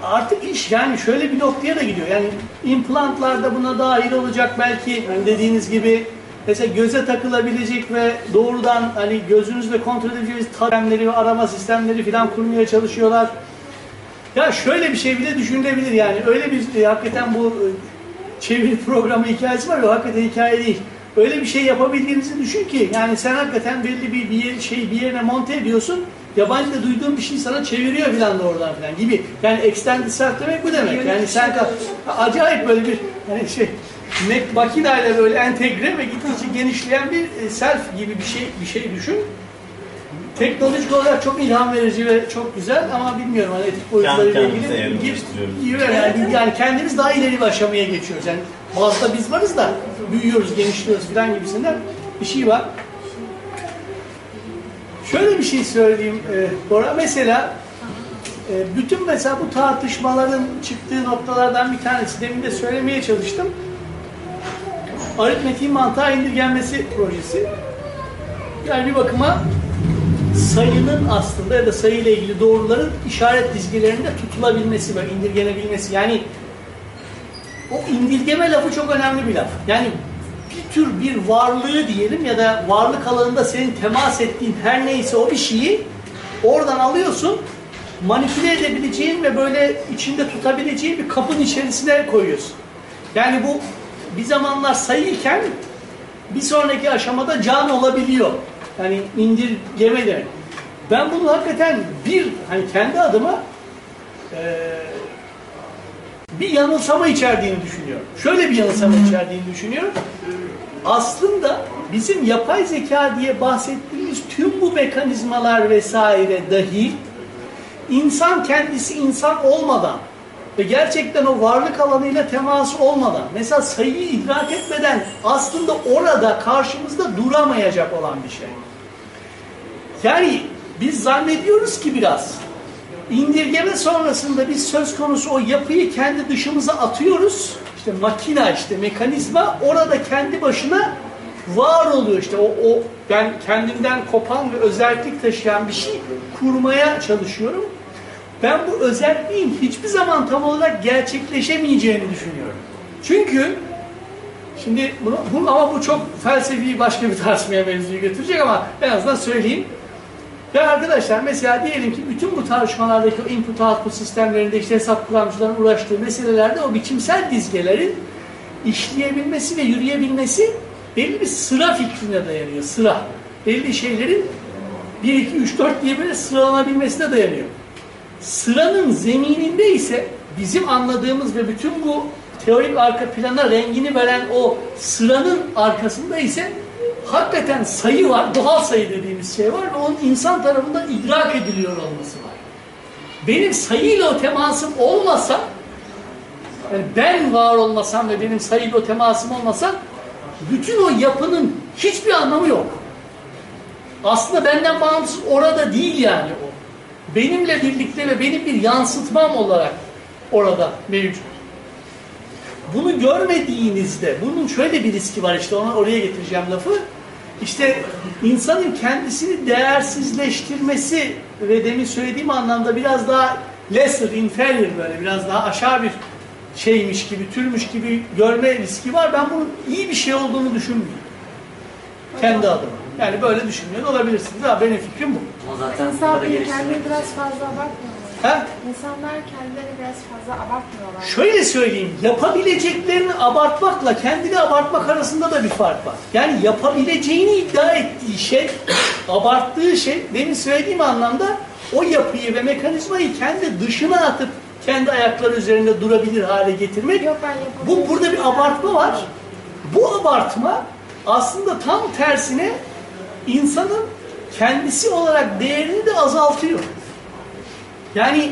artık iş yani şöyle bir noktaya da gidiyor. Yani implantlar da buna dahil olacak belki hani dediğiniz gibi mesela göze takılabilecek ve doğrudan hani gözünüzle kontrol edebileceğiniz taremleri ve arama sistemleri falan kurmaya çalışıyorlar. Ya şöyle bir şey bile düşünülebilir yani öyle bir e, hakikaten bu e, çeviri programı hikayesi var o hakikaten hikaye değil. Öyle bir şey yapabildiğinizi düşün ki yani sen hakikaten belli bir, bir yer, şey bir yerine monte ediyorsun. Yabancıda duyduğun bir şey sana çeviriyor filan da oradan filan gibi. Yani extended self demek bu demek. Yani sen acayip böyle bir hani şey makinayla böyle entegre ve gittikçe genişleyen bir e, self gibi bir şey bir şey düşün. Teknolojik olarak çok ilham verici ve çok güzel ama bilmiyorum hani etik boyutlarıyla ilgili gir- yani, yani kendimiz daha ileri bir aşamaya geçiyoruz. Yani bazda biz varız da büyüyoruz, genişliyoruz falan gibisinden bir şey var. Şöyle bir şey söyleyeyim e, Bora. Mesela e, bütün mesela bu tartışmaların çıktığı noktalardan bir tanesi demin de söylemeye çalıştım. Aritmetiğin mantığa indirgenmesi projesi. Yani bir bakıma sayının aslında ya da sayıyla ilgili doğruların işaret dizgelerinde tutulabilmesi ve indirgenebilmesi. Yani o indirgeme lafı çok önemli bir laf. Yani bir tür bir varlığı diyelim ya da varlık alanında senin temas ettiğin her neyse o bir şeyi oradan alıyorsun manipüle edebileceğin ve böyle içinde tutabileceğin bir kapın içerisine koyuyorsun. Yani bu bir zamanlar sayıyken bir sonraki aşamada can olabiliyor. Yani indirgeme demek. Ben bunu hakikaten bir hani kendi adıma eee bir yanılsama içerdiğini düşünüyorum. Şöyle bir yanılsama içerdiğini düşünüyorum. Aslında bizim yapay zeka diye bahsettiğimiz tüm bu mekanizmalar vesaire dahil insan kendisi insan olmadan ve gerçekten o varlık alanıyla teması olmadan mesela sayıyı idrak etmeden aslında orada karşımızda duramayacak olan bir şey. Yani biz zannediyoruz ki biraz indirgeme sonrasında biz söz konusu o yapıyı kendi dışımıza atıyoruz. İşte makina işte mekanizma orada kendi başına var oluyor işte o, o ben kendimden kopan ve özellik taşıyan bir şey kurmaya çalışıyorum. Ben bu özelliğin hiçbir zaman tam olarak gerçekleşemeyeceğini düşünüyorum. Çünkü şimdi bunu, bu, ama bu çok felsefi başka bir tartışmaya mevzuyu götürecek ama en azından söyleyeyim. Ya arkadaşlar mesela diyelim ki bütün bu tartışmalardaki input output sistemlerinde işte hesap kuramcıların uğraştığı meselelerde o biçimsel dizgelerin işleyebilmesi ve yürüyebilmesi belli bir sıra fikrine dayanıyor. Sıra. Belli şeylerin 1, 2, 3, 4 diye böyle sıralanabilmesine dayanıyor. Sıranın zemininde ise bizim anladığımız ve bütün bu teorik arka plana rengini veren o sıranın arkasında ise hakikaten sayı var, doğal sayı dediğimiz şey var ve onun insan tarafından idrak ediliyor olması var. Benim sayıyla o temasım olmasa, yani ben var olmasam ve benim sayıyla o temasım olmasa, bütün o yapının hiçbir anlamı yok. Aslında benden bağımsız orada değil yani o. Benimle birlikte ve benim bir yansıtmam olarak orada mevcut. Bunu görmediğinizde, bunun şöyle bir riski var işte ona oraya getireceğim lafı. İşte insanın kendisini değersizleştirmesi ve demin söylediğim anlamda biraz daha lesser, inferior böyle biraz daha aşağı bir şeymiş gibi, türmüş gibi görme riski var. Ben bunun iyi bir şey olduğunu düşünmüyorum. Kendi adıma. Yani böyle düşünmüyor olabilirsiniz. Ha, benim fikrim bu. Ama zaten İnsan bunları kendini biraz fazla abartmıyor. Ha? İnsanlar kendilerini biraz fazla abartmıyorlar. Şöyle söyleyeyim, yapabileceklerini abartmakla kendini abartmak arasında da bir fark var. Yani yapabileceğini iddia ettiği şey, abarttığı şey, demin söylediğim anlamda o yapıyı ve mekanizmayı kendi dışına atıp kendi ayakları üzerinde durabilir hale getirmek. Yok ben. Bu burada bir abartma var. Bu abartma aslında tam tersine insanın kendisi olarak değerini de azaltıyor. Yani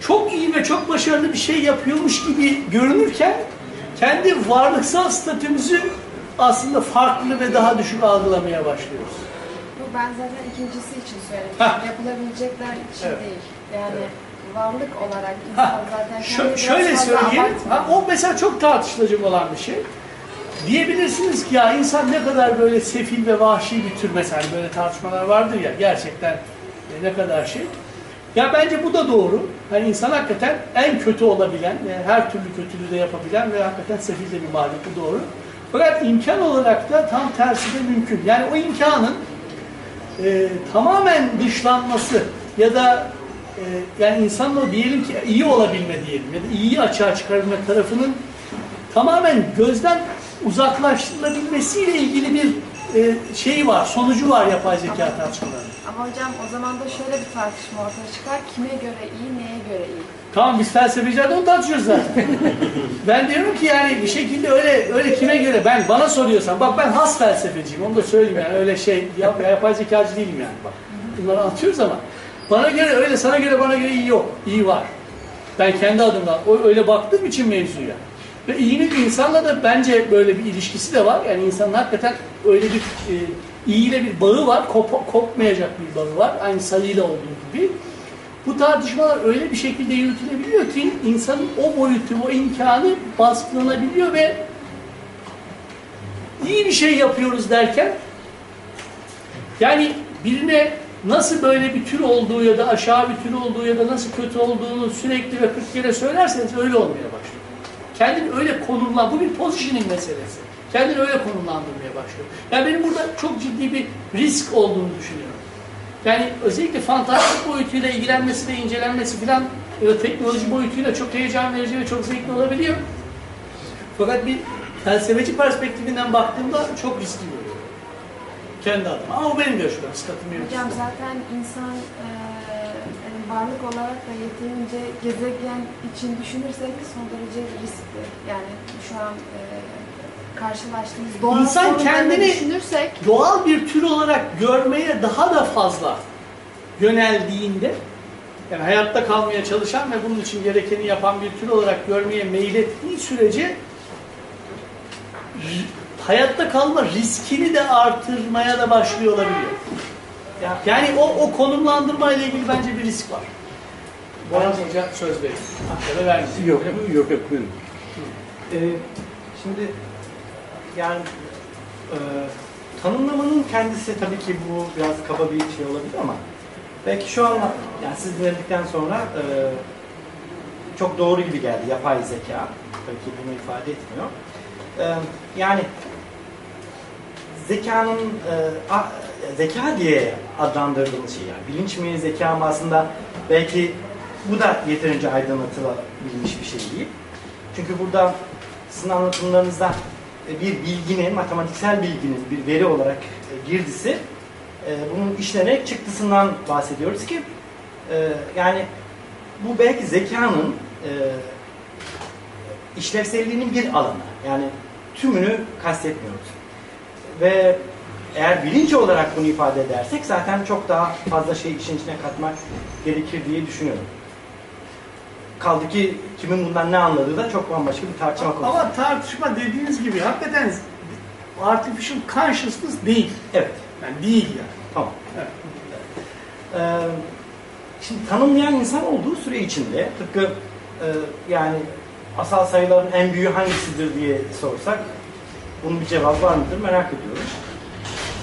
çok iyi ve çok başarılı bir şey yapıyormuş gibi görünürken kendi varlıksal statümüzü aslında farklı ve daha düşük algılamaya başlıyoruz. Bu ben zaten ikincisi için söyledim. Ha. Yapılabilecekler için Evet. değil. Yani varlık olarak insan Ha, zaten şö- şöyle söyleyeyim, ha, o mesela çok tartışılacak olan bir şey. Diyebilirsiniz ki ya insan ne kadar böyle sefil ve vahşi bir tür mesela böyle tartışmalar vardır ya gerçekten e, ne kadar şey. Ya bence bu da doğru. Hani insan hakikaten en kötü olabilen, e, her türlü kötülüğü de yapabilen ve hakikaten sefil de bir varlık bu doğru. Fakat imkan olarak da tam tersi de mümkün. Yani o imkanın e, tamamen dışlanması ya da e, yani insanın diyelim ki iyi olabilme diyelim ya da iyiyi açığa çıkarma tarafının tamamen gözden uzaklaştırılabilmesiyle ilgili bir e, şeyi var, sonucu var yapay zeka tartışmalarının. Ama hocam o zaman da şöyle bir tartışma ortaya çıkar. Kime göre iyi, neye göre iyi? Tamam biz felsefeciler de onu tartışıyoruz zaten. ben diyorum ki yani bir şekilde öyle öyle kime göre ben bana soruyorsan bak ben has felsefeciyim onu da söyleyeyim yani öyle şey yap, yapay zekacı değilim yani bak. Bunları anlatıyoruz ama bana göre öyle sana göre bana göre iyi yok. iyi var. Ben kendi adımdan öyle baktığım için mevzuya. Ve iyinin insanla da bence böyle bir ilişkisi de var. Yani insanın hakikaten öyle bir e, iyiyle bir bağı var. Kop, kopmayacak bir bağı var. Aynı sayıyla olduğu gibi. Bu tartışmalar öyle bir şekilde yürütülebiliyor ki insanın o boyutu, o imkanı baskılanabiliyor ve iyi bir şey yapıyoruz derken yani birine nasıl böyle bir tür olduğu ya da aşağı bir tür olduğu ya da nasıl kötü olduğunu sürekli ve 40 kere söylerseniz öyle olmaya başlıyor. Kendini öyle konumlan, bu bir positioning meselesi. Kendini öyle konumlandırmaya başlıyor. Yani benim burada çok ciddi bir risk olduğunu düşünüyorum. Yani özellikle fantastik boyutuyla ilgilenmesi ve incelenmesi filan ya da teknoloji boyutuyla çok heyecan verici ve çok zevkli olabiliyor. Fakat bir felsefeci perspektifinden baktığımda çok riskli görüyorum. Kendi adıma. Ama o benim görüşüm. Hocam zaten insan e, varlık olarak da yeterince gezegen için düşünürsek son derece riskli. Yani şu an e, karşılaştığımız doğal İnsan kendini- düşünürsek Doğal bir tür olarak görmeye daha da fazla yöneldiğinde yani hayatta kalmaya çalışan ve bunun için gerekeni yapan bir tür olarak görmeye meylettiği sürece hayatta kalma riskini de artırmaya da başlıyor olabiliyor. Ya- Yani o, o konumlandırma ile ilgili bence bir risk var. Boran Hoca söz da vermiyor. Yok, yok, yok, buyurun. Ee, şimdi yani e, tanımlamanın kendisi tabii ki bu biraz kaba bir şey olabilir ama belki şu an yani siz dinledikten sonra e, çok doğru gibi geldi yapay zeka. Tabii ki bunu ifade etmiyor. E, yani zekanın e, a- zeka diye adlandırdığımız şey yani bilinç mi zeka mı aslında belki bu da yeterince aydınlatılabilmiş bir şey değil. Çünkü burada sizin anlatımlarınızda e, bir bilginin, matematiksel bilginin bir veri olarak e, girdisi e, bunun işlenerek çıktısından bahsediyoruz ki yani bu belki zekanın işlevselliğinin bir alanı. Yani tümünü kastetmiyoruz. Ve eğer bilinç olarak bunu ifade edersek zaten çok daha fazla şey işin içine katmak gerekir diye düşünüyorum. Kaldı ki kimin bundan ne anladığı da çok bambaşka bir tartışma konusu. Ama tartışma dediğiniz gibi hakikaten artificial consciousness değil. Evet, Yani değil yani. tamam. Evet. Ee, şimdi tanımlayan insan olduğu süre içinde tıpkı e, yani asal sayıların en büyüğü hangisidir diye sorsak bunun bir cevabı var mıdır merak ediyoruz.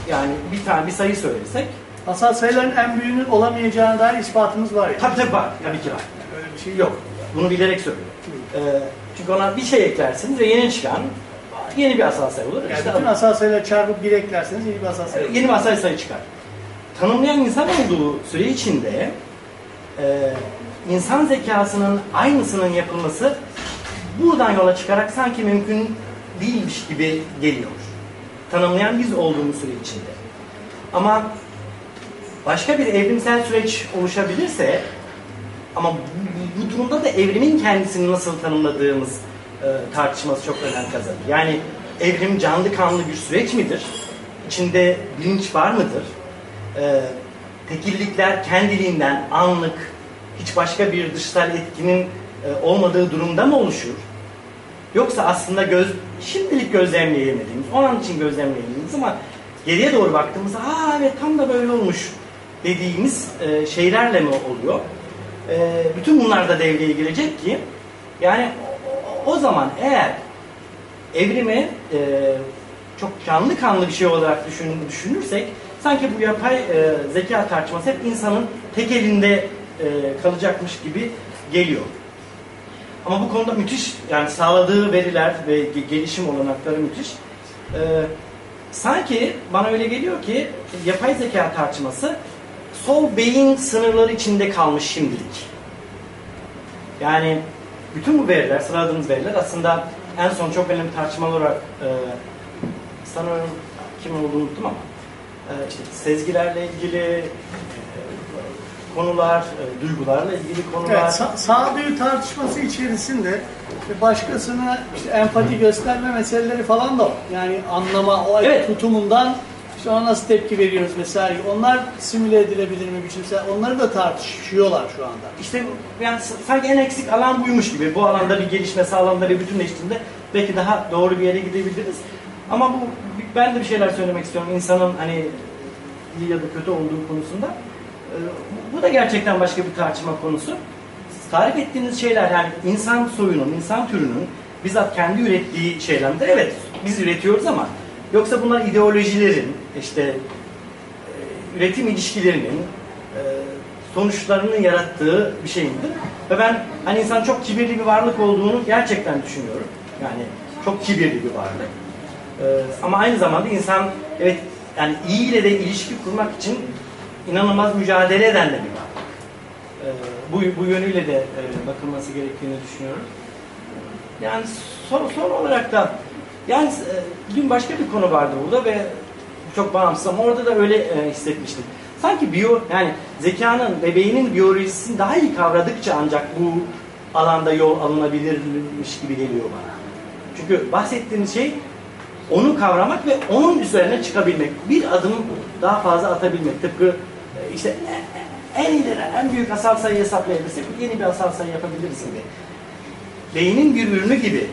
Yani bir tane bir sayı söylesek Asal sayıların en büyüğünün olamayacağına dair ispatımız var ya. tabii tabii var, tabii ki var. Öyle bir şey yok. Bunu bilerek söylüyorum. Ee, çünkü ona bir şey eklersiniz ve yeni çıkan yeni bir asal sayı olur. Yani İşte bütün asal sayıları çarpıp bir eklerseniz yeni bir asal sayı. yeni bir asal sayı çıkar. Tanımlayan insan olduğu süre içinde e, insan zekasının aynısının yapılması buradan yola çıkarak sanki mümkün değilmiş gibi geliyor. Tanımlayan biz olduğumuz süre içinde. Ama başka bir evrimsel süreç oluşabilirse ama bu, durumda da evrimin kendisini nasıl tanımladığımız e, tartışması çok önem kazanır. Yani evrim canlı kanlı bir süreç midir? İçinde bilinç var mıdır? E, tekillikler kendiliğinden anlık hiç başka bir dışsal etkinin e, olmadığı durumda mı oluşur? Yoksa aslında göz, şimdilik gözlemleyemediğimiz, o an için gözlemleyemediğimiz ama geriye doğru baktığımızda aa evet tam da böyle olmuş dediğimiz e, şeylerle mi oluyor? E, bütün bunlar da devreye girecek ki yani o, zaman eğer evrimi e, çok canlı kanlı bir şey olarak düşün, düşünürsek sanki bu yapay e, zeka tartışması hep insanın tek elinde e, kalacakmış gibi geliyor. Ama bu konuda müthiş yani sağladığı veriler ve ge- gelişim olanakları müthiş. Ee, sanki bana öyle geliyor ki yapay zeka tartışması sol beyin sınırları içinde kalmış şimdilik. Yani bütün bu veriler, sıraladığımız veriler aslında en son çok önemli tartışmalar olarak e, sanıyorum kim olduğunu unuttum ama e, işte sezgilerle ilgili konular, e, duygularla ilgili konular. Evet, sa- sağduyu tartışması içerisinde başkasına işte empati gösterme meseleleri falan da var. Yani anlama, o Evet. tutumundan işte ona nasıl tepki veriyoruz vesaire. Onlar simüle edilebilir mi biçimsel? Onları da tartışıyorlar şu anda. İşte yani sanki en eksik alan buymuş gibi. Bu alanda bir gelişme sağlamda ve bütünleştiğinde belki daha doğru bir yere gidebiliriz. Ama bu ben de bir şeyler söylemek istiyorum. İnsanın hani iyi ya da kötü olduğu konusunda. Ee, Bu da gerçekten başka bir tartışma konusu. Tarif ettiğiniz şeyler yani insan soyunun, insan türünün bizzat kendi ürettiği şeyler midir? Evet, biz üretiyoruz ama yoksa bunlar ideolojilerin, işte e, üretim ilişkilerinin e, sonuçlarını yarattığı bir şey midir? Ve ben hani insan çok kibirli bir varlık olduğunu gerçekten düşünüyorum. Yani çok kibirli bir varlık. E, ama aynı zamanda insan evet yani iyi ile de ilişki kurmak için inanılmaz mücadele eden de bir varlık. E, bu, bu yönüyle de e, bakılması gerektiğini düşünüyorum. Yani son, son olarak da yani e, dün başka bir konu vardı burada ve çok bağımsız ama orada da öyle e, hissetmiştim. Sanki biyo yani zekanın ve beynin biyolojisini daha iyi kavradıkça ancak bu alanda yol alınabilirmiş gibi geliyor bana. Çünkü bahsettiğimiz şey onu kavramak ve onun üzerine çıkabilmek. Bir adım daha fazla atabilmek. Tıpkı işte en ileri, en büyük asal sayı hesaplayabilirsek yeni bir asal sayı yapabiliriz gibi. Beynin bir ürünü gibi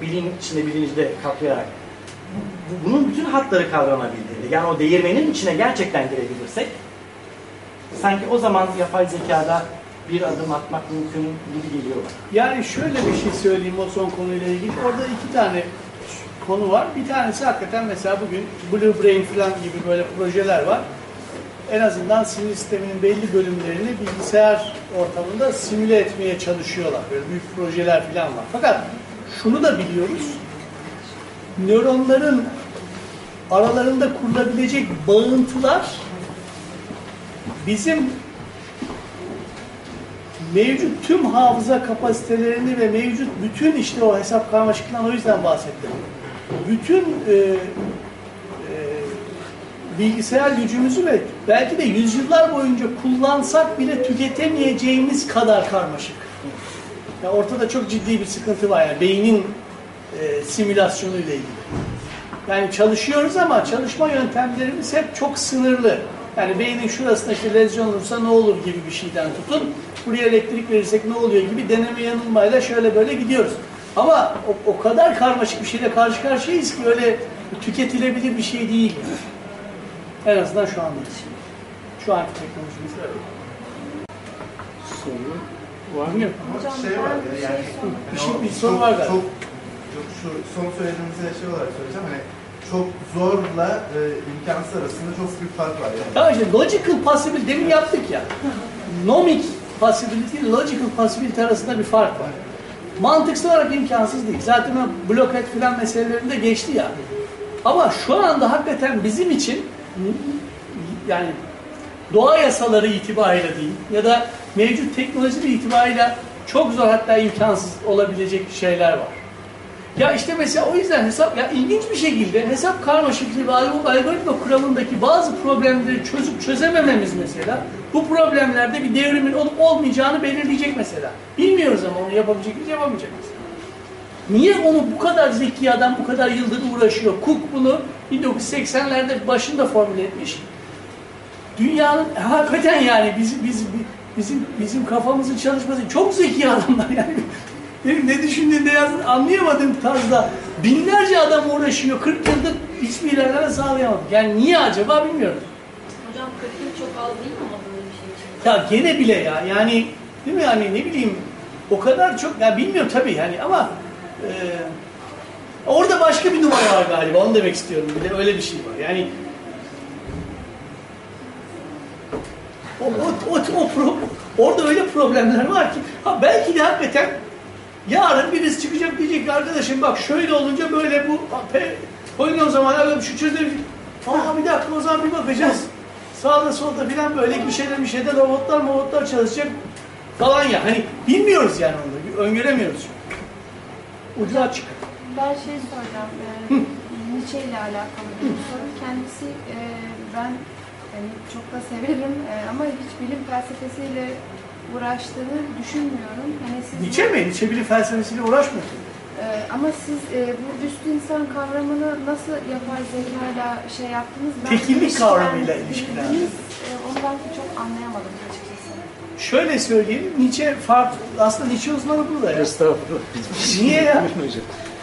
bilin içinde bilincde kaplayarak bu- bunun bütün hatları kavranabildiğinde yani o değirmenin içine gerçekten girebilirsek sanki o zaman yapay zekada bir adım atmak mümkün gibi geliyor. Yani şöyle bir şey söyleyeyim o son konuyla ilgili. Orada iki tane konu var. Bir tanesi hakikaten mesela bugün Blue Brain falan gibi böyle projeler var. En azından sinir sisteminin belli bölümlerini bilgisayar ortamında simüle etmeye çalışıyorlar. Böyle büyük projeler falan var. Fakat şunu da biliyoruz. Nöronların aralarında kurulabilecek bağıntılar bizim mevcut tüm hafıza kapasitelerini ve mevcut bütün işte o hesap karmaşıklığından o yüzden bahsettim. Bütün e, bilgisayar gücümüzü ve belki de yüzyıllar boyunca kullansak bile tüketemeyeceğimiz kadar karmaşık. Yani ortada çok ciddi bir sıkıntı var yani beynin e, simülasyonu ile ilgili. Yani çalışıyoruz ama çalışma yöntemlerimiz hep çok sınırlı. Yani beynin şurasında işte lezyon olursa ne olur gibi bir şeyden tutun. Buraya elektrik verirsek ne oluyor gibi deneme yanılmayla şöyle böyle gidiyoruz. Ama o, o kadar karmaşık bir şeyle karşı karşıyayız ki öyle tüketilebilir bir şey değil. En azından şu anda. Şu anki teknolojimizde öyle. Soru var mı? Hocam Şey var ya, bir yani- şey Bir şey bir soru var galiba. Çok, çok şu son söylediğinize şey olarak söyleyeceğim. Hani çok zorla e, imkansız arasında çok büyük fark var yani. Ya işte logical possible demin yaptık ya. Nomic possibility ile logical possibility arasında bir fark var. Mantıksal olarak imkansız değil. Zaten o bloket filan meselelerinde geçti ya. Ama şu anda hakikaten bizim için yani doğa yasaları itibariyle değil ya da mevcut teknolojiler itibariyle çok zor hatta imkansız olabilecek şeyler var. Ya işte mesela o yüzden hesap ya ilginç bir şekilde hesap karmaşıklığı ve alg- algoritma kuramındaki bazı problemleri çözüp çözemememiz mesela bu problemlerde bir devrimin olup olmayacağını belirleyecek mesela. Bilmiyoruz ama onu yapabilecek miyiz yapamayacak mıyız? Niye onu bu kadar zeki adam bu kadar yıldır uğraşıyor? Cook bunu 1980'lerde başında formüle etmiş. Dünyanın hakikaten yani biz, biz, bizim bizim kafamızın çalışması çok zeki adamlar yani. Benim ne düşündüğünü ne yazdığını anlayamadığım tarzda binlerce adam uğraşıyor. 40 yıldır hiçbir ilerleme sağlayamadık. Yani niye acaba bilmiyorum. Hocam 40 yıl çok az değil mi ama böyle bir şey için? Ya gene bile ya yani değil mi yani ne bileyim o kadar çok ya bilmiyorum tabii yani ama e, orada başka bir numara var galiba onu demek istiyorum bir de öyle bir şey var yani o, o, o, o pro- orada öyle problemler var ki ha belki de hakikaten yarın birisi çıkacak diyecek ki arkadaşım bak şöyle olunca böyle bu polinom zamanı şu çözüm Aa bir dakika o zaman bir bakacağız. Sağda solda filan böyle bir şeyler bir şeyler robotlar robotlar çalışacak falan ya. Hani bilmiyoruz yani onu. Öngöremiyoruz çünkü. Ucu açık. Ben şey soracağım. E, Nietzsche ile alakalı bir soru. Kendisi e, ben yani çok da severim e, ama hiç bilim felsefesiyle uğraştığını düşünmüyorum. Hani siz Nietzsche mi? Nietzsche bilim felsefesiyle uğraşmıyor. E, ama siz e, bu üst insan kavramını nasıl yapay zekayla şey yaptınız? Ben Tekillik kavramıyla ilişkilendirdiniz. E, onu ben çok anlayamadım açıkçası. Şöyle söyleyeyim. Nietzsche farklı. Aslında Nietzsche uzmanı burada ya. Estağfurullah. Niye ya?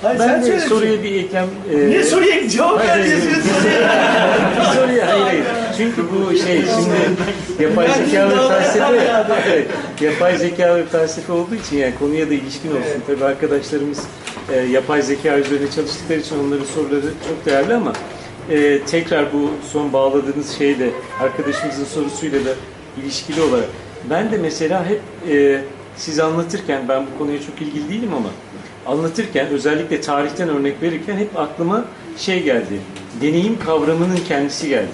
Hayır, Ben sen de soruya bir eklem... e, Niye soruya cevap Hayır, ver hayır, diyorsun hayır. soruya? Hayır hayır. Çünkü bu şey şimdi yapay zeka ve felsefe ya. evet, yapay zeka ve felsefe olduğu için yani konuya da ilişkin olsun. Tabii arkadaşlarımız e, yapay zeka üzerine çalıştıkları için onların soruları çok değerli ama e, tekrar bu son bağladığınız şeyle arkadaşımızın sorusuyla da ilişkili olarak ben de mesela hep e, siz anlatırken ben bu konuya çok ilgili değilim ama anlatırken özellikle tarihten örnek verirken hep aklıma şey geldi. Deneyim kavramının kendisi geldi.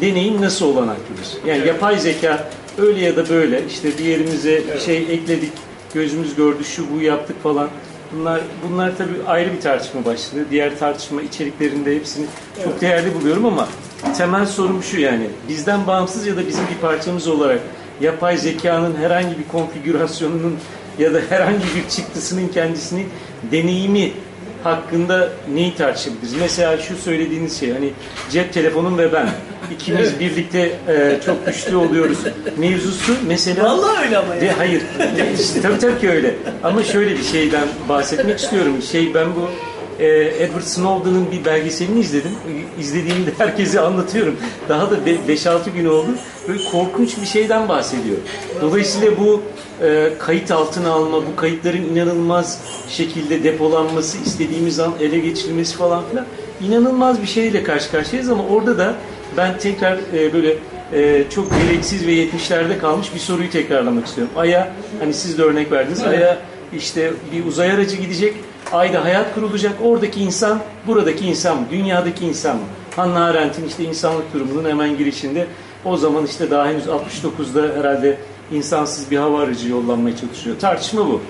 Deneyim nasıl olanaklıdır? Yani yapay zeka öyle ya da böyle işte bir yerimize bir şey ekledik, gözümüz gördü, şu bu yaptık falan. Bunlar bunlar tabii ayrı bir tartışma başlığı. Diğer tartışma içeriklerinde hepsini çok değerli buluyorum ama temel sorum şu yani bizden bağımsız ya da bizim bir parçamız olarak yapay zekanın herhangi bir konfigürasyonunun ya da herhangi bir çıktısının kendisini deneyimi hakkında neyi tartışabiliriz? Mesela şu söylediğiniz şey hani cep telefonum ve ben ikimiz birlikte e, çok güçlü oluyoruz mevzusu mesela Vallahi öyle ama ya. de hayır. Tabii tabii ki öyle. Ama şöyle bir şeyden bahsetmek istiyorum. Şey ben bu e, Edward Snowden'ın bir belgeselini izledim. İzlediğimde herkese anlatıyorum. Daha da 5-6 gün oldu. Böyle korkunç bir şeyden bahsediyor. Dolayısıyla bu e, kayıt altına alma, bu kayıtların inanılmaz şekilde depolanması, istediğimiz an ele geçirilmesi falan filan inanılmaz bir şeyle karşı karşıyayız ama orada da ben tekrar e, böyle e, çok gereksiz ve 70'lerde kalmış bir soruyu tekrarlamak istiyorum. Ay'a hani siz de örnek verdiniz. Ay'a işte bir uzay aracı gidecek. Ayda hayat kurulacak. Oradaki insan buradaki insan mı? Dünyadaki insan mı? Hannah Arendt'in işte insanlık durumunun hemen girişinde o zaman işte daha henüz 69'da herhalde insansız bir hava aracı yollanmaya çalışıyor. Tartışma bu.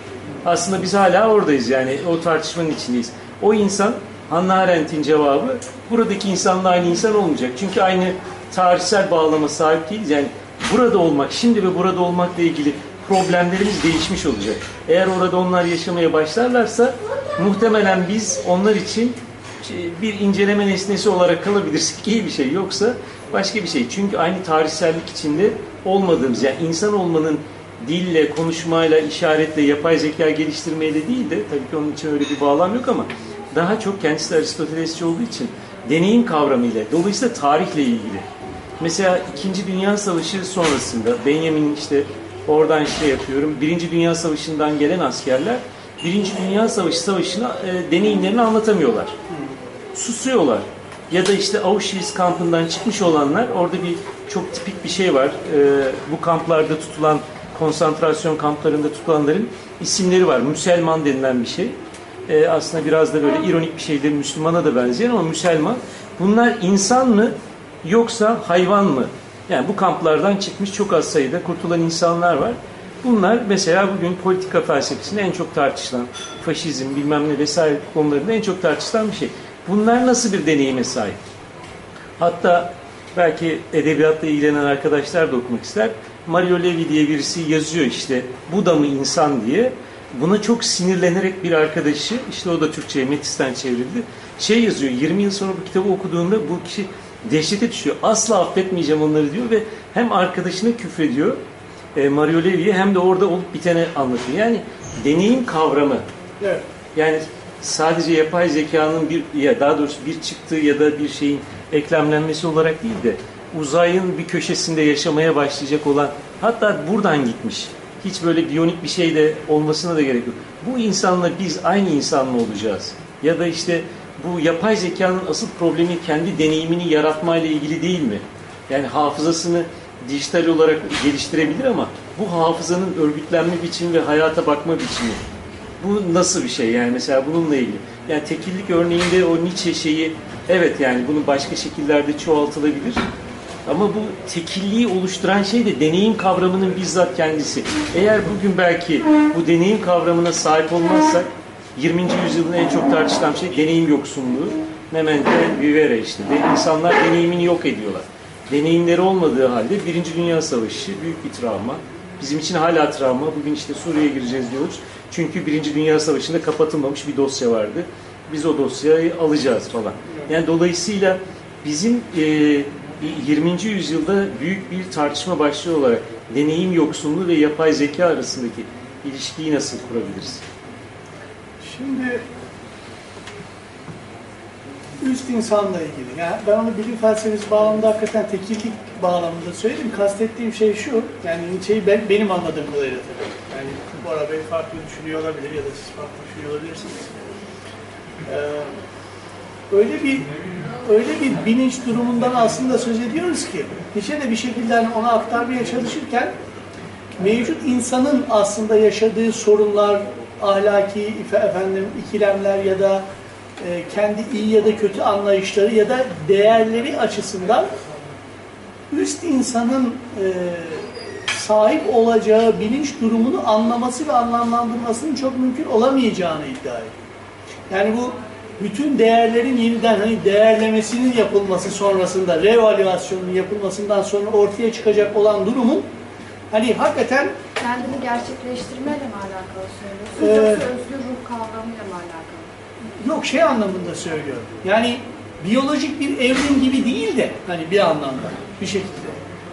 Aslında biz hala oradayız yani o tartışmanın içindeyiz. O insan Hannah Arendt'in cevabı buradaki insanla aynı insan olmayacak. Çünkü aynı tarihsel bağlama sahip değiliz. Yani burada olmak, şimdi ve burada olmakla ilgili problemlerimiz değişmiş olacak. Eğer orada onlar yaşamaya başlarlarsa muhtemelen biz onlar için bir inceleme nesnesi olarak kalabilirsek iyi bir şey. Yoksa başka bir şey. Çünkü aynı tarihsellik içinde olmadığımız, yani insan olmanın dille, konuşmayla, işaretle, yapay zeka geliştirmeyle değil de tabii ki onun için öyle bir bağlam yok ama daha çok kendisi de Aristotelesçi olduğu için deneyim kavramıyla, dolayısıyla tarihle ilgili. Mesela İkinci Dünya Savaşı sonrasında Benjamin işte oradan şey yapıyorum. Birinci Dünya Savaşı'ndan gelen askerler Birinci Dünya Savaşı savaşına e, deneyimlerini anlatamıyorlar. Susuyorlar. Ya da işte Auschwitz kampından çıkmış olanlar orada bir çok tipik bir şey var. E, bu kamplarda tutulan konsantrasyon kamplarında tutulanların isimleri var. Müselman denilen bir şey. E, aslında biraz da böyle ironik bir şeydir. Müslümana da benzeyen ama Müselman. Bunlar insan mı yoksa hayvan mı? Yani bu kamplardan çıkmış çok az sayıda kurtulan insanlar var. Bunlar mesela bugün politika felsefesinde en çok tartışılan, faşizm bilmem ne vesaire konularında en çok tartışılan bir şey. Bunlar nasıl bir deneyime sahip? Hatta belki edebiyatla ilgilenen arkadaşlar da okumak ister. Mario Levi diye birisi yazıyor işte bu da mı insan diye. Buna çok sinirlenerek bir arkadaşı, işte o da Türkçe'ye Metis'ten çevrildi. Şey yazıyor, 20 yıl sonra bu kitabı okuduğunda bu kişi dehşete düşüyor. Asla affetmeyeceğim onları diyor ve hem arkadaşına küfrediyor e, Mario Levi'ye hem de orada olup biteni anlatıyor. Yani deneyim kavramı. Evet. Yani sadece yapay zekanın bir ya daha doğrusu bir çıktığı ya da bir şeyin eklemlenmesi olarak değil de uzayın bir köşesinde yaşamaya başlayacak olan hatta buradan gitmiş. Hiç böyle biyonik bir şey de olmasına da gerek yok. Bu insanla biz aynı insan mı olacağız? Ya da işte bu yapay zekanın asıl problemi kendi deneyimini yaratmayla ilgili değil mi? Yani hafızasını dijital olarak geliştirebilir ama bu hafızanın örgütlenme biçimi ve hayata bakma biçimi. Bu nasıl bir şey yani mesela bununla ilgili? Yani tekillik örneğinde o Nietzsche şeyi evet yani bunu başka şekillerde çoğaltılabilir. Ama bu tekilliği oluşturan şey de deneyim kavramının bizzat kendisi. Eğer bugün belki bu deneyim kavramına sahip olmazsak 20. yüzyılın en çok tartışılan şey deneyim yoksunluğu. Memento vivere işte. De, insanlar deneyimini yok ediyorlar. Deneyimleri olmadığı halde Birinci Dünya Savaşı büyük bir travma. Bizim için hala travma. Bugün işte Suriye'ye gireceğiz diyoruz. Çünkü Birinci Dünya Savaşı'nda kapatılmamış bir dosya vardı. Biz o dosyayı alacağız falan. Yani dolayısıyla bizim e, 20. yüzyılda büyük bir tartışma başlığı olarak deneyim yoksunluğu ve yapay zeka arasındaki ilişkiyi nasıl kurabiliriz? Şimdi üst insanla ilgili. Yani ben onu bilim felsefesi bağlamında hakikaten tekillik bağlamında söyledim. Kastettiğim şey şu, yani Nietzsche'yi ben, benim anladığım kadarıyla tabii. Yani Bora Bey farklı düşünüyor olabilir ya da siz farklı düşünüyor olabilirsiniz. Ee, öyle bir öyle bir bilinç durumundan aslında söz ediyoruz ki Nietzsche de bir şekilde hani ona aktarmaya çalışırken mevcut insanın aslında yaşadığı sorunlar, ahlaki efendim ikilemler ya da e, kendi iyi ya da kötü anlayışları ya da değerleri açısından üst insanın e, sahip olacağı bilinç durumunu anlaması ve anlamlandırmasının çok mümkün olamayacağını iddia ediyor. Yani bu bütün değerlerin yeniden hani değerlemesinin yapılması sonrasında, revalüasyonunun yapılmasından sonra ortaya çıkacak olan durumun hani hakikaten Kendini gerçekleştirmeyle mi alakalı Ee, söylüyorsun? Yoksa özgür ruh kavramıyla mı alakalı? Yok şey anlamında söylüyorum. Yani biyolojik bir evrim gibi değil de hani bir anlamda bir şekilde.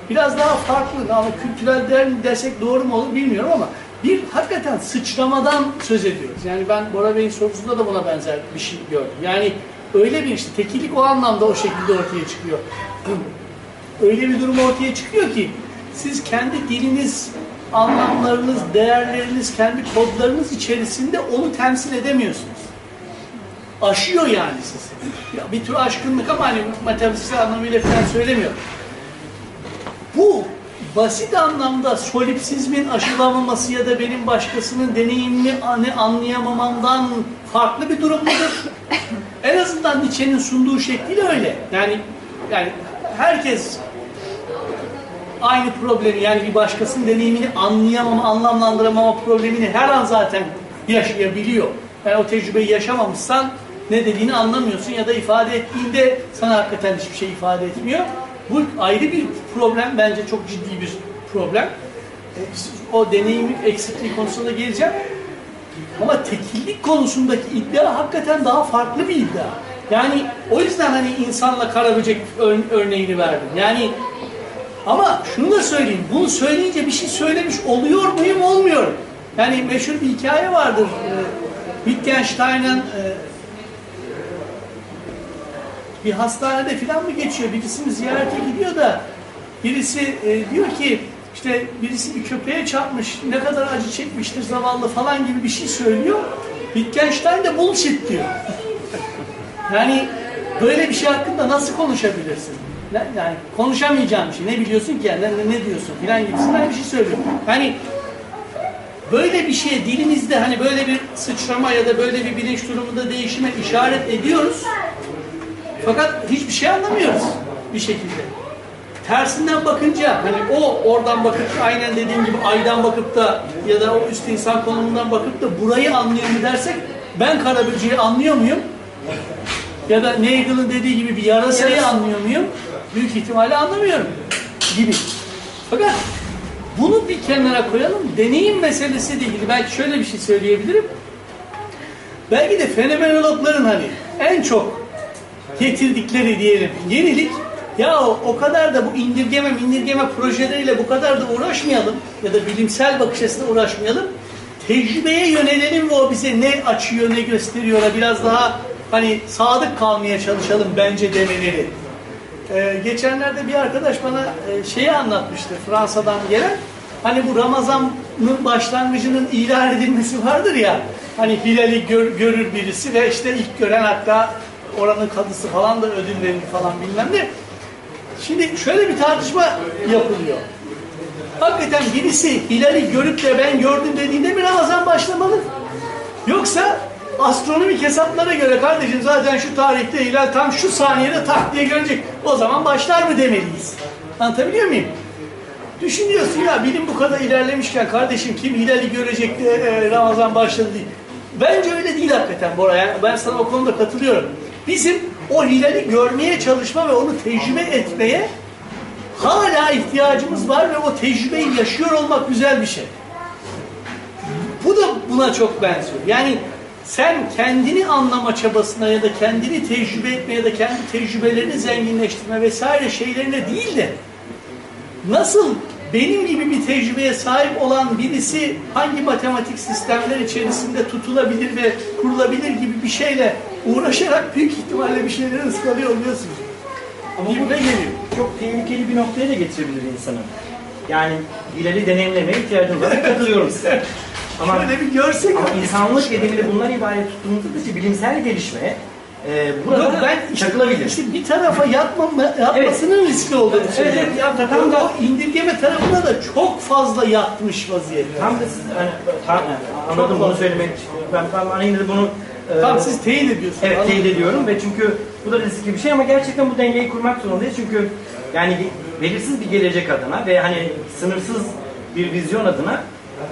Biraz daha farklı ama kültürel mi desek doğru mu olur bilmiyorum ama bir hakikaten sıçramadan söz ediyoruz. Yani ben Bora Bey'in sorusunda da buna benzer bir şey gördüm. Yani öyle bir işte tekillik o anlamda o şekilde ortaya çıkıyor. Öyle bir durum ortaya çıkıyor ki siz kendi diliniz, anlamlarınız, değerleriniz, kendi kodlarınız içerisinde onu temsil edemiyorsunuz aşıyor yani sizi. Ya bir tür aşkınlık ama hani metafiziksel anlamıyla falan söylemiyor. Bu basit anlamda solipsizmin aşılamaması ya da benim başkasının deneyimini anlayamamamdan farklı bir durum mudur? en azından Nietzsche'nin sunduğu şekliyle öyle. Yani yani herkes aynı problemi yani bir başkasının deneyimini anlayamama, anlamlandıramama problemini her an zaten yaşayabiliyor. Yani o tecrübeyi yaşamamışsan ne dediğini anlamıyorsun ya da ifade ettiğinde sana hakikaten hiçbir şey ifade etmiyor. Bu ayrı bir problem, bence çok ciddi bir problem. E, O deneyim eksikliği konusunda geleceğim. Ama tekillik konusundaki iddia hakikaten daha farklı bir iddia. Yani o yüzden hani insanla karaböcek ör- örneğini verdim. Yani ama şunu da söyleyeyim, bunu söyleyince bir şey söylemiş oluyor muyum, olmuyorum. Yani meşhur bir hikaye vardır. E, Wittgenstein'ın e, bir hastanede filan mı geçiyor, birisini ziyarete gidiyor da birisi e, diyor ki işte birisi bir köpeğe çarpmış, ne kadar acı çekmiştir zavallı falan gibi bir şey söylüyor. Wittgenstein de bullshit diyor. Yani böyle bir şey hakkında nasıl konuşabilirsin? Ne- Yani konuşamayacağın bir şey. Ne biliyorsun ki yani? Ne, ne diyorsun filan gibisinden bir şey söylüyor. Yani böyle bir şeye dilimizde hani böyle bir sıçrama ya da böyle bir bilinç durumunda değişime işaret ediyoruz. Fakat hiçbir şey anlamıyoruz bir şekilde. Tersinden bakınca hani o oradan bakıp aynen dediğim gibi aydan bakıp da ya da o üst insan konumundan bakıp da burayı anlıyor mu dersek ben Karabürcü'yü anlıyor muyum? Ya da Nagel'ın dediği gibi bir yarasayı anlıyor muyum? Büyük ihtimalle anlamıyorum gibi. Fakat bunu bir kenara koyalım. Deneyim meselesiyle ilgili belki şöyle bir şey söyleyebilirim. Belki de fenomenologların hani en çok getirdikleri diyelim yenilik ya o kadar da bu indirgeme indirgeme projeleriyle bu kadar da uğraşmayalım ya da bilimsel bakış açısına uğraşmayalım. Tecrübeye yönelelim ve o bize ne açıyor ne gösteriyor biraz daha hani sadık kalmaya çalışalım bence demeleri. Ee, geçenlerde bir arkadaş bana e, şeyi anlatmıştı Fransa'dan gelen. Hani bu Ramazan'ın başlangıcının ilan edilmesi vardır ya. Hani hilali gör- görür birisi ve işte ilk gören hatta oranın kadısı falan da ödül verir falan bilmem ne. Şimdi şöyle bir tartışma yapılıyor. Hakikaten birisi hilali görüp de ben gördüm dediğinde bir Ramazan başlamalı. Yoksa astronomik hesaplara göre kardeşim zaten şu tarihte hilal tam şu saniyede tak diye görecek. O zaman başlar mı demeliyiz. Anlatabiliyor muyum? Düşünüyorsun ya bilim bu kadar ilerlemişken kardeşim kim hilali görecek de e, Ramazan başladı değil. Bence öyle değil hakikaten Bora. Yani ben sana o konuda katılıyorum. Bizim o hilali görmeye çalışma ve onu tecrübe etmeye hala ihtiyacımız var ve o tecrübeyi yaşıyor olmak güzel bir şey. Bu da buna çok benziyor. Yani sen kendini anlama çabasına ya da kendini tecrübe etme ya da kendi tecrübelerini zenginleştirme vesaire şeylerine değil de nasıl benim gibi bir tecrübeye sahip olan birisi hangi matematik sistemler içerisinde tutulabilir ve kurulabilir gibi bir şeyle uğraşarak büyük ihtimalle bir şeyleri ıskalıyor oluyorsunuz. Ama bu ne geliyor? çok tehlikeli bir noktaya da getirebilir insanı. Yani ileri deneyimlemeye ihtiyacımız var. Katılıyorum size. Ama, Şöyle bir görsek. ama insanlık edimini bundan ibaret tuttuğumuzda da işte bilimsel gelişme e, burada Yok, ben çakılabilir. işte bir tarafa yatmama, yatmasının riskli olduğunu söylüyorum. evet, ya, tam da- indirgeme tarafına da çok fazla yatmış vaziyette. Tam da siz hani, tam, anladım bunu söylemek. Ben, ben hani yine de bunu e, Tam siz teyit ediyorsunuz. Evet Anladım. teyit ediyorum ve çünkü bu da riskli bir şey ama gerçekten bu dengeyi kurmak zorundayız çünkü yani belirsiz bir gelecek adına ve hani sınırsız bir vizyon adına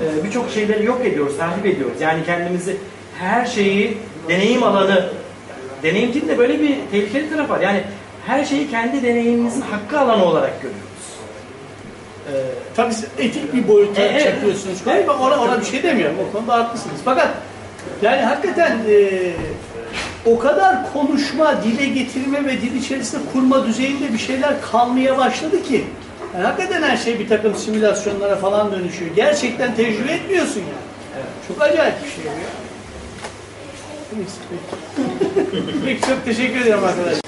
e, birçok şeyleri yok ediyoruz, tahrip ediyoruz. Yani kendimizi her şeyi deneyim alanı, deneyimcinin de böyle bir tehlikeli taraf var. Yani her şeyi kendi deneyimimizin hakkı alanı olarak görüyoruz. E, Tabii etik bir boyuta E, çekiyorsunuz. konuyu. Ben ona, ona bir şey demiyorum. O konuda haklısınız. Fakat yani hakikaten e, o kadar konuşma, dile getirme ve dil içerisinde kurma düzeyinde bir şeyler kalmaya başladı ki yani hakikaten her şey bir takım simülasyonlara falan dönüşüyor. Gerçekten tecrübe etmiyorsun yani. Çok acayip bir şey bu ya. Peki çok teşekkür ederim arkadaşlar.